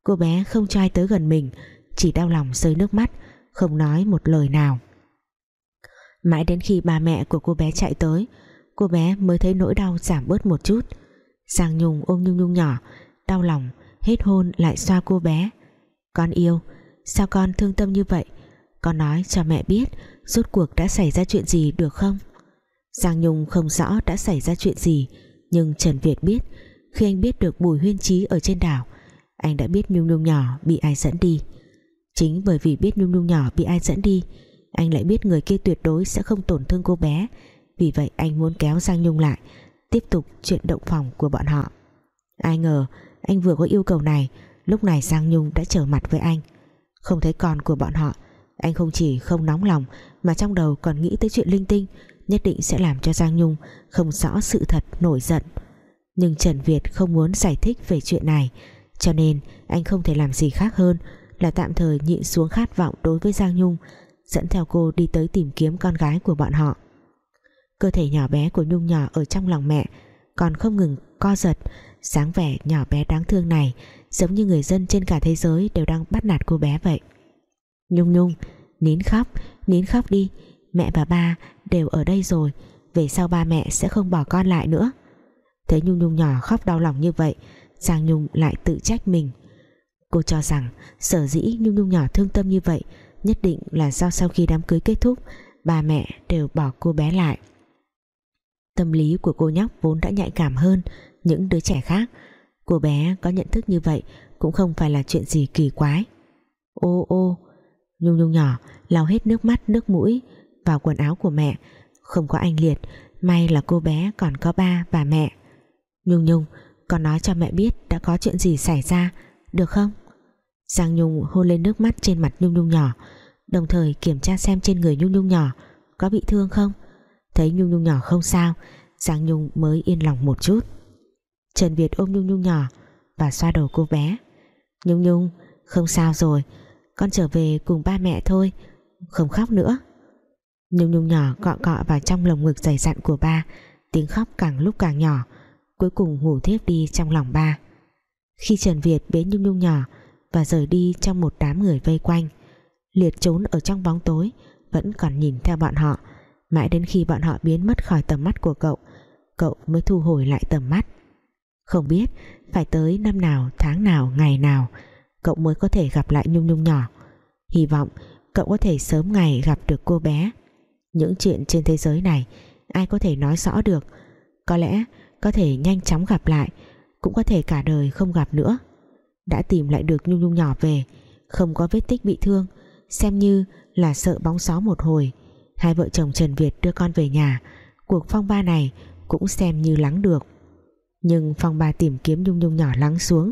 Speaker 1: Cô bé không cho ai tới gần mình, chỉ đau lòng rơi nước mắt, không nói một lời nào. Mãi đến khi ba mẹ của cô bé chạy tới, cô bé mới thấy nỗi đau giảm bớt một chút. Giang Nhung ôm Nhung Nhung nhỏ, đau lòng, hết hôn lại xoa cô bé. Con yêu, sao con thương tâm như vậy? Con nói cho mẹ biết, rốt cuộc đã xảy ra chuyện gì được không? Giang Nhung không rõ đã xảy ra chuyện gì, nhưng Trần Việt biết, khi anh biết được Bùi Huyên Trí ở trên đảo, Anh đã biết Nhung Nhung nhỏ bị ai dẫn đi. Chính bởi vì biết Nhung Nhung nhỏ bị ai dẫn đi, Anh lại biết người kia tuyệt đối sẽ không tổn thương cô bé. Vì vậy anh muốn kéo Giang Nhung lại, Tiếp tục chuyện động phòng của bọn họ. Ai ngờ, Anh vừa có yêu cầu này, Lúc này Giang Nhung đã trở mặt với anh. Không thấy con của bọn họ, Anh không chỉ không nóng lòng Mà trong đầu còn nghĩ tới chuyện linh tinh Nhất định sẽ làm cho Giang Nhung Không rõ sự thật nổi giận. Nhưng Trần Việt không muốn giải thích về chuyện này, Cho nên anh không thể làm gì khác hơn Là tạm thời nhịn xuống khát vọng đối với Giang Nhung, Dẫn theo cô đi tới tìm kiếm con gái của bọn họ. Cơ thể nhỏ bé của Nhung nhỏ ở trong lòng mẹ Còn không ngừng co giật, dáng vẻ nhỏ bé đáng thương này giống như người dân trên cả thế giới đều đang bắt nạt cô bé vậy. Nhung Nhung, nín khóc nín khóc đi mẹ và ba đều ở đây rồi, về sau ba mẹ sẽ không bỏ con lại nữa. Thấy Nhung Nhung nhỏ khóc đau lòng như vậy, Giang Nhung lại tự trách mình. Cô cho rằng sở dĩ Nhung Nhung nhỏ thương tâm như vậy nhất định là do sau khi đám cưới kết thúc, ba mẹ đều bỏ cô bé lại. Tâm lý của cô nhóc vốn đã nhạy cảm hơn những đứa trẻ khác. Cô bé có nhận thức như vậy cũng không phải là chuyện gì kỳ quái. Ô ô, nhung nhung nhỏ lau hết nước mắt, nước mũi vào quần áo của mẹ. Không có anh liệt, may là cô bé còn có ba và mẹ. Nhung nhung, con nói cho mẹ biết đã có chuyện gì xảy ra, được không? Giang Nhung hôn lên nước mắt trên mặt Nhung Nhung nhỏ, đồng thời kiểm tra xem trên người Nhung Nhung nhỏ có bị thương không. Thấy Nhung Nhung nhỏ không sao, Giang Nhung mới yên lòng một chút. Trần Việt ôm Nhung Nhung nhỏ và xoa đầu cô bé. Nhung Nhung, không sao rồi, con trở về cùng ba mẹ thôi, không khóc nữa. Nhung Nhung nhỏ cọ cọ vào trong lồng ngực dày dặn của ba, tiếng khóc càng lúc càng nhỏ, cuối cùng ngủ thiếp đi trong lòng ba. Khi Trần Việt bế Nhung Nhung nhỏ và rời đi trong một đám người vây quanh, Liệt trốn ở trong bóng tối, vẫn còn nhìn theo bọn họ. Mãi đến khi bọn họ biến mất khỏi tầm mắt của cậu cậu mới thu hồi lại tầm mắt. Không biết phải tới năm nào, tháng nào, ngày nào, cậu mới có thể gặp lại Nhung Nhung nhỏ. Hy vọng cậu có thể sớm ngày gặp được cô bé những chuyện trên thế giới này, ai có thể nói rõ được. Có lẽ có thể nhanh chóng gặp lại, cũng có thể cả đời không gặp nữa. Đã tìm lại được Nhung Nhung nhỏ về, không có vết tích bị thương, xem như là sợ bóng gió một hồi. Hai vợ chồng Trần Việt đưa con về nhà, cuộc phong ba này cũng xem như lắng được. Nhưng phong ba tìm kiếm Nhung Nhung nhỏ lắng xuống.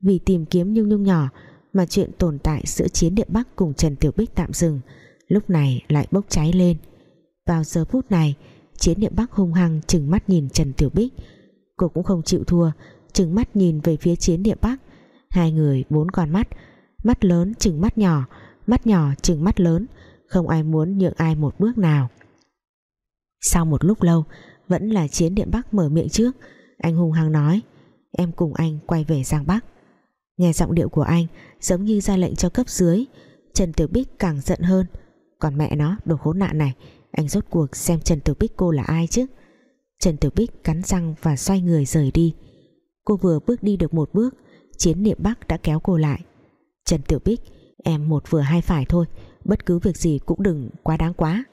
Speaker 1: Vì tìm kiếm Nhung Nhung nhỏ mà chuyện tồn tại giữa chiến địa Bắc cùng Trần Tiểu Bích tạm dừng, lúc này lại bốc cháy lên vào giờ phút này, chiến niệm Bắc hung hăng chừng mắt nhìn Trần Tiểu Bích. Cô cũng không chịu thua chừng mắt nhìn về phía chiến niệm Bắc. Hai người bốn con mắt mắt lớn chừng mắt nhỏ mắt nhỏ chừng mắt lớn, không ai muốn nhượng ai một bước nào. Sau một lúc lâu, vẫn là chiến điện Bắc mở miệng trước. Anh hung hăng nói, em cùng anh quay về Giang Bắc. Nghe giọng điệu của anh, giống như ra lệnh cho cấp dưới, Trần Tiểu Bích càng giận hơn. Còn mẹ nó, đồ khốn nạn này anh rốt cuộc xem Trần Tiểu Bích cô là ai chứ? Trần Tiểu Bích cắn răng và xoay người rời đi. Cô vừa bước đi được một bước, chiến niệm Bắc đã kéo cô lại. Trần Tiểu Bích, em một vừa hai phải thôi, bất cứ việc gì cũng đừng quá đáng quá.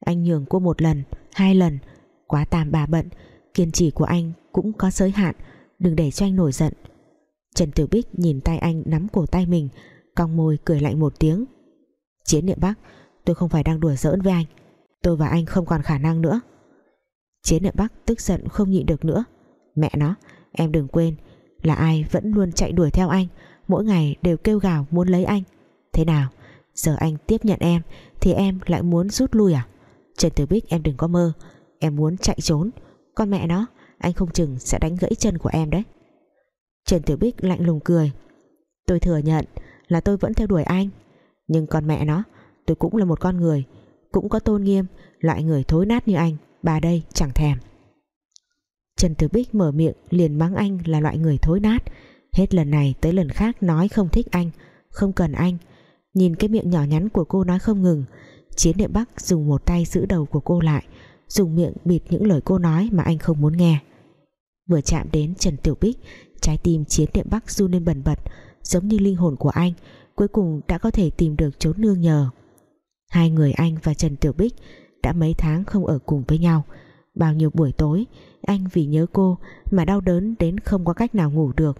Speaker 1: Anh nhường cô một lần, hai lần, quá tàm bà bận, kiên trì của anh cũng có giới hạn, đừng để cho anh nổi giận. Trần Tiểu Bích nhìn tay anh nắm cổ tay mình, cong môi cười lạnh một tiếng. Chiến niệm Bắc, tôi không phải đang đùa giỡn với anh tôi và anh không còn khả năng nữa. Chiến niệm Bắc tức giận không nhịn được nữa. Mẹ nó, em đừng quên là ai vẫn luôn chạy đuổi theo anh. Mỗi ngày đều kêu gào muốn lấy anh. Thế nào, giờ anh tiếp nhận em thì em lại muốn rút lui à? Trần Tử Bích, em đừng có mơ. Em muốn chạy trốn. Con mẹ nó, anh không chừng sẽ đánh gãy chân của em đấy. Trần Tử Bích lạnh lùng cười. Tôi thừa nhận là tôi vẫn theo đuổi anh. Nhưng con mẹ nó, tôi cũng là một con người cũng có tôn nghiêm, loại người thối nát như anh, bà đây chẳng thèm. Trần Tử Bích mở miệng liền mắng anh là loại người thối nát. Hết lần này tới lần khác nói không thích anh, không cần anh. Nhìn cái miệng nhỏ nhắn của cô nói không ngừng, chiến địa bắc dùng một tay giữ đầu của cô lại, dùng miệng bịt những lời cô nói mà anh không muốn nghe. Vừa chạm đến Trần Tiểu Bích, trái tim chiến địa bắc run lên bần bật, giống như linh hồn của anh, cuối cùng đã có thể tìm được chốn nương nhờ hai người anh và Trần Tiểu Bích đã mấy tháng không ở cùng với nhau. Bao nhiêu buổi tối, anh vì nhớ cô mà đau đớn đến không có cách nào ngủ được.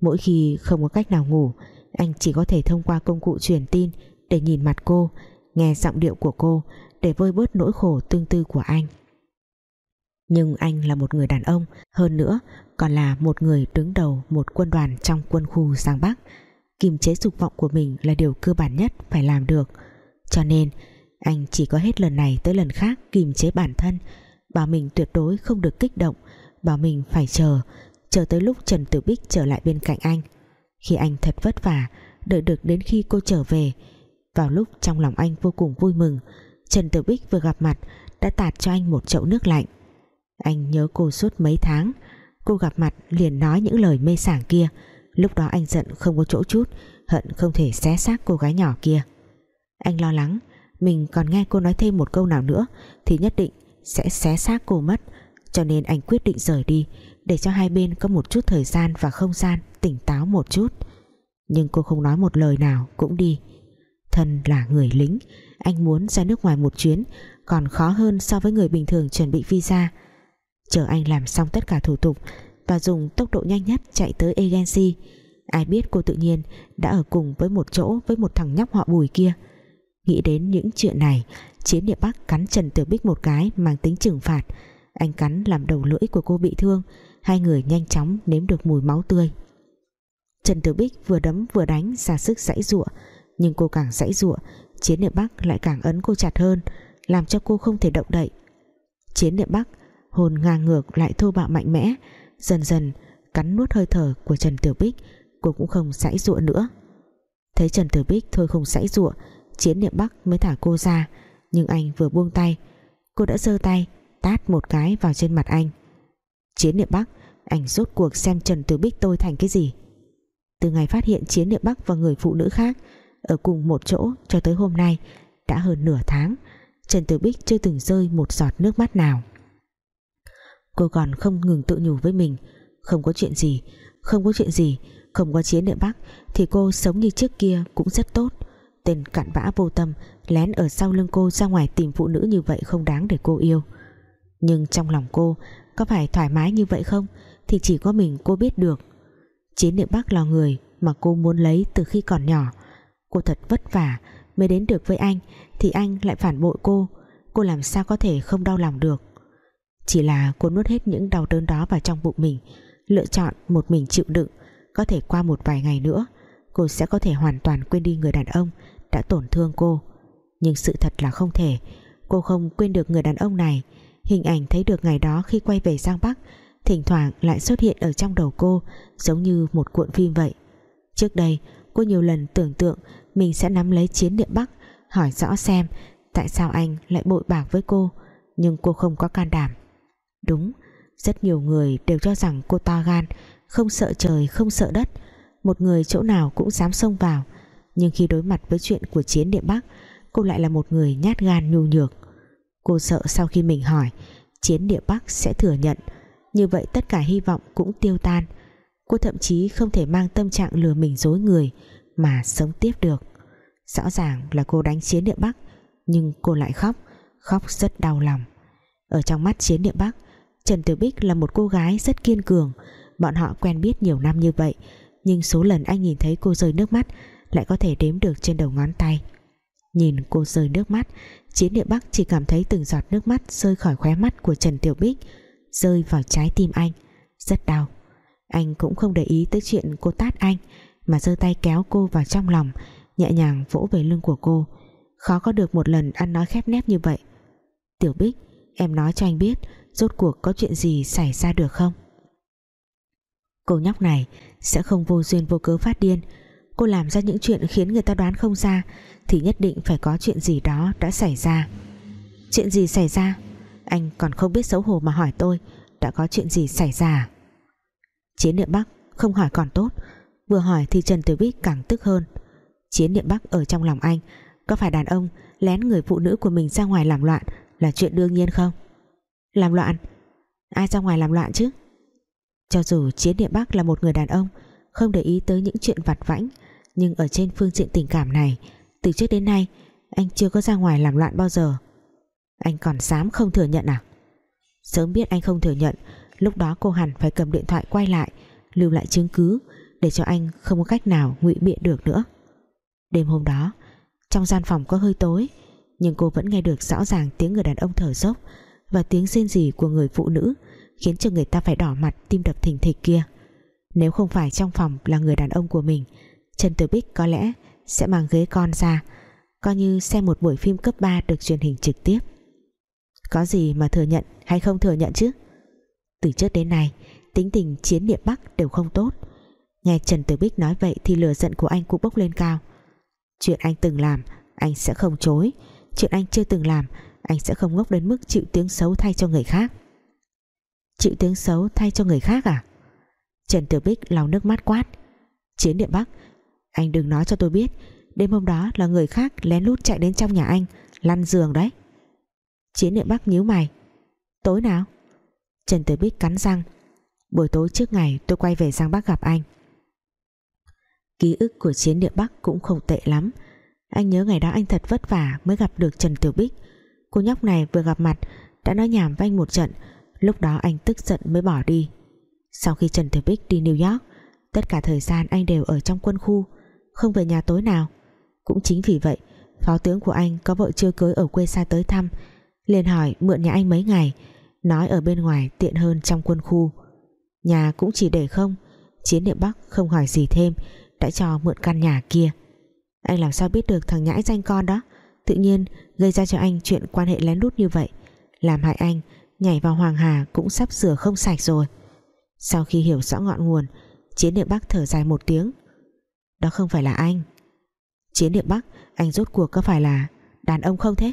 Speaker 1: Mỗi khi không có cách nào ngủ, anh chỉ có thể thông qua công cụ truyền tin để nhìn mặt cô, nghe giọng điệu của cô để vơi bớt nỗi khổ tương tư của anh. Nhưng anh là một người đàn ông, hơn nữa còn là một người đứng đầu một quân đoàn trong quân khu Giang Bắc. Kiềm chế dục vọng của mình là điều cơ bản nhất phải làm được cho nên, anh chỉ có hết lần này tới lần khác kìm chế bản thân. Bảo mình tuyệt đối không được kích động. Bảo mình phải chờ chờ tới lúc Trần Tử Bích trở lại bên cạnh anh. Khi anh thật vất vả, đợi được đến khi cô trở về, vào lúc trong lòng anh vô cùng vui mừng, Trần Tử Bích vừa gặp mặt đã tạt cho anh một chậu nước lạnh. Anh nhớ cô suốt mấy tháng, cô gặp mặt liền nói những lời mê sảng kia. Lúc đó anh giận không có chỗ chút, hận không thể xé xác cô gái nhỏ kia anh lo lắng, mình còn nghe cô nói thêm một câu nào nữa thì nhất định sẽ xé xác cô mất. Cho nên anh quyết định rời đi, để cho hai bên có một chút thời gian và không gian tỉnh táo một chút. Nhưng cô không nói một lời nào, cũng đi. Thân là người lính, anh muốn ra nước ngoài một chuyến, còn khó hơn so với người bình thường chuẩn bị visa. Chờ anh làm xong tất cả thủ tục, và dùng tốc độ nhanh nhất chạy tới agency, ai biết cô tự nhiên đã ở cùng với một chỗ với một thằng nhóc họ bùi kia nghĩ đến những chuyện này, chiến địa bắc cắn trần tiểu bích một cái mang tính trừng phạt. Anh cắn làm đầu lưỡi của cô bị thương, hai người nhanh chóng nếm được mùi máu tươi. Trần Tiểu Bích vừa đấm vừa đánh ra sức giãy giụa, nhưng cô càng giãy giụa, chiến địa Bắc lại càng ấn cô chặt hơn, làm cho cô không thể động đậy. Chiến địa Bắc, hồn ngang ngược lại thô bạo mạnh mẽ, dần dần cắn nuốt hơi thở của Trần Tiểu Bích, cô cũng không giãy giụa nữa. Thấy Trần Tiểu Bích thôi không giãy giụa chiến niệm Bắc mới thả cô ra. Nhưng anh vừa buông tay, cô đã giơ tay, tát một cái vào trên mặt anh. Chiến niệm Bắc, anh rốt cuộc xem Trần Tử Bích tôi thành cái gì. Từ ngày phát hiện chiến niệm Bắc và người phụ nữ khác ở cùng một chỗ cho tới hôm nay, đã hơn nửa tháng, Trần Tử Bích chưa từng rơi một giọt nước mắt nào. Cô còn không ngừng tự nhủ với mình, không có chuyện gì, không có chuyện gì, không có chiến niệm Bắc thì cô sống như trước kia cũng rất tốt tên cặn bã vô tâm, lén ở sau lưng cô ra ngoài tìm phụ nữ như vậy không đáng để cô yêu. Nhưng trong lòng cô, có phải thoải mái như vậy không? Thì chỉ có mình cô biết được. Chiến địa Bắc là người mà cô muốn lấy từ khi còn nhỏ. Cô thật vất vả mới đến được với anh, thì anh lại phản bội cô. Cô làm sao có thể không đau lòng được? Chỉ là cô nuốt hết những đau đớn đó vào trong bụng mình, lựa chọn một mình chịu đựng, có thể qua một vài ngày nữa, cô sẽ có thể hoàn toàn quên đi người đàn ông đã tổn thương cô. Nhưng sự thật là không thể. Cô không quên được người đàn ông này. Hình ảnh thấy được ngày đó khi quay về Giang Bắc, thỉnh thoảng lại xuất hiện ở trong đầu cô, giống như một cuộn phim vậy. Trước đây, cô nhiều lần tưởng tượng mình sẽ nắm lấy chiến địa Bắc, hỏi rõ xem tại sao anh lại bội bạc với cô, nhưng cô không có can đảm. Đúng, rất nhiều người đều cho rằng cô to gan, không sợ trời, không sợ đất. Một người chỗ nào cũng dám xông vào nhưng khi đối mặt với chuyện của chiến địa Bắc, cô lại là một người nhát gan nhu nhược. Cô sợ sau khi mình hỏi, chiến địa Bắc sẽ thừa nhận. Như vậy tất cả hy vọng cũng tiêu tan. Cô thậm chí không thể mang tâm trạng lừa mình dối người mà sống tiếp được. Rõ ràng là cô đánh chiến địa Bắc, nhưng cô lại khóc khóc rất đau lòng. Ở trong mắt chiến địa Bắc, Trần Tử Bích là một cô gái rất kiên cường. Bọn họ quen biết nhiều năm như vậy, nhưng số lần anh nhìn thấy cô rơi nước mắt lại có thể đếm được trên đầu ngón tay. Nhìn cô rơi nước mắt, chiến địa Bắc chỉ cảm thấy từng giọt nước mắt rơi khỏi khóe mắt của Trần Tiểu Bích, rơi vào trái tim anh. Rất đau. Anh cũng không để ý tới chuyện cô tát anh, mà giơ tay kéo cô vào trong lòng, nhẹ nhàng vỗ về lưng của cô. Khó có được một lần ăn nói khép nép như vậy. Tiểu Bích, em nói cho anh biết, rốt cuộc có chuyện gì xảy ra được không? Cô nhóc này sẽ không vô duyên vô cớ phát điên cô làm ra những chuyện khiến người ta đoán không ra, thì nhất định phải có chuyện gì đó đã xảy ra. Chuyện gì xảy ra? Anh còn không biết xấu hổ mà hỏi tôi, đã có chuyện gì xảy ra à? chiến niệm bắc không hỏi còn tốt, vừa hỏi thì Trần Tử Bích càng tức hơn. Chiến niệm bắc ở trong lòng anh, có phải đàn ông lén người phụ nữ của mình ra ngoài làm loạn là chuyện đương nhiên không? Làm loạn? Ai ra ngoài làm loạn chứ? Cho dù chiến niệm bắc là một người đàn ông, không để ý tới những chuyện vặt vãnh nhưng ở trên phương diện tình cảm này, từ trước đến nay, anh chưa có ra ngoài làm loạn bao giờ. Anh còn dám không thừa nhận à? Sớm biết anh không thừa nhận, Lúc đó cô hẳn phải cầm điện thoại quay lại, Lưu lại chứng cứ để cho anh không có cách nào ngụy biện được nữa. Đêm hôm đó, trong gian phòng có hơi tối, nhưng cô vẫn nghe được rõ ràng tiếng người đàn ông thở dốc và tiếng rên rỉ của người phụ nữ khiến cho người ta phải đỏ mặt tim đập thình thịch kia. Nếu không phải trong phòng là người đàn ông của mình Trần Tử Bích có lẽ sẽ mang ghế con ra, coi như xem một buổi phim cấp 3 được truyền hình trực tiếp. Có gì mà thừa nhận hay không thừa nhận chứ? Từ trước đến nay, tính tình chiến địa Bắc đều không tốt. Nghe Trần Tử Bích nói vậy thì lửa giận của anh cũng bốc lên cao. Chuyện anh từng làm, anh sẽ không chối. Chuyện anh chưa từng làm, anh sẽ không ngốc đến mức chịu tiếng xấu thay cho người khác. Chịu tiếng xấu thay cho người khác à? Trần Tử Bích lau nước mắt quát. Chiến địa Bắc anh đừng nói cho tôi biết. Đêm hôm đó là người khác lén lút chạy đến trong nhà anh, Lăn giường đấy. Chiến địa Bắc nhíu mày. Tối nào? Trần Tử Bích cắn răng. Buổi tối trước ngày tôi quay về Giang Bắc gặp anh. Ký ức của chiến địa Bắc cũng không tệ lắm. Anh nhớ ngày đó anh thật vất vả Mới gặp được Trần Tử Bích. Cô nhóc này vừa gặp mặt, Đã nói nhảm với anh một trận. Lúc đó anh tức giận mới bỏ đi. Sau khi Trần Tử Bích đi New York, Tất cả thời gian anh đều ở trong quân khu. Không về nhà tối nào. Cũng chính vì vậy, Phó tướng của anh có vợ chưa cưới ở quê xa tới thăm, liền hỏi mượn nhà anh mấy ngày, Nói ở bên ngoài tiện hơn trong quân khu. Nhà cũng chỉ để không, Chiến địa Bắc không hỏi gì thêm, Đã cho mượn căn nhà kia. Anh làm sao biết được thằng nhãi danh con đó? Tự nhiên gây ra cho anh chuyện quan hệ lén lút như vậy, Làm hại anh, Nhảy vào Hoàng Hà cũng sắp sửa không sạch rồi. Sau khi hiểu rõ ngọn nguồn, Chiến địa Bắc thở dài một tiếng đó không phải là anh. Chiến địa Bắc, Anh rốt cuộc có phải là đàn ông không thế?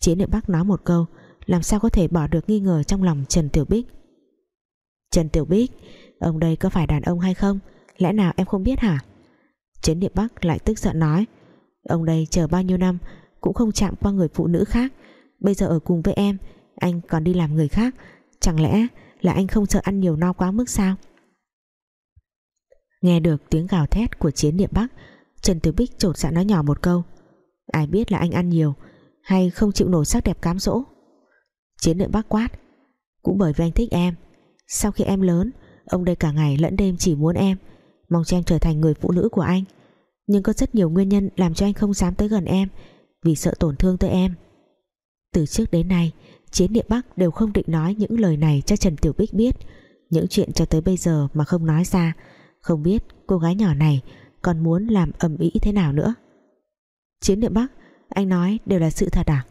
Speaker 1: Chiến địa Bắc nói một câu, Làm sao có thể bỏ được nghi ngờ trong lòng Trần Tiểu Bích? Trần Tiểu Bích, Ông đây có phải đàn ông hay không? Lẽ nào em không biết hả? Chiến địa Bắc lại tức giận nói, Ông đây chờ bao nhiêu năm Cũng không chạm qua người phụ nữ khác. Bây giờ ở cùng với em, Anh còn đi làm người khác. Chẳng lẽ là anh không sợ ăn nhiều no quá mức sao? Nghe được tiếng gào thét của chiến địa Bắc, Trần Tử Bích trột dạ nói nhỏ một câu. Ai biết là anh ăn nhiều Hay không chịu nổi sắc đẹp cám dỗ? Chiến địa Bắc quát. Cũng bởi vì anh thích em, Sau khi em lớn, Ông đây cả ngày lẫn đêm chỉ muốn em, Mong cho em trở thành người phụ nữ của anh. Nhưng có rất nhiều nguyên nhân làm cho anh không dám tới gần em, Vì sợ tổn thương tới em. Từ trước đến nay, Chiến địa Bắc đều không định nói những lời này cho Trần Tiểu Bích biết. Những chuyện cho tới bây giờ mà không nói ra không biết cô gái nhỏ này Còn muốn làm ầm ĩ thế nào nữa. Chiến địa Bắc, Anh nói đều là sự thật à?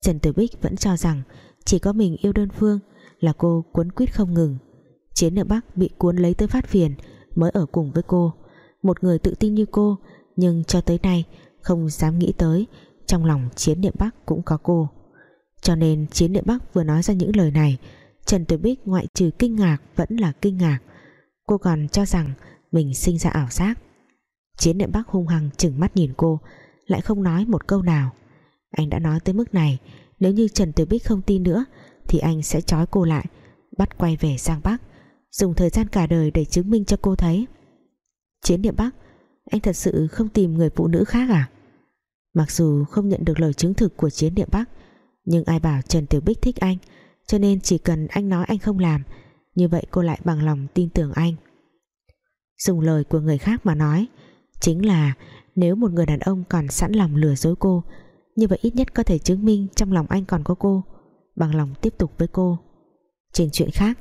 Speaker 1: Trần Tử Bích vẫn cho rằng Chỉ có mình yêu đơn phương Là cô cuốn quýt không ngừng. Chiến địa Bắc bị cuốn lấy tới phát phiền Mới ở cùng với cô. Một người tự tin như cô, Nhưng cho tới nay không dám nghĩ tới Trong lòng Chiến địa Bắc cũng có cô. Cho nên Chiến địa Bắc vừa nói ra những lời này, Trần Tử Bích ngoại trừ kinh ngạc Vẫn là kinh ngạc. Cô còn cho rằng mình sinh ra ảo giác. Chiến niệm Bắc hung hăng chừng mắt nhìn cô, Lại không nói một câu nào. Anh đã nói tới mức này, Nếu như Trần Tử Bích không tin nữa, Thì anh sẽ trói cô lại, Bắt quay về sang Bắc, Dùng thời gian cả đời để chứng minh cho cô thấy. Chiến niệm Bắc, Anh thật sự không tìm người phụ nữ khác à? Mặc dù không nhận được lời chứng thực của Chiến niệm Bắc, Nhưng ai bảo Trần Tử Bích thích anh, Cho nên chỉ cần anh nói anh không làm như vậy cô lại bằng lòng tin tưởng anh. Dùng lời của người khác mà nói, chính là nếu một người đàn ông còn sẵn lòng lừa dối cô, như vậy ít nhất có thể chứng minh trong lòng anh còn có cô, bằng lòng tiếp tục với cô. Trên chuyện khác,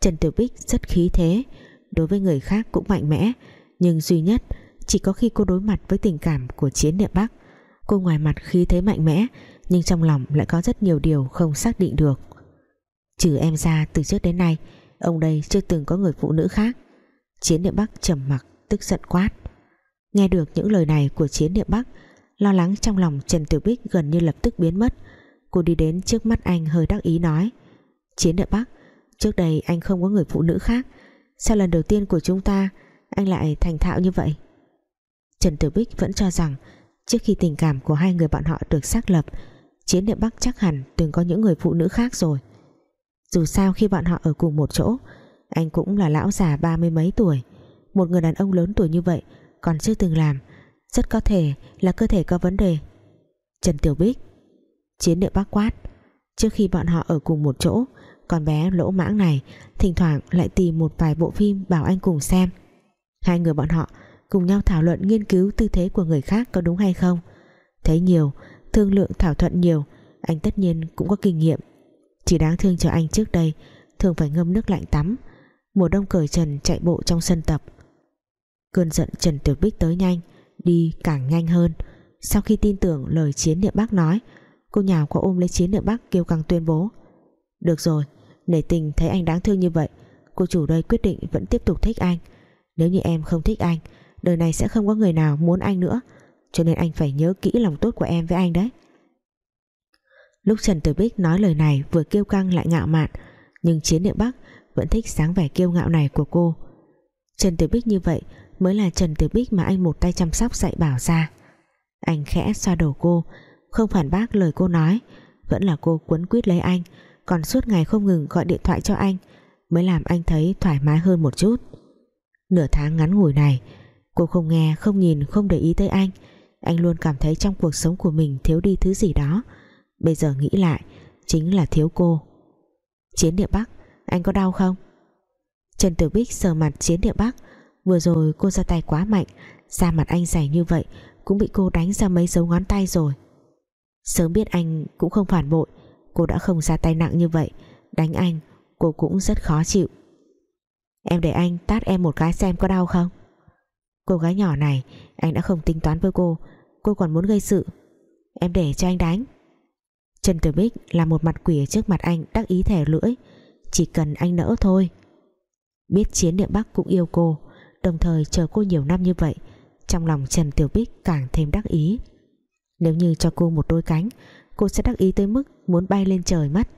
Speaker 1: Trần Tiểu Bích rất khí thế, đối với người khác cũng mạnh mẽ, nhưng duy nhất chỉ có khi cô đối mặt với tình cảm của chiến địa Bắc. Cô ngoài mặt khí thế mạnh mẽ, nhưng trong lòng lại có rất nhiều điều không xác định được. Trừ em ra từ trước đến nay Ông đây chưa từng có người phụ nữ khác. Chiến địa Bắc trầm mặc, tức giận quát. Nghe được những lời này của chiến địa Bắc, Lo lắng trong lòng Trần Tiểu Bích gần như lập tức biến mất. Cô đi đến trước mắt anh hơi đắc ý nói, Chiến địa Bắc, Trước đây anh không có người phụ nữ khác. Sao lần đầu tiên của chúng ta Anh lại thành thạo như vậy? Trần Tiểu Bích vẫn cho rằng Trước khi tình cảm của hai người bọn họ được xác lập, Chiến địa Bắc chắc hẳn từng có những người phụ nữ khác rồi dù sao khi bọn họ ở cùng một chỗ, Anh cũng là lão già ba mươi mấy tuổi, Một người đàn ông lớn tuổi như vậy Còn chưa từng làm, Rất có thể là cơ thể có vấn đề. Trần Tiểu Bích, Chiến địa bác quát, Trước khi bọn họ ở cùng một chỗ, Con bé lỗ mãng này Thỉnh thoảng lại tìm một vài bộ phim bảo anh cùng xem. Hai người bọn họ cùng nhau thảo luận nghiên cứu tư thế của người khác có đúng hay không. Thấy nhiều, thương lượng thảo thuận nhiều, anh tất nhiên cũng có kinh nghiệm chỉ đáng thương cho anh trước đây, thường phải ngâm nước lạnh tắm. Mùa đông cởi trần chạy bộ trong sân tập. Cơn giận Trần Tiểu Bích tới nhanh, đi càng nhanh hơn. Sau khi tin tưởng lời chiến địa Bắc nói, cô nhào qua ôm lấy chiến địa Bắc kêu căng tuyên bố. Được rồi, nể tình thấy anh đáng thương như vậy, cô chủ đây quyết định vẫn tiếp tục thích anh. Nếu như em không thích anh, đời này sẽ không có người nào muốn anh nữa. Cho nên anh phải nhớ kỹ lòng tốt của em với anh đấy lúc Trần Tử Bích nói lời này vừa kiêu căng lại ngạo mạn, nhưng chiến địa Bắc vẫn thích sáng vẻ kiêu ngạo này của cô. Trần Tử Bích như vậy mới là Trần Tử Bích mà anh một tay chăm sóc dạy bảo ra. Anh khẽ xoa đầu cô, không phản bác lời cô nói, vẫn là cô quấn quýt lấy anh, còn suốt ngày không ngừng gọi điện thoại cho anh, mới làm anh thấy thoải mái hơn một chút. Nửa tháng ngắn ngủi này, cô không nghe, không nhìn, không để ý tới anh. Anh luôn cảm thấy trong cuộc sống của mình thiếu đi thứ gì đó bây giờ nghĩ lại, chính là thiếu cô. Chiến địa bắc, anh có đau không? Trần tử bích sờ mặt chiến địa bắc. Vừa rồi cô ra tay quá mạnh, da mặt anh dày như vậy, cũng bị cô đánh ra mấy dấu ngón tay rồi. Sớm biết anh cũng không phản bội, cô đã không ra tay nặng như vậy, đánh anh cô cũng rất khó chịu. Em để anh tát em một cái xem có đau không? Cô gái nhỏ này, anh đã không tính toán với cô cô còn muốn gây sự. Em để cho anh đánh. Trần Tử Bích là một mặt quỷ ở trước mặt anh, đắc ý thẻ lưỡi. Chỉ cần anh nỡ thôi. Biết chiến địa Bắc cũng yêu cô, đồng thời chờ cô nhiều năm như vậy, trong lòng Trần Tiểu Bích càng thêm đắc ý. Nếu như cho cô một đôi cánh, cô sẽ đắc ý tới mức muốn bay lên trời mất.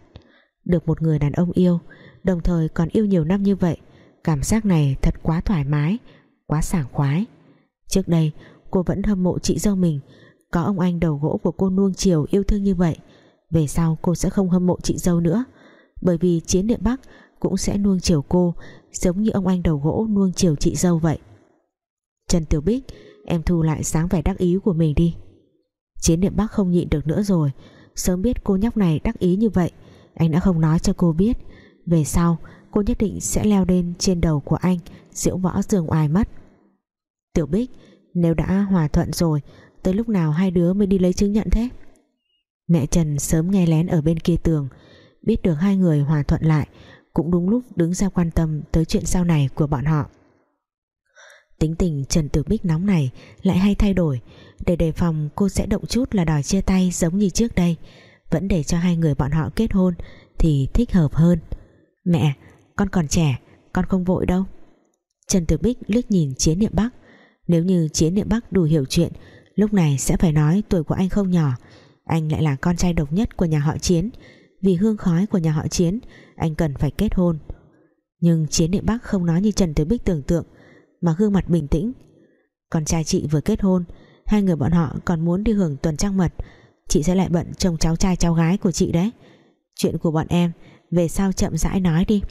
Speaker 1: Được một người đàn ông yêu, đồng thời còn yêu nhiều năm như vậy, cảm giác này thật quá thoải mái, quá sảng khoái. Trước đây, cô vẫn hâm mộ chị dâu mình, có ông anh đầu gỗ của cô nuông chiều yêu thương như vậy về sau cô sẽ không hâm mộ chị dâu nữa. Bởi vì chiến địa Bắc cũng sẽ nuông chiều cô, giống như ông anh đầu gỗ nuông chiều chị dâu vậy. Trần Tiểu Bích, em thu lại sáng vẻ đắc ý của mình đi. Chiến địa Bắc không nhịn được nữa rồi. Sớm biết cô nhóc này đắc ý như vậy, anh đã không nói cho cô biết. Về sau, cô nhất định sẽ leo lên trên đầu của anh, diễu võ giường oai mất. Tiểu Bích, nếu đã hòa thuận rồi, tới lúc nào hai đứa mới đi lấy chứng nhận thế? Mẹ Trần sớm nghe lén ở bên kia tường. Biết được hai người hòa thuận lại, cũng đúng lúc đứng ra quan tâm tới chuyện sau này của bọn họ. Tính tình Trần Tử Bích nóng này lại hay thay đổi, để đề phòng cô sẽ động chút là đòi chia tay giống như trước đây. Vẫn để cho hai người bọn họ kết hôn thì thích hợp hơn. Mẹ, con còn trẻ, con không vội đâu. Trần Tử Bích liếc nhìn Chiến Niệm Bắc. Nếu như Chiến Niệm Bắc đủ hiểu chuyện, lúc này sẽ phải nói tuổi của anh không nhỏ anh lại là con trai độc nhất của nhà họ Chiến. Vì hương khói của nhà họ Chiến, anh cần phải kết hôn. Nhưng Chiến địa Bắc không nói như Trần Tử Bích tưởng tượng, mà gương mặt bình tĩnh. Con trai chị vừa kết hôn, hai người bọn họ còn muốn đi hưởng tuần trăng mật. Chị sẽ lại bận trông cháu trai cháu gái của chị đấy. Chuyện của bọn em, về sau chậm rãi nói đi.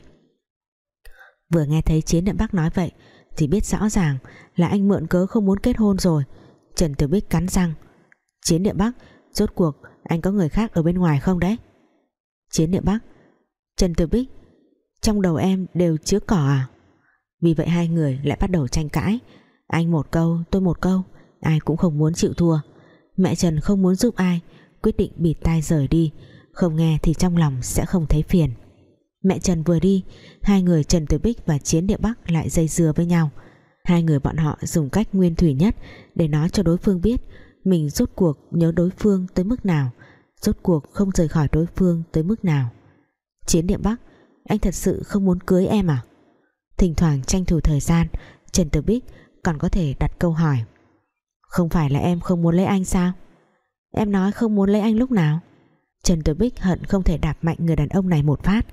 Speaker 1: Vừa nghe thấy Chiến địa Bắc nói vậy, thì biết rõ ràng là anh mượn cớ không muốn kết hôn rồi. Trần Tử Bích cắn răng. Chiến địa Bắc rốt cuộc, anh có người khác ở bên ngoài không đấy? Chiến địa Bắc. Trần Tử Bích, trong đầu em đều chứa cỏ à? Vì vậy hai người lại bắt đầu tranh cãi. Anh một câu, tôi một câu, ai cũng không muốn chịu thua. Mẹ Trần không muốn giúp ai, quyết định bịt tai rời đi. Không nghe thì trong lòng sẽ không thấy phiền. Mẹ Trần vừa đi, hai người Trần Tử Bích và Chiến Địa Bắc lại dây dưa với nhau. Hai người bọn họ dùng cách nguyên thủy nhất để nói cho đối phương biết mình rốt cuộc nhớ đối phương tới mức nào? Rốt cuộc không rời khỏi đối phương tới mức nào? Chiến Địa Bắc, anh thật sự không muốn cưới em à? Thỉnh thoảng tranh thủ thời gian, Trần Tử Bích còn có thể đặt câu hỏi. Không phải là em không muốn lấy anh sao? Em nói không muốn lấy anh lúc nào? Trần Tử Bích hận không thể đạp mạnh người đàn ông này một phát.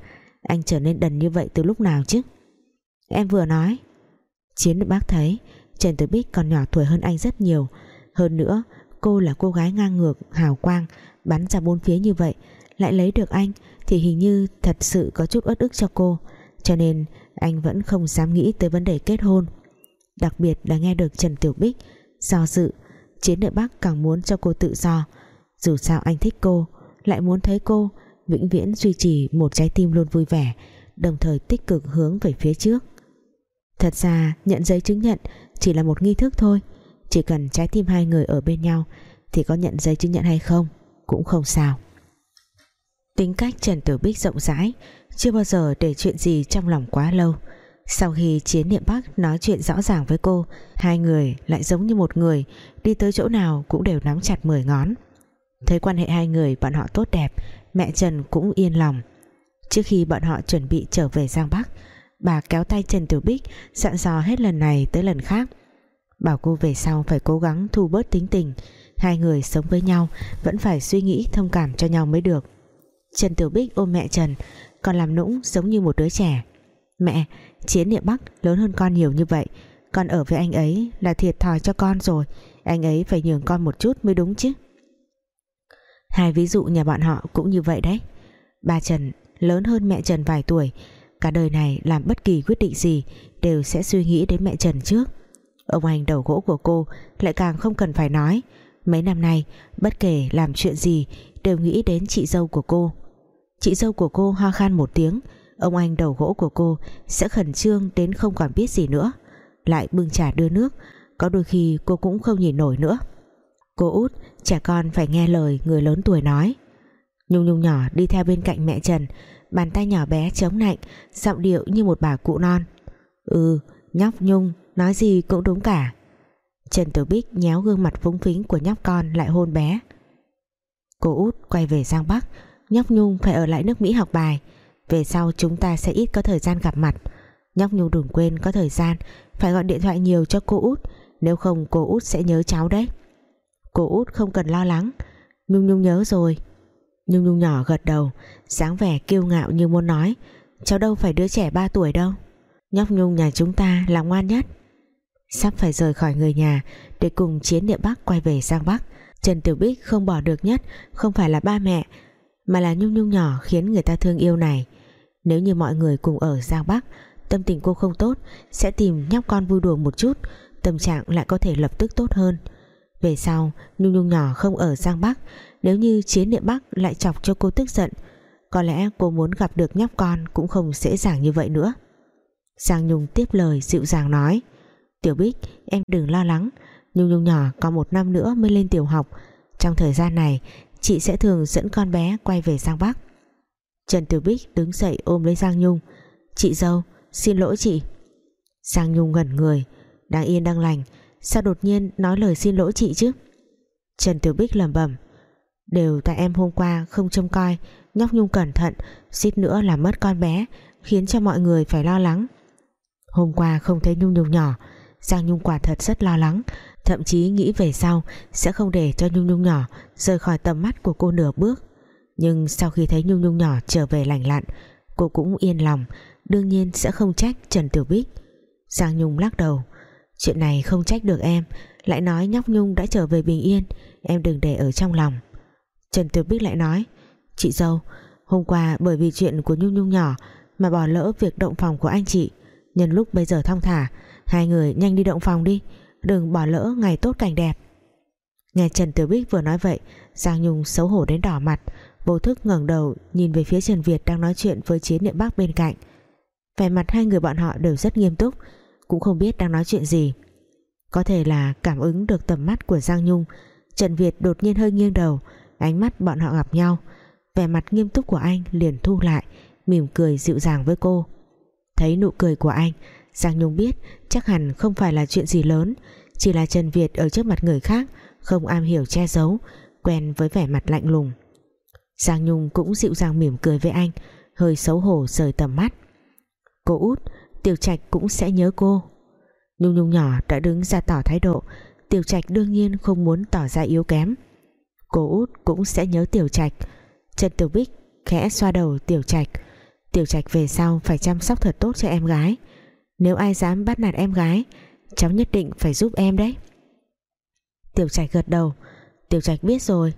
Speaker 1: Anh trở nên đần như vậy từ lúc nào chứ? Em vừa nói. Chiến được bác thấy Trần Tử Bích còn nhỏ tuổi hơn anh rất nhiều. Hơn nữa cô là cô gái ngang ngược, hào quang, bắn ra bốn phía như vậy. Lại lấy được anh thì hình như thật sự có chút uất ức cho cô, cho nên anh vẫn không dám nghĩ tới vấn đề kết hôn. Đặc biệt là nghe được Trần Tiểu Bích do dự, Chiến đội Bắc càng muốn cho cô tự do. Dù sao anh thích cô, lại muốn thấy cô vĩnh viễn duy trì một trái tim luôn vui vẻ, đồng thời tích cực hướng về phía trước. Thật ra nhận giấy chứng nhận Chỉ là một nghi thức thôi chỉ cần trái tim hai người ở bên nhau, Thì có nhận giấy chứng nhận hay không Cũng không sao. Tính cách Trần Tử Bích rộng rãi, Chưa bao giờ để chuyện gì trong lòng quá lâu. Sau khi Chiến Niệm Bắc nói chuyện rõ ràng với cô, Hai người lại giống như một người, Đi tới chỗ nào cũng đều nắm chặt mười ngón. Thấy quan hệ hai người bọn họ tốt đẹp, Mẹ Trần cũng yên lòng. Trước khi bọn họ chuẩn bị trở về Giang Bắc, Bà kéo tay Trần Tiểu Bích Dặn dò hết lần này tới lần khác. Bảo cô về sau phải cố gắng thu bớt tính tình. Hai người sống với nhau Vẫn phải suy nghĩ thông cảm cho nhau mới được. Trần Tiểu Bích ôm mẹ Trần Còn làm nũng giống như một đứa trẻ. Mẹ, Chiến Niệm Bắc lớn hơn con nhiều như vậy Con ở với anh ấy là thiệt thòi cho con rồi Anh ấy phải nhường con một chút mới đúng chứ. Hai ví dụ nhà bọn họ cũng như vậy đấy. Bà Trần lớn hơn mẹ Trần vài tuổi Cả đời này làm bất kỳ quyết định gì Đều sẽ suy nghĩ đến mẹ Trần trước. Ông anh đầu gỗ của cô Lại càng không cần phải nói. Mấy năm nay, bất kể làm chuyện gì, Đều nghĩ đến chị dâu của cô. Chị dâu của cô ho khan một tiếng, Ông anh đầu gỗ của cô Sẽ khẩn trương đến không còn biết gì nữa. Lại bưng trà đưa nước, Có đôi khi cô cũng không nhìn nổi nữa. Cô út, trẻ con phải nghe lời người lớn tuổi nói. Nhung Nhung nhỏ đi theo bên cạnh mẹ Trần, Bàn tay nhỏ bé chống nạnh, Giọng điệu như một bà cụ non. Ừ nhóc Nhung Nói gì cũng đúng cả. Trần Tiểu Bích nhéo gương mặt phúng phính của nhóc con lại hôn bé. Cô út quay về Giang Bắc, Nhóc Nhung phải ở lại nước Mỹ học bài. Về sau chúng ta sẽ ít có thời gian gặp mặt. Nhóc Nhung đừng quên có thời gian, Phải gọi điện thoại nhiều cho cô út. Nếu không, cô út sẽ nhớ cháu đấy. Cô út không cần lo lắng. Nhung Nhung nhớ rồi. Nhung Nhung nhỏ gật đầu, dáng vẻ kiêu ngạo như muốn nói. Cháu đâu phải đứa trẻ 3 tuổi đâu. Nhóc Nhung nhà chúng ta là ngoan nhất. Sắp phải rời khỏi người nhà Để cùng chiến địa Bắc quay về sang Bắc. Trần Tiểu Bích không bỏ được nhất, Không phải là ba mẹ, Mà là Nhung Nhung nhỏ khiến người ta thương yêu này. Nếu như mọi người cùng ở Giang Bắc, Tâm tình cô không tốt, Sẽ tìm nhóc con vui đùa một chút, Tâm trạng lại có thể lập tức tốt hơn. Về sau, Nhung Nhung nhỏ không ở Giang Bắc, Nếu như chiến địa Bắc lại chọc cho cô tức giận, Có lẽ cô muốn gặp được nhóc con Cũng không dễ dàng như vậy nữa. Giang Nhung tiếp lời dịu dàng nói. Tiểu Bích, em đừng lo lắng. Nhung Nhung nhỏ còn một năm nữa mới lên tiểu học. Trong thời gian này, Chị sẽ thường dẫn con bé quay về Giang Bắc. Trần Tiểu Bích đứng dậy ôm lấy Giang Nhung. Chị dâu, xin lỗi chị. Giang Nhung ngẩn người, Đang yên đang lành. Sao đột nhiên nói lời xin lỗi chị chứ? Trần Tiểu Bích lẩm bẩm. Đều tại em hôm qua không trông coi, Nhóc Nhung cẩn thận xít nữa là mất con bé, Khiến cho mọi người phải lo lắng. Hôm qua không thấy Nhung Nhung nhỏ Giang Nhung quả thật rất lo lắng, Thậm chí nghĩ về sau Sẽ không để cho Nhung Nhung nhỏ Rời khỏi tầm mắt của cô nửa bước. Nhưng sau khi thấy Nhung Nhung nhỏ trở về lành lặn, Cô cũng yên lòng, Đương nhiên sẽ không trách Trần Tiểu Bích. Giang Nhung lắc đầu, Chuyện này không trách được em, Lại nói nhóc Nhung đã trở về bình yên, Em đừng để ở trong lòng. Trần Tiểu Bích lại nói, Chị dâu, Hôm qua bởi vì chuyện của Nhung Nhung nhỏ Mà bỏ lỡ việc động phòng của anh chị, Nhân lúc bây giờ thong thả Hai người nhanh đi động phòng đi, Đừng bỏ lỡ ngày tốt cảnh đẹp. Nghe Trần Tiểu Bích vừa nói vậy, Giang Nhung xấu hổ đến đỏ mặt, Vô thức ngẩng đầu nhìn về phía Trần Việt Đang nói chuyện với chiến niệm Bắc bên cạnh. Vẻ mặt hai người bọn họ đều rất nghiêm túc, Cũng không biết đang nói chuyện gì. Có thể là cảm ứng được tầm mắt của Giang Nhung, Trần Việt đột nhiên hơi nghiêng đầu, Ánh mắt bọn họ gặp nhau. Vẻ mặt nghiêm túc của anh liền thu lại, Mỉm cười dịu dàng với cô. Thấy nụ cười của anh Giang Nhung biết chắc hẳn không phải là chuyện gì lớn, Chỉ là Trần Việt ở trước mặt người khác, Không am hiểu che giấu, Quen với vẻ mặt lạnh lùng. Giang Nhung cũng dịu dàng mỉm cười với anh, Hơi xấu hổ rời tầm mắt. Cô út, Tiểu Trạch cũng sẽ nhớ cô. Nhung Nhung nhỏ đã đứng ra tỏ thái độ, Tiểu Trạch đương nhiên không muốn tỏ ra yếu kém. Cô út cũng sẽ nhớ Tiểu Trạch. Trần Tiểu Bích khẽ xoa đầu Tiểu Trạch. Tiểu Trạch về sau phải chăm sóc thật tốt cho em gái. Nếu ai dám bắt nạt em gái, Cháu nhất định phải giúp em đấy. Tiểu Trạch gật đầu. Tiểu Trạch biết rồi.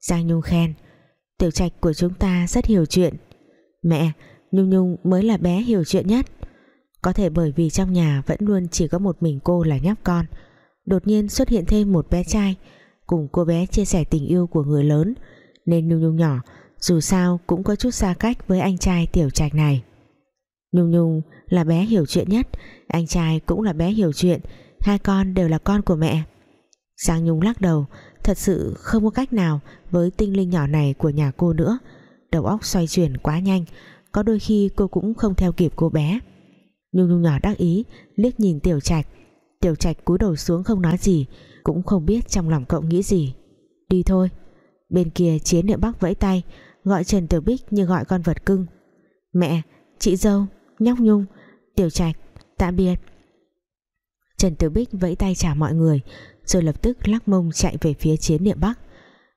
Speaker 1: Giang Nhung khen. Tiểu Trạch của chúng ta rất hiểu chuyện. Mẹ, Nhung Nhung mới là bé hiểu chuyện nhất. Có thể bởi vì trong nhà vẫn luôn chỉ có một mình cô là nhóc con, Đột nhiên xuất hiện thêm một bé trai, Cùng cô bé chia sẻ tình yêu của người lớn. Nên Nhung Nhung nhỏ, dù sao cũng có chút xa cách với anh trai tiểu trạch này. Nhung Nhung là bé hiểu chuyện nhất. Anh trai cũng là bé hiểu chuyện. Hai con đều là con của mẹ. Giang Nhung lắc đầu thật sự không có cách nào với tinh linh nhỏ này của nhà cô nữa. Đầu óc xoay chuyển quá nhanh có đôi khi cô cũng không theo kịp cô bé. Nhung Nhung nhỏ đắc ý liếc nhìn Tiểu Trạch. Tiểu Trạch cúi đầu xuống không nói gì cũng không biết trong lòng cậu nghĩ gì. Đi thôi. Bên kia chiến niệm bắc vẫy tay gọi Trần Tiểu Bích như gọi con vật cưng. Mẹ, chị dâu, nhóc Nhung Tiểu Trạch, tạm biệt. Trần Tiểu Bích vẫy tay chào mọi người rồi lập tức lắc mông chạy về phía chiến niệm Bắc.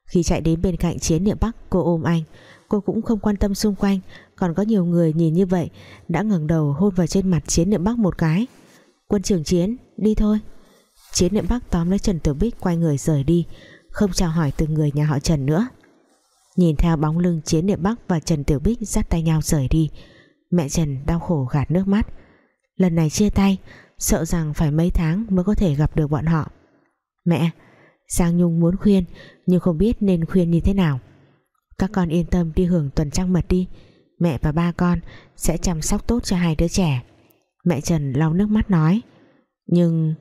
Speaker 1: Khi chạy đến bên cạnh chiến niệm Bắc cô ôm anh. Cô cũng không quan tâm xung quanh còn có nhiều người nhìn như vậy đã ngẩng đầu hôn vào trên mặt chiến niệm Bắc một cái. Quân trưởng chiến đi thôi. Chiến niệm Bắc tóm lấy Trần Tiểu Bích quay người rời đi không chào hỏi từng người nhà họ Trần nữa. Nhìn theo bóng lưng chiến niệm Bắc và Trần Tiểu Bích dắt tay nhau rời đi mẹ Trần đau khổ gạt nước mắt. Lần này chia tay, sợ rằng phải mấy tháng mới có thể gặp được bọn họ. Mẹ, Giang Nhung muốn khuyên, nhưng không biết nên khuyên như thế nào. Các con yên tâm đi hưởng tuần trăng mật đi. Mẹ và ba con sẽ chăm sóc tốt cho hai đứa trẻ. Mẹ Trần lau nước mắt nói. Nhưng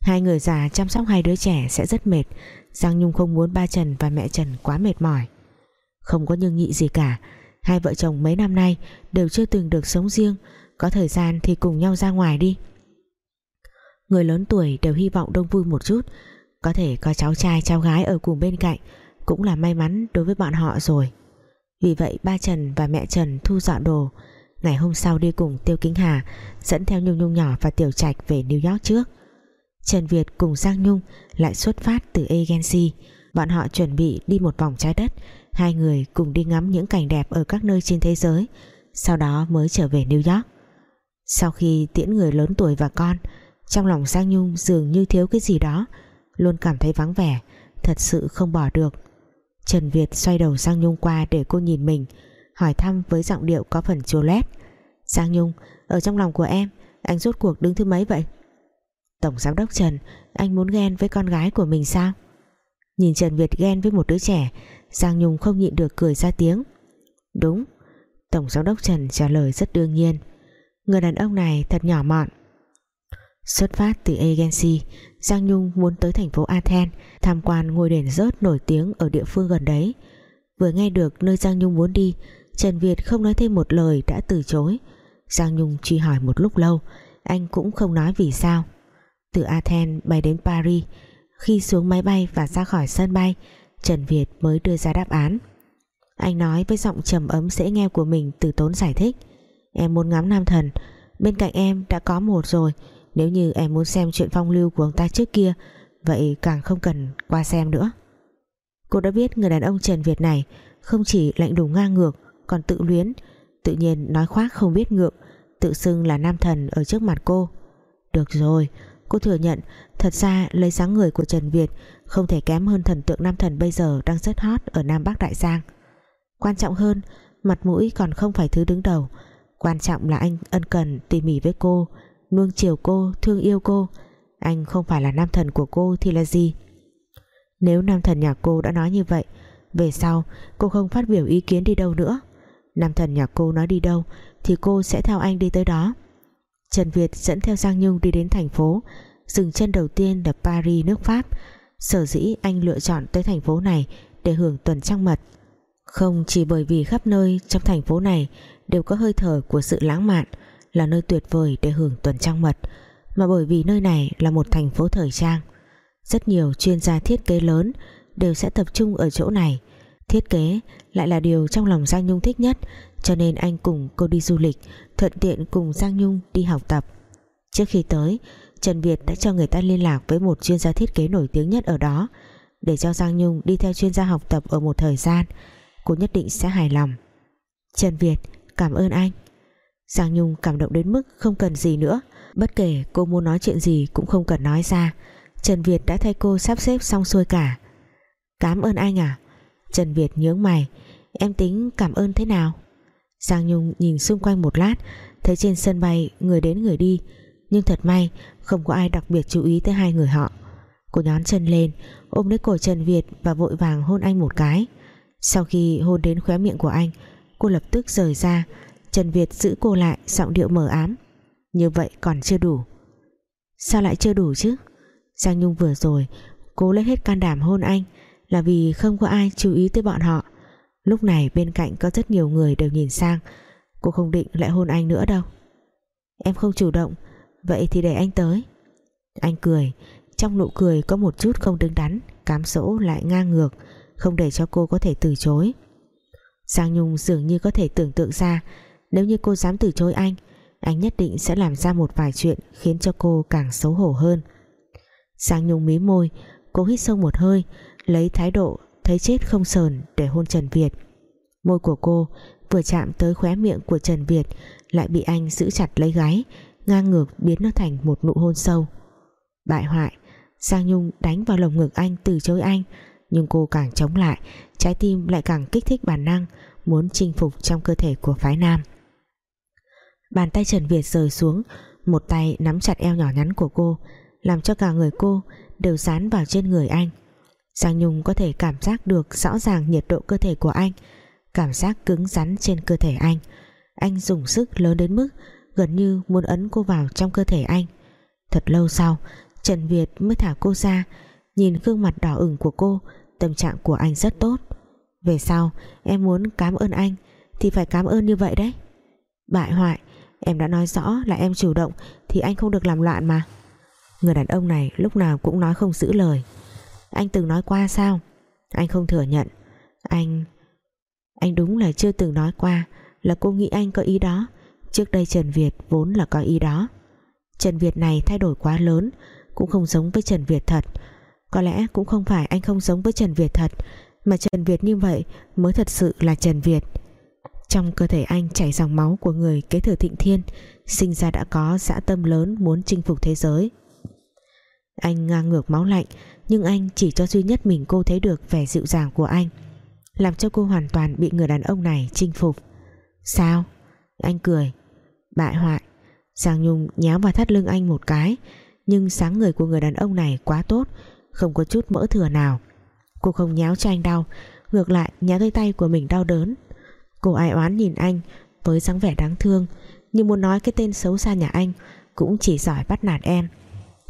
Speaker 1: hai người già chăm sóc hai đứa trẻ sẽ rất mệt. Giang Nhung không muốn ba Trần và mẹ Trần quá mệt mỏi. Không có nhưng nhị gì cả hai vợ chồng mấy năm nay đều chưa từng được sống riêng, có thời gian thì cùng nhau ra ngoài đi. Người lớn tuổi đều hy vọng đông vui một chút, có thể có cháu trai, cháu gái ở cùng bên cạnh cũng là may mắn đối với bọn họ rồi. Vì vậy, ba Trần và mẹ Trần thu dọn đồ, ngày hôm sau đi cùng Tiêu Kính Hà dẫn theo Nhung Nhung nhỏ và Tiểu Trạch về New York trước. Trần Việt cùng Giang Nhung lại xuất phát từ agency, bọn họ chuẩn bị đi một vòng trái đất hai người cùng đi ngắm những cảnh đẹp ở các nơi trên thế giới, sau đó mới trở về New York. Sau khi tiễn người lớn tuổi và con, trong lòng Giang Nhung dường như thiếu cái gì đó, luôn cảm thấy vắng vẻ, thật sự không bỏ được. Trần Việt xoay đầu Giang Nhung qua để cô nhìn mình, hỏi thăm với giọng điệu có phần chua lét. Giang Nhung, ở trong lòng của em, anh rốt cuộc đứng thứ mấy vậy? Tổng giám đốc Trần, anh muốn ghen với con gái của mình sao? Nhìn Trần Việt ghen với một đứa trẻ Giang Nhung không nhịn được cười ra tiếng. Đúng, Tổng giám đốc Trần trả lời rất đương nhiên. Người đàn ông này thật nhỏ mọn. Xuất phát từ agency, Giang Nhung muốn tới thành phố Athens tham quan ngôi đền rớt nổi tiếng ở địa phương gần đấy. Vừa nghe được nơi Giang Nhung muốn đi, Trần Việt không nói thêm một lời đã từ chối. Giang Nhung truy hỏi một lúc lâu, anh cũng không nói vì sao. Từ Athens bay đến Paris, khi xuống máy bay và ra khỏi sân bay Trần Việt mới đưa ra đáp án. Anh nói với giọng trầm ấm dễ nghe của mình từ tốn giải thích. Em muốn ngắm nam thần. Bên cạnh em đã có một rồi. Nếu như em muốn xem chuyện phong lưu của ông ta trước kia, vậy càng không cần qua xem nữa. Cô đã biết người đàn ông Trần Việt này không chỉ lạnh lùng ngang ngược, còn tự luyến, tự nhiên nói khoác không biết ngượng, tự xưng là nam thần ở trước mặt cô. Được rồi cô thừa nhận, thật ra lấy dáng người của Trần Việt không thể kém hơn thần tượng nam thần bây giờ đang rất hot ở Nam Bắc Đại Giang. Quan trọng hơn, mặt mũi còn không phải thứ đứng đầu. Quan trọng là anh ân cần tỉ mỉ với cô, nuông chiều cô, thương yêu cô. Anh không phải là nam thần của cô thì là gì? Nếu nam thần nhà cô đã nói như vậy, về sau cô không phát biểu ý kiến đi đâu nữa. Nam thần nhà cô nói đi đâu thì cô sẽ theo anh đi tới đó. Trần Việt dẫn theo Giang Nhung đi đến thành phố, dừng chân đầu tiên là Paris, nước Pháp. Sở dĩ anh lựa chọn tới thành phố này để hưởng tuần trăng mật. Không chỉ bởi vì khắp nơi trong thành phố này đều có hơi thở của sự lãng mạn, là nơi tuyệt vời để hưởng tuần trăng mật, mà bởi vì nơi này là một thành phố thời trang. Rất nhiều chuyên gia thiết kế lớn đều sẽ tập trung ở chỗ này. Thiết kế lại là điều trong lòng Giang Nhung thích nhất cho nên anh cùng cô đi du lịch, thuận tiện cùng Giang Nhung đi học tập. Trước khi tới, Trần Việt đã cho người ta liên lạc với một chuyên gia thiết kế nổi tiếng nhất ở đó, để cho Giang Nhung đi theo chuyên gia học tập ở một thời gian. Cô nhất định sẽ hài lòng. Trần Việt, cảm ơn anh. Giang Nhung cảm động đến mức không cần gì nữa. Bất kể cô muốn nói chuyện gì cũng không cần nói ra. Trần Việt đã thay cô sắp xếp xong xuôi cả. Cảm ơn anh à? Trần Việt nhướng mày. Em tính cảm ơn thế nào? Giang Nhung nhìn xung quanh một lát, Thấy trên sân bay người đến người đi. Nhưng thật may, không có ai đặc biệt chú ý tới hai người họ. Cô nhón chân lên, Ôm lấy cổ Trần Việt và vội vàng hôn anh một cái. Sau khi hôn đến khóe miệng của anh, Cô lập tức rời ra. Trần Việt giữ cô lại, giọng điệu mờ ám. Như vậy còn chưa đủ. Sao lại chưa đủ chứ? Giang Nhung vừa rồi cố lấy hết can đảm hôn anh là vì không có ai chú ý tới bọn họ lúc này bên cạnh có rất nhiều người đều nhìn sang. Cô không định lại hôn anh nữa đâu. Em không chủ động, vậy thì để anh tới. Anh cười, trong nụ cười có một chút không đứng đắn, cám dỗ lại ngang ngược, không để cho cô có thể từ chối. Giang Nhung dường như có thể tưởng tượng ra, nếu như cô dám từ chối anh anh nhất định sẽ làm ra một vài chuyện khiến cho cô càng xấu hổ hơn. Giang Nhung mí môi, cô hít sâu một hơi, lấy thái độ thấy chết không sờn để hôn Trần Việt. Môi của cô vừa chạm tới khóe miệng của Trần Việt, lại bị anh giữ chặt lấy gáy ngang ngược biến nó thành một nụ hôn sâu. Bại hoại, Giang Nhung đánh vào lồng ngực anh từ chối anh, nhưng cô càng chống lại, trái tim lại càng kích thích bản năng, muốn chinh phục trong cơ thể của phái nam. Bàn tay Trần Việt rời xuống, một tay nắm chặt eo nhỏ nhắn của cô, làm cho cả người cô đều dán vào trên người anh. Giang Nhung có thể cảm giác được rõ ràng nhiệt độ cơ thể của anh, cảm giác cứng rắn trên cơ thể anh. Anh dùng sức lớn đến mức gần như muốn ấn cô vào trong cơ thể anh. Thật lâu sau, Trần Việt mới thả cô ra, nhìn gương mặt đỏ ửng của cô, tâm trạng của anh rất tốt. Về sau, em muốn cảm ơn anh thì phải cảm ơn như vậy đấy. Bại hoại, em đã nói rõ là em chủ động thì anh không được làm loạn mà. Người đàn ông này lúc nào cũng nói không giữ lời anh từng nói qua sao? Anh không thừa nhận. Anh anh đúng là chưa từng nói qua là cô nghĩ anh có ý đó. Trước đây Trần Việt vốn là có ý đó. Trần Việt này thay đổi quá lớn, cũng không giống với Trần Việt thật. Có lẽ cũng không phải anh không giống với Trần Việt thật, mà Trần Việt như vậy mới thật sự là Trần Việt. Trong cơ thể anh chảy dòng máu của người kế thừa thịnh thiên, sinh ra đã có dã tâm lớn muốn chinh phục thế giới. Anh ngang ngược máu lạnh nhưng anh chỉ cho duy nhất mình cô thấy được vẻ dịu dàng của anh, làm cho cô hoàn toàn bị người đàn ông này chinh phục. Sao? Anh cười. Bại hoại. Giang Nhung nhéo vào thắt lưng anh một cái, nhưng sáng người của người đàn ông này quá tốt, không có chút mỡ thừa nào. Cô không nhéo cho anh đau, ngược lại nhéo tới tay của mình đau đớn. Cô ai oán nhìn anh với dáng vẻ đáng thương nhưng muốn nói cái tên xấu xa nhà anh cũng chỉ giỏi bắt nạt em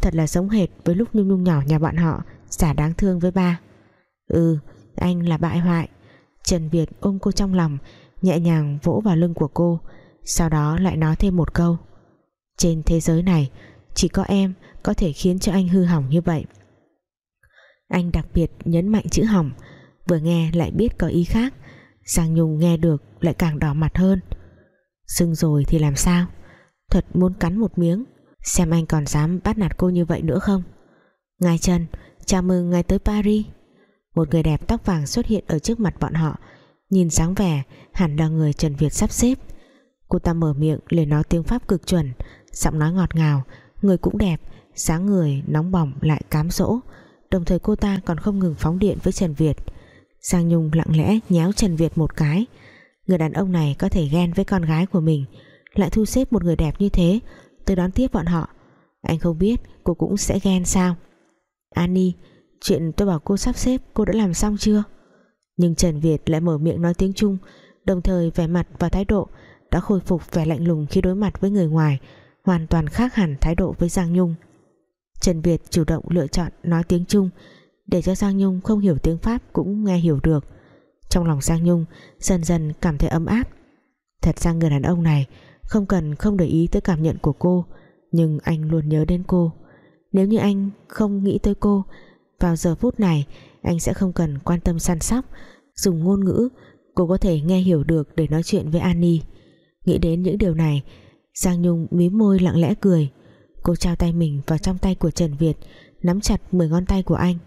Speaker 1: thật là giống hệt với lúc nhung nhung nhỏ nhà bạn họ, giả đáng thương với ba. Ừ anh là bại hoại. Trần Việt ôm cô trong lòng, nhẹ nhàng vỗ vào lưng của cô, sau đó lại nói thêm một câu. Trên thế giới này, chỉ có em có thể khiến cho anh hư hỏng như vậy. Anh đặc biệt nhấn mạnh chữ hỏng, vừa nghe lại biết có ý khác. Giang Nhung nghe được lại càng đỏ mặt hơn. Sưng rồi thì làm sao? Thật muốn cắn một miếng. Xem anh còn dám bắt nạt cô như vậy nữa không? Ngài Trần, Chào mừng ngài tới Paris. Một người đẹp tóc vàng xuất hiện ở trước mặt bọn họ. Nhìn dáng vẻ, Hẳn là người Trần Việt sắp xếp. Cô ta mở miệng liền nói tiếng Pháp cực chuẩn, Giọng nói ngọt ngào. Người cũng đẹp Sáng người nóng bỏng lại cám dỗ. Đồng thời cô ta còn không ngừng phóng điện với Trần Việt. Giang Nhung lặng lẽ nhéo Trần Việt một cái. Người đàn ông này có thể ghen với con gái của mình. Lại thu xếp một người đẹp như thế Tôi đón tiếp bọn họ. Anh không biết cô cũng sẽ ghen sao. Annie, Chuyện tôi bảo cô sắp xếp, cô đã làm xong chưa? Nhưng Trần Việt lại mở miệng nói tiếng Trung, Đồng thời vẻ mặt và thái độ Đã khôi phục vẻ lạnh lùng khi đối mặt với người ngoài, Hoàn toàn khác hẳn thái độ với Giang Nhung. Trần Việt chủ động lựa chọn nói tiếng Trung, để cho Giang Nhung không hiểu tiếng Pháp cũng nghe hiểu được. Trong lòng Giang Nhung dần dần cảm thấy ấm áp. Thật ra người đàn ông này không cần, không để ý tới cảm nhận của cô, nhưng anh luôn nhớ đến cô. Nếu như anh không nghĩ tới cô, vào giờ phút này, anh sẽ không cần quan tâm săn sóc, dùng ngôn ngữ. Cô có thể nghe hiểu được để nói chuyện với Annie. Nghĩ đến những điều này, Giang Nhung mím môi lặng lẽ cười. Cô trao tay mình vào trong tay của Trần Việt, nắm chặt 10 ngón tay của anh.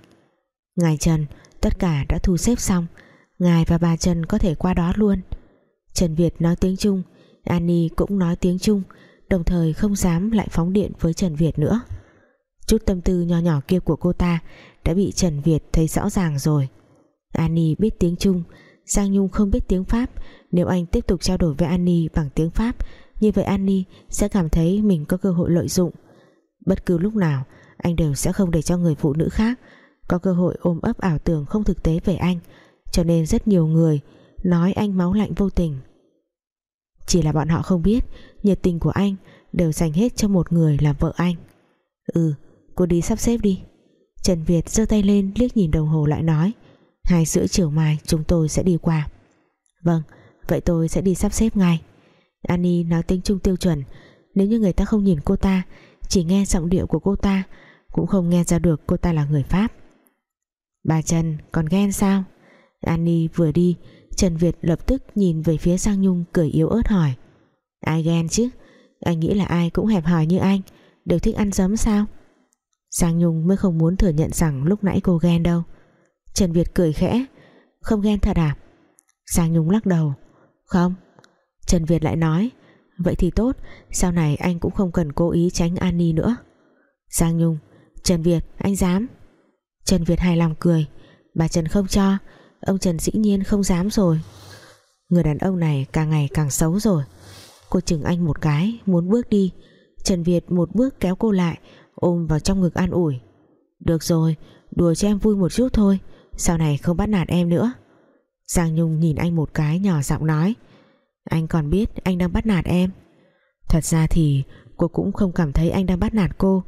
Speaker 1: Ngài Trần, tất cả đã thu xếp xong. Ngài và bà Trần có thể qua đó luôn. Trần Việt nói tiếng Trung Annie cũng nói tiếng Trung, Đồng thời không dám lại phóng điện với Trần Việt nữa. Chút tâm tư nho nhỏ kia của cô ta Đã bị Trần Việt thấy rõ ràng rồi. Annie biết tiếng Trung, Giang Nhung không biết tiếng Pháp. Nếu anh tiếp tục trao đổi với Annie bằng tiếng Pháp, Như vậy Annie sẽ cảm thấy mình có cơ hội lợi dụng. Bất cứ lúc nào, Anh đều sẽ không để cho người phụ nữ khác có cơ hội ôm ấp ảo tưởng không thực tế về anh. Cho nên rất nhiều người nói anh máu lạnh vô tình chỉ là bọn họ không biết, nhiệt tình của anh đều dành hết cho một người làm vợ anh. Ừ cô đi sắp xếp đi. Trần Việt giơ tay lên liếc nhìn đồng hồ lại nói, hai rưỡi chiều mai chúng tôi sẽ đi qua. Vâng vậy tôi sẽ đi sắp xếp ngay. Annie nói tiếng Trung tiêu chuẩn. Nếu như người ta không nhìn cô ta, chỉ nghe giọng điệu của cô ta, cũng không nghe ra được cô ta là người Pháp. Bà Trần còn ghen sao? Annie vừa đi Trần Việt lập tức nhìn về phía Giang Nhung cười yếu ớt hỏi. Ai ghen chứ? Anh nghĩ là ai cũng hẹp hòi như anh. Đều thích ăn giấm sao? Giang Nhung mới không muốn thừa nhận rằng lúc nãy cô ghen đâu. Trần Việt cười khẽ. Không ghen thật à? Giang Nhung lắc đầu. Không. Trần Việt lại nói. Vậy thì tốt. Sau này anh cũng không cần cố ý tránh Annie nữa. Giang Nhung. Trần Việt, anh dám? Trần Việt hài lòng cười. Bà Trần không cho. Ông Trần dĩ nhiên không dám rồi. Người đàn ông này càng ngày càng xấu rồi. Cô chừng anh một cái, Muốn bước đi. Trần Việt một bước kéo cô lại, Ôm vào trong ngực an ủi. Được rồi, đùa cho em vui một chút thôi. Sau này không bắt nạt em nữa. Giang Nhung nhìn anh một cái nhỏ giọng nói. Anh còn biết anh đang bắt nạt em. Thật ra thì cô cũng không cảm thấy anh đang bắt nạt cô.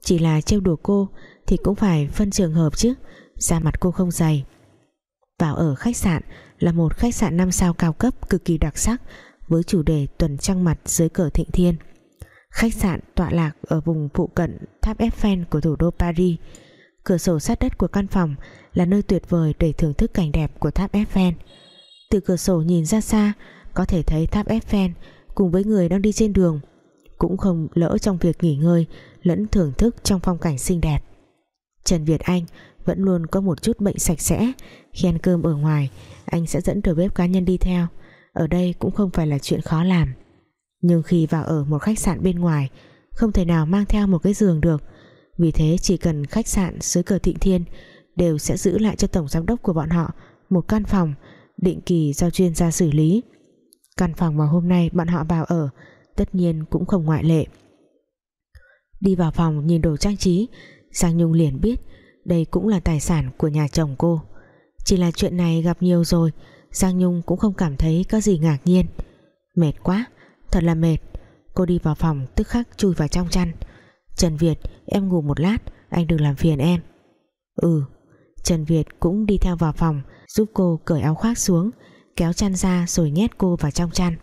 Speaker 1: Chỉ là trêu đùa cô Thì cũng phải phân trường hợp chứ. Da mặt cô không dày. Vào ở khách sạn Là một khách sạn 5 sao cao cấp cực kỳ đặc sắc Với chủ đề tuần trăng mặt dưới cờ thịnh thiên. Khách sạn tọa lạc ở vùng phụ cận tháp Eiffel của thủ đô Paris. Cửa sổ sát đất của căn phòng là nơi tuyệt vời để thưởng thức cảnh đẹp của tháp Eiffel. Từ cửa sổ nhìn ra xa, có thể thấy tháp Eiffel cùng với người đang đi trên đường cũng không lỡ trong việc nghỉ ngơi lẫn thưởng thức trong phong cảnh xinh đẹp. Trần Việt Anh vẫn luôn có một chút bệnh sạch sẽ. Khi ăn cơm ở ngoài, anh sẽ dẫn đầu bếp cá nhân đi theo. Ở đây cũng không phải là chuyện khó làm. Nhưng khi vào ở một khách sạn bên ngoài, không thể nào mang theo một cái giường được. Vì thế chỉ cần khách sạn dưới cờ thịnh thiên đều sẽ giữ lại cho tổng giám đốc của bọn họ một căn phòng định kỳ do chuyên gia xử lý. Căn phòng mà hôm nay bọn họ vào ở tất nhiên cũng không ngoại lệ. Đi vào phòng nhìn đồ trang trí, Giang Nhung liền biết đây cũng là tài sản của nhà chồng cô. Chỉ là chuyện này gặp nhiều rồi, Giang Nhung cũng không cảm thấy có gì ngạc nhiên. Mệt quá, Thật là mệt. Cô đi vào phòng, tức khắc chui vào trong chăn. Trần Việt, em ngủ một lát, Anh đừng làm phiền em. Ừ. Trần Việt cũng đi theo vào phòng, Giúp cô cởi áo khoác xuống, Kéo chăn ra rồi nhét cô vào trong chăn.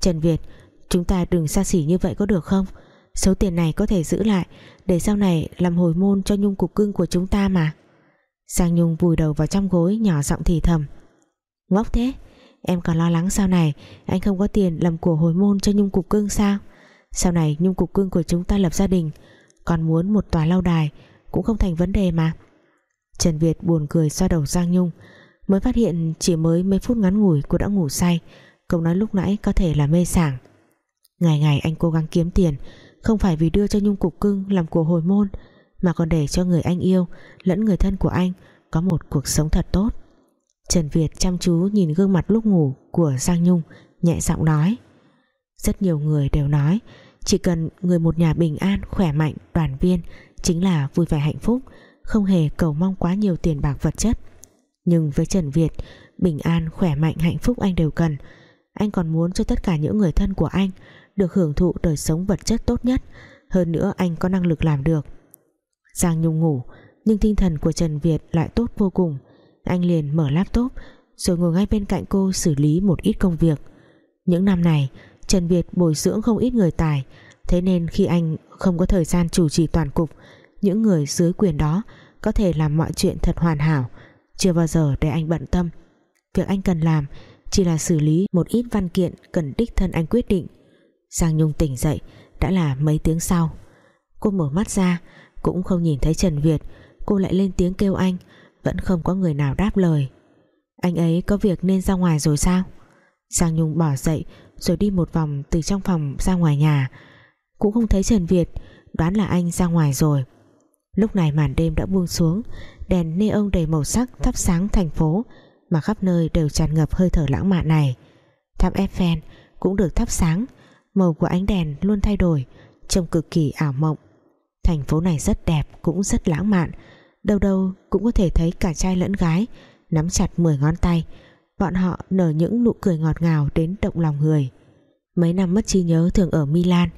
Speaker 1: Trần Việt, Chúng ta đừng xa xỉ như vậy có được không? Số tiền này có thể giữ lại, Để sau này làm hồi môn cho nhung cục cưng của chúng ta mà. Giang Nhung vùi đầu vào trong gối, Nhỏ giọng thì thầm. Ngốc thế, Em còn lo lắng sau này Anh không có tiền làm của hồi môn cho Nhung Cục Cưng sao? Sau này Nhung Cục Cưng của chúng ta lập gia đình, Còn muốn một tòa lâu đài Cũng không thành vấn đề mà. Trần Việt buồn cười xoa đầu Giang Nhung, Mới phát hiện chỉ mới mấy phút ngắn ngủi Cô đã ngủ say Câu nói lúc nãy có thể là mê sảng. Ngày ngày anh cố gắng kiếm tiền không phải vì đưa cho Nhung Cục Cưng làm của hồi môn, Mà còn để cho người anh yêu Lẫn người thân của anh Có một cuộc sống thật tốt. Trần Việt chăm chú nhìn gương mặt lúc ngủ của Giang Nhung, nhẹ giọng nói. Rất nhiều người đều nói, chỉ cần người một nhà bình an, khỏe mạnh, đoàn viên chính là vui vẻ hạnh phúc, không hề cầu mong quá nhiều tiền bạc vật chất. Nhưng với Trần Việt, bình an, khỏe mạnh, hạnh phúc anh đều cần. Anh còn muốn cho tất cả những người thân của anh được hưởng thụ đời sống vật chất tốt nhất. Hơn nữa, anh có năng lực làm được. Giang Nhung ngủ, nhưng tinh thần của Trần Việt lại tốt vô cùng. Anh liền mở laptop, rồi ngồi ngay bên cạnh cô xử lý một ít công việc. Những năm này, Trần Việt bồi dưỡng không ít người tài. Thế nên khi anh không có thời gian chủ trì toàn cục, những người dưới quyền đó có thể làm mọi chuyện thật hoàn hảo. Chưa bao giờ để anh bận tâm. Việc anh cần làm chỉ là xử lý một ít văn kiện cần đích thân anh quyết định. Giang Nhung tỉnh dậy, đã là mấy tiếng sau. Cô mở mắt ra, cũng không nhìn thấy Trần Việt. Cô lại lên tiếng kêu anh, vẫn không có người nào đáp lời. Anh ấy có việc nên ra ngoài rồi sao? Giang Nhung bỏ dậy, rồi đi một vòng từ trong phòng ra ngoài nhà. Cũng không thấy Trần Việt, đoán là anh ra ngoài rồi. Lúc này màn đêm đã buông xuống, đèn neon đầy màu sắc thắp sáng thành phố, mà khắp nơi đều tràn ngập hơi thở lãng mạn này. Tháp Eiffel cũng được thắp sáng màu của ánh đèn luôn thay đổi, trông cực kỳ ảo mộng. Thành phố này rất đẹp cũng rất lãng mạn. Đâu đâu cũng có thể thấy cả trai lẫn gái nắm chặt 10 ngón tay. Bọn họ nở những nụ cười ngọt ngào đến động lòng người. Mấy năm mất trí nhớ thường ở Milan,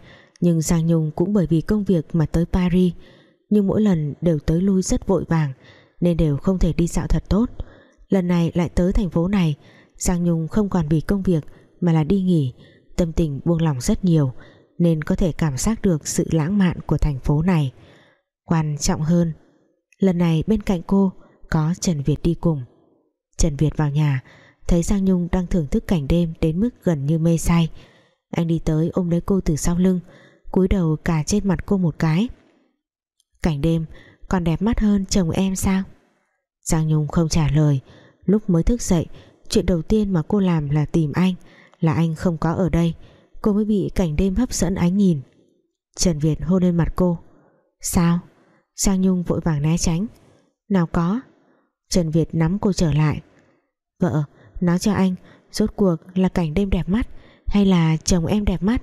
Speaker 1: nhưng Giang Nhung cũng bởi vì công việc mà tới Paris. Nhưng mỗi lần đều tới lui rất vội vàng, nên đều không thể đi dạo thật tốt. Lần này lại tới thành phố này, Giang Nhung không còn vì công việc mà là đi nghỉ tâm tình buông lỏng rất nhiều, nên có thể cảm giác được sự lãng mạn của thành phố này. Quan trọng hơn, lần này bên cạnh cô có Trần Việt đi cùng. Trần Việt vào nhà, thấy Giang Nhung đang thưởng thức cảnh đêm đến mức gần như mê say. Anh đi tới ôm lấy cô từ sau lưng, cúi đầu cả trên mặt cô một cái. Cảnh đêm, còn đẹp mắt hơn chồng em sao? Giang Nhung không trả lời. Lúc mới thức dậy, chuyện đầu tiên mà cô làm là tìm anh là anh không có ở đây. Cô mới bị cảnh đêm hấp dẫn ánh nhìn. Trần Việt hôn lên mặt cô. Sao? Giang Nhung vội vàng né tránh. Nào có. Trần Việt nắm cô trở lại. Vợ nói cho anh Rốt cuộc là cảnh đêm đẹp mắt Hay là chồng em đẹp mắt?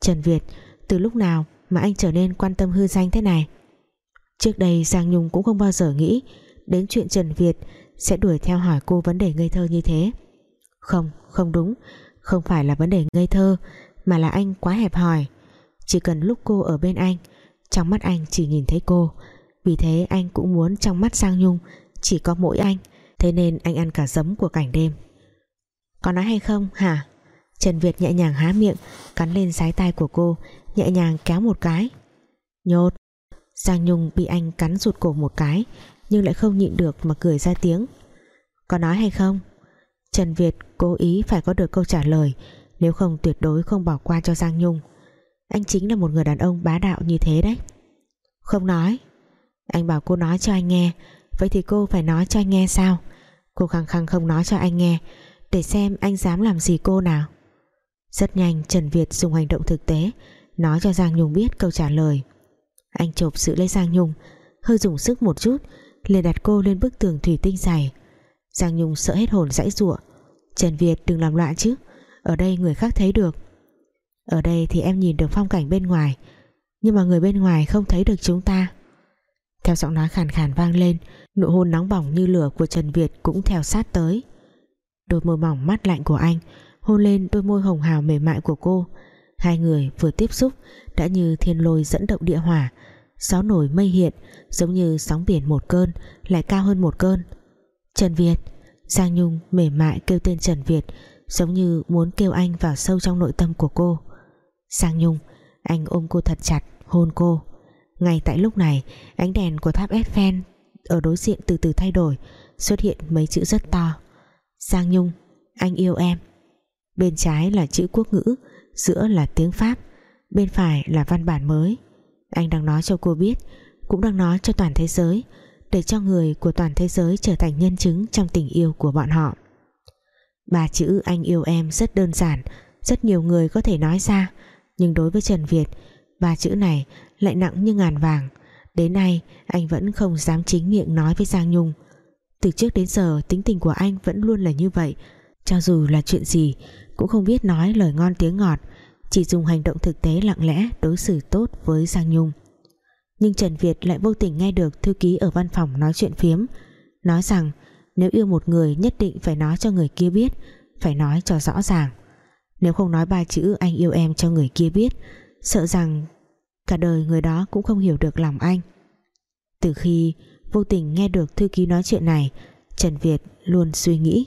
Speaker 1: Trần Việt từ lúc nào Mà anh trở nên quan tâm hư danh thế này? Trước đây Giang Nhung cũng không bao giờ nghĩ Đến chuyện Trần Việt Sẽ đuổi theo hỏi cô vấn đề ngây thơ như thế. Không, không đúng. Không phải là vấn đề ngây thơ, Mà là anh quá hẹp hòi. Chỉ cần lúc cô ở bên anh, Trong mắt anh chỉ nhìn thấy cô. Vì thế anh cũng muốn trong mắt sang Nhung Chỉ có mỗi anh, Thế nên anh ăn cả giấm của cảnh đêm. Có nói hay không, hả? Trần Việt nhẹ nhàng há miệng, Cắn lên sái tai của cô, Nhẹ nhàng kéo một cái. Nhột. Giang Nhung bị anh cắn rụt cổ một cái, Nhưng lại không nhịn được mà cười ra tiếng. Có nói hay không? Trần Việt cố ý phải có được câu trả lời, Nếu không tuyệt đối không bỏ qua cho Giang Nhung. Anh chính là một người đàn ông bá đạo như thế đấy. Không nói. Anh bảo cô nói cho anh nghe. Vậy thì cô phải nói cho anh nghe sao? Cô khăng khăng không nói cho anh nghe, Để xem anh dám làm gì cô nào. Rất nhanh, Trần Việt dùng hành động thực tế, Nói cho Giang Nhung biết câu trả lời. Anh chộp sự lấy Giang Nhung, Hơi dùng sức một chút, liền đặt cô lên bức tường thủy tinh dày. Giang Nhung sợ hết hồn dãy rụa Trần Việt đừng làm loạn chứ. Ở đây người khác thấy được. Ở đây thì em nhìn được phong cảnh bên ngoài, Nhưng mà người bên ngoài không thấy được chúng ta. Theo giọng nói khàn khàn vang lên, Nụ hôn nóng bỏng như lửa của Trần Việt Cũng theo sát tới. Đôi môi mỏng mắt lạnh của anh Hôn lên đôi môi hồng hào mềm mại của cô. Hai người vừa tiếp xúc Đã như thiên lôi dẫn động địa hỏa. Gió nổi mây hiện, Giống như sóng biển một cơn, Lại cao hơn một cơn. Trần Việt. Giang Nhung mềm mại kêu tên Trần Việt, Giống như muốn kêu anh vào sâu trong nội tâm của cô. Giang Nhung, Anh ôm cô thật chặt, hôn cô. Ngay tại lúc này, Ánh đèn của tháp Eiffel Ở đối diện từ từ thay đổi, Xuất hiện mấy chữ rất to. Giang Nhung, Anh yêu em. Bên trái là chữ quốc ngữ, Giữa là tiếng Pháp, Bên phải là văn bản mới. Anh đang nói cho cô biết, Cũng đang nói cho toàn thế giới để cho người của toàn thế giới trở thành nhân chứng trong tình yêu của bọn họ. Ba chữ anh yêu em rất đơn giản, rất nhiều người có thể nói ra, nhưng đối với Trần Việt, ba chữ này lại nặng như ngàn vàng. Đến nay, anh vẫn không dám chính miệng nói với Giang Nhung. Từ trước đến giờ, tính tình của anh vẫn luôn là như vậy. Cho dù là chuyện gì, cũng không biết nói lời ngon tiếng ngọt, chỉ dùng hành động thực tế lặng lẽ đối xử tốt với Giang Nhung nhưng Trần Việt lại vô tình nghe được thư ký ở văn phòng nói chuyện phiếm, nói rằng nếu yêu một người nhất định phải nói cho người kia biết, phải nói cho rõ ràng. Nếu không nói ba chữ anh yêu em cho người kia biết, sợ rằng cả đời người đó cũng không hiểu được lòng anh. Từ khi vô tình nghe được thư ký nói chuyện này, Trần Việt luôn suy nghĩ,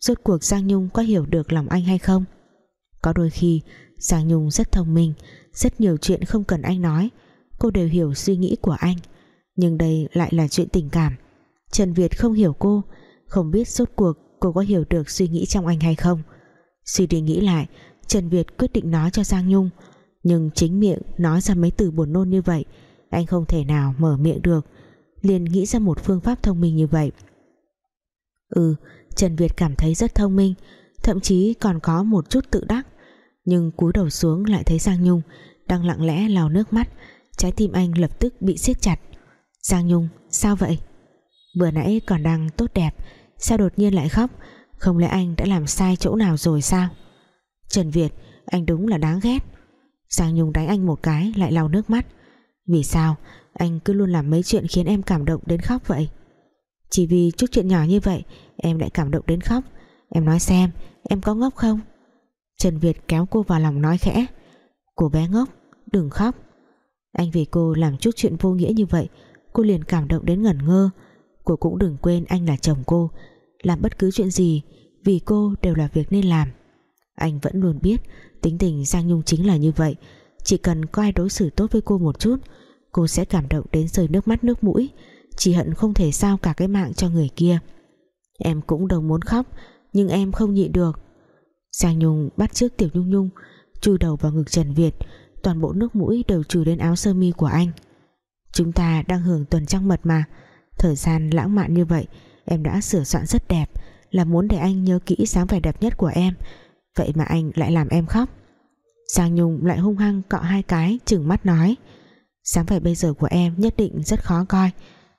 Speaker 1: rốt cuộc Giang Nhung có hiểu được lòng anh hay không? Có đôi khi, Giang Nhung rất thông minh, rất nhiều chuyện không cần anh nói cô đều hiểu suy nghĩ của anh. Nhưng đây lại là chuyện tình cảm. Trần Việt không hiểu cô, không biết rốt cuộc cô có hiểu được suy nghĩ trong anh hay không. Suy đi nghĩ lại, Trần Việt quyết định nói cho Giang Nhung. Nhưng chính miệng nói ra mấy từ buồn nôn như vậy, anh không thể nào mở miệng được. Liền nghĩ ra một phương pháp thông minh như vậy. Ừ Trần Việt cảm thấy rất thông minh, thậm chí còn có một chút tự đắc. Nhưng cúi đầu xuống lại thấy Giang Nhung đang lặng lẽ lau nước mắt trái tim anh lập tức bị siết chặt. Giang Nhung, sao vậy? Vừa nãy còn đang tốt đẹp, sao đột nhiên lại khóc? Không lẽ anh đã làm sai chỗ nào rồi sao? Trần Việt, anh đúng là đáng ghét. Giang Nhung đánh anh một cái, lại lau nước mắt. Vì sao? Anh cứ luôn làm mấy chuyện khiến em cảm động đến khóc vậy. Chỉ vì chút chuyện nhỏ như vậy, em lại cảm động đến khóc. Em nói xem, em có ngốc không? Trần Việt kéo cô vào lòng nói khẽ. Cô bé ngốc, Đừng khóc. Anh vì cô làm chút chuyện vô nghĩa như vậy, Cô liền cảm động đến ngẩn ngơ. Cô cũng đừng quên anh là chồng cô. Làm bất cứ chuyện gì, Vì cô đều là việc nên làm. Anh vẫn luôn biết, Tính tình Giang Nhung chính là như vậy. Chỉ cần có ai đối xử tốt với cô một chút, Cô sẽ cảm động đến rơi nước mắt nước mũi. Chỉ hận không thể sao cả cái mạng cho người kia. Em cũng đâu muốn khóc, Nhưng em không nhịn được. Giang Nhung bắt trước Tiểu Nhung Nhung, Chui đầu vào ngực Trần Việt. Toàn bộ nước mũi đều trừ đến áo sơ mi của anh. Chúng ta đang hưởng tuần trăng mật mà. Thời gian lãng mạn như vậy, Em đã sửa soạn rất đẹp, Là muốn để anh nhớ kỹ dáng vẻ đẹp nhất của em. Vậy mà anh lại làm em khóc. Giang Nhung lại hung hăng cọ hai cái Chừng mắt nói. Dáng vẻ bây giờ của em nhất định rất khó coi.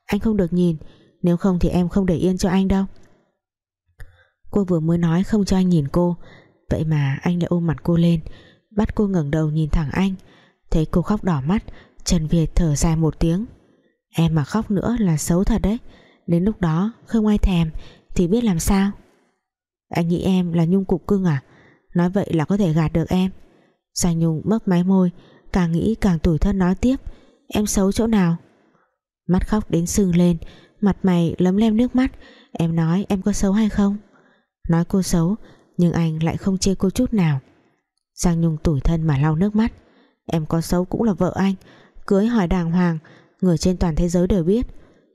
Speaker 1: Anh không được nhìn, Nếu không thì em không để yên cho anh đâu. Cô vừa mới nói không cho anh nhìn cô. Vậy mà anh lại ôm mặt cô lên. Bắt cô ngẩng đầu nhìn thẳng anh. Thấy cô khóc đỏ mắt, Trần Việt thở dài một tiếng. Em mà khóc nữa là xấu thật đấy. Đến lúc đó, không ai thèm, Thì biết làm sao? Anh nghĩ em là Nhung cục cưng à? Nói vậy là có thể gạt được em. Giang Nhung mấp máy môi, Càng nghĩ càng tủi thân nói tiếp. Em xấu chỗ nào? Mắt khóc đến sưng lên, Mặt mày lấm lem nước mắt. Em nói em có xấu hay không? Nói cô xấu, Nhưng anh lại không chê cô chút nào. Giang Nhung tủi thân mà lau nước mắt. Em có xấu cũng là vợ anh. Cưới hỏi đàng hoàng, Người trên toàn thế giới đều biết.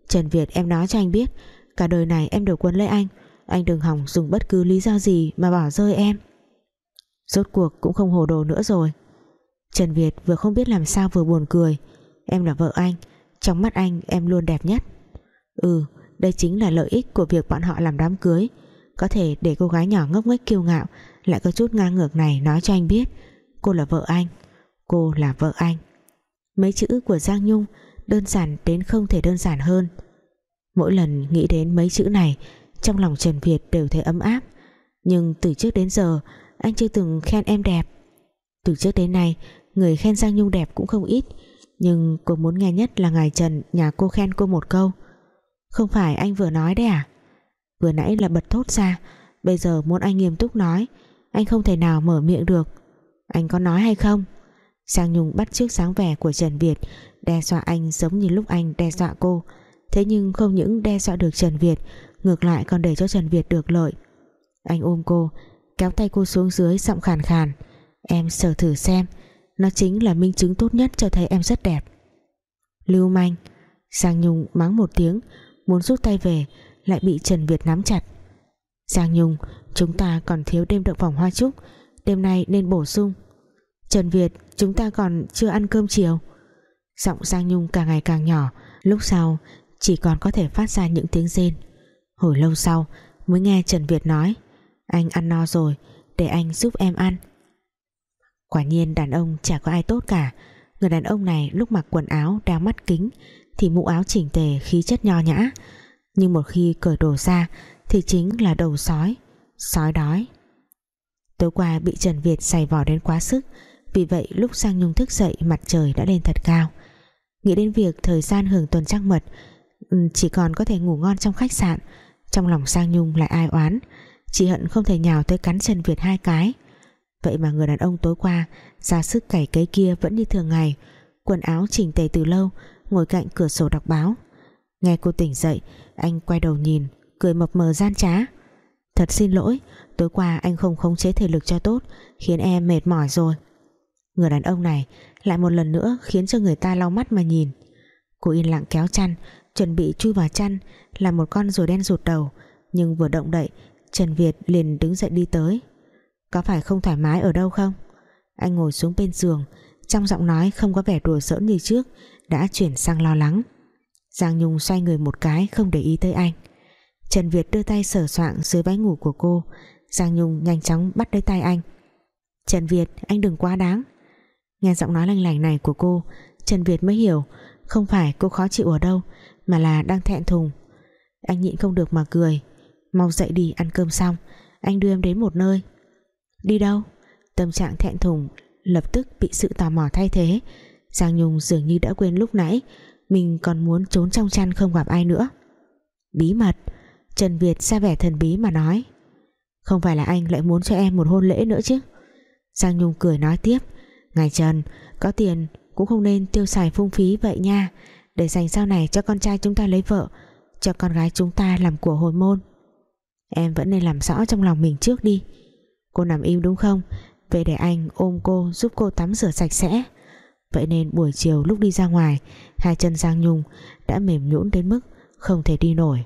Speaker 1: Trần Việt em nói cho anh biết, Cả đời này em đều quấn lấy anh. Anh đừng hỏng dùng bất cứ lý do gì mà bỏ rơi em. Rốt cuộc cũng không hồ đồ nữa rồi. Trần Việt vừa không biết làm sao vừa buồn cười. Em là vợ anh, Trong mắt anh em luôn đẹp nhất. Ừ đây chính là lợi ích của việc bọn họ làm đám cưới. Có thể để cô gái nhỏ ngốc nghếch kiêu ngạo lại có chút ngang ngược này nói cho anh biết. Cô là vợ anh. Cô là vợ anh. Mấy chữ của Giang Nhung Đơn giản đến không thể đơn giản hơn. Mỗi lần nghĩ đến mấy chữ này, Trong lòng Trần Việt đều thấy ấm áp. Nhưng từ trước đến giờ, Anh chưa từng khen em đẹp. Từ trước đến nay, Người khen Giang Nhung đẹp cũng không ít. Nhưng cô muốn nghe nhất là ngài Trần Nhà cô khen cô một câu. Không phải anh vừa nói đấy à? Vừa nãy là bật thốt ra. Bây giờ muốn anh nghiêm túc nói. Anh không thể nào mở miệng được. Anh có nói hay không? Giang Nhung bắt chước sáng vẻ của Trần Việt, Đe dọa anh giống như lúc anh đe dọa cô. Thế nhưng không những đe dọa được Trần Việt, Ngược lại còn để cho Trần Việt được lợi. Anh ôm cô, Kéo tay cô xuống dưới giọng khàn khàn. Em sờ thử xem, Nó chính là minh chứng tốt nhất cho thấy em rất đẹp. Lưu manh, Giang Nhung mắng một tiếng, Muốn rút tay về, Lại bị Trần Việt nắm chặt. Giang Nhung Chúng ta còn thiếu đêm động phòng hoa trúc Đêm nay nên bổ sung. Trần Việt, chúng ta còn chưa ăn cơm chiều. Giọng Giang Nhung càng ngày càng nhỏ. Lúc sau, chỉ còn có thể phát ra những tiếng rên. Hồi lâu sau, mới nghe Trần Việt nói, Anh ăn no rồi, Để anh giúp em ăn. Quả nhiên đàn ông chả có ai tốt cả. Người đàn ông này lúc mặc quần áo Đeo mắt kính, Thì mũ áo chỉnh tề, khí chất nho nhã. Nhưng một khi cởi đồ ra, Thì chính là đầu sói. Sói đói. Tối qua bị Trần Việt giày vò đến quá sức, Vì vậy lúc Sang Nhung thức dậy, Mặt trời đã lên thật cao. Nghĩ đến việc thời gian hưởng tuần trăng mật ừ, Chỉ còn có thể ngủ ngon trong khách sạn, Trong lòng Sang Nhung lại ai oán. Chỉ hận không thể nhào tới cắn Trần Việt hai cái. Vậy mà người đàn ông tối qua, ra sức cày cấy kia vẫn như thường ngày, Quần áo chỉnh tề từ lâu, Ngồi cạnh cửa sổ đọc báo. Nghe cô tỉnh dậy, Anh quay đầu nhìn, Cười mập mờ gian trá. Thật xin lỗi, Tối qua anh không khống chế thể lực cho tốt, Khiến em mệt mỏi rồi. Người đàn ông này lại một lần nữa Khiến cho người ta lau mắt mà nhìn. Cô yên lặng kéo chăn, Chuẩn bị chui vào chăn, Là một con rùa đen rụt đầu, Nhưng vừa động đậy, Trần Việt liền đứng dậy đi tới. Có phải không thoải mái ở đâu không? Anh ngồi xuống bên giường, Trong giọng nói không có vẻ đùa giỡn như trước, Đã chuyển sang lo lắng. Giang Nhung xoay người một cái Không để ý tới anh. Trần Việt đưa tay sờ soạng dưới váy ngủ của cô. Giang Nhung nhanh chóng bắt lấy tay anh. Trần Việt, anh đừng quá đáng. Nghe giọng nói lanh lành này của cô, Trần Việt mới hiểu, Không phải cô khó chịu ở đâu, Mà là đang thẹn thùng. Anh nhịn không được mà cười. Mau dậy đi, ăn cơm xong. Anh đưa em đến một nơi. Đi đâu? Tâm trạng thẹn thùng lập tức bị sự tò mò thay thế. Giang Nhung dường như đã quên lúc nãy Mình còn muốn trốn trong chăn không gặp ai nữa. Bí mật. Trần Việt ra vẻ thần bí mà nói. Không phải là anh lại muốn cho em một hôn lễ nữa chứ? Giang Nhung cười nói tiếp. Ngài Trần, Có tiền cũng không nên tiêu xài phung phí vậy nha. Để dành sau này cho con trai chúng ta lấy vợ, Cho con gái chúng ta làm của hồi môn. Em vẫn nên làm rõ trong lòng mình trước đi. Cô nằm im đúng không? Về để anh ôm cô, giúp cô tắm rửa sạch sẽ. Vậy nên buổi chiều lúc đi ra ngoài, Hai chân Giang Nhung đã mềm nhũn đến mức không thể đi nổi.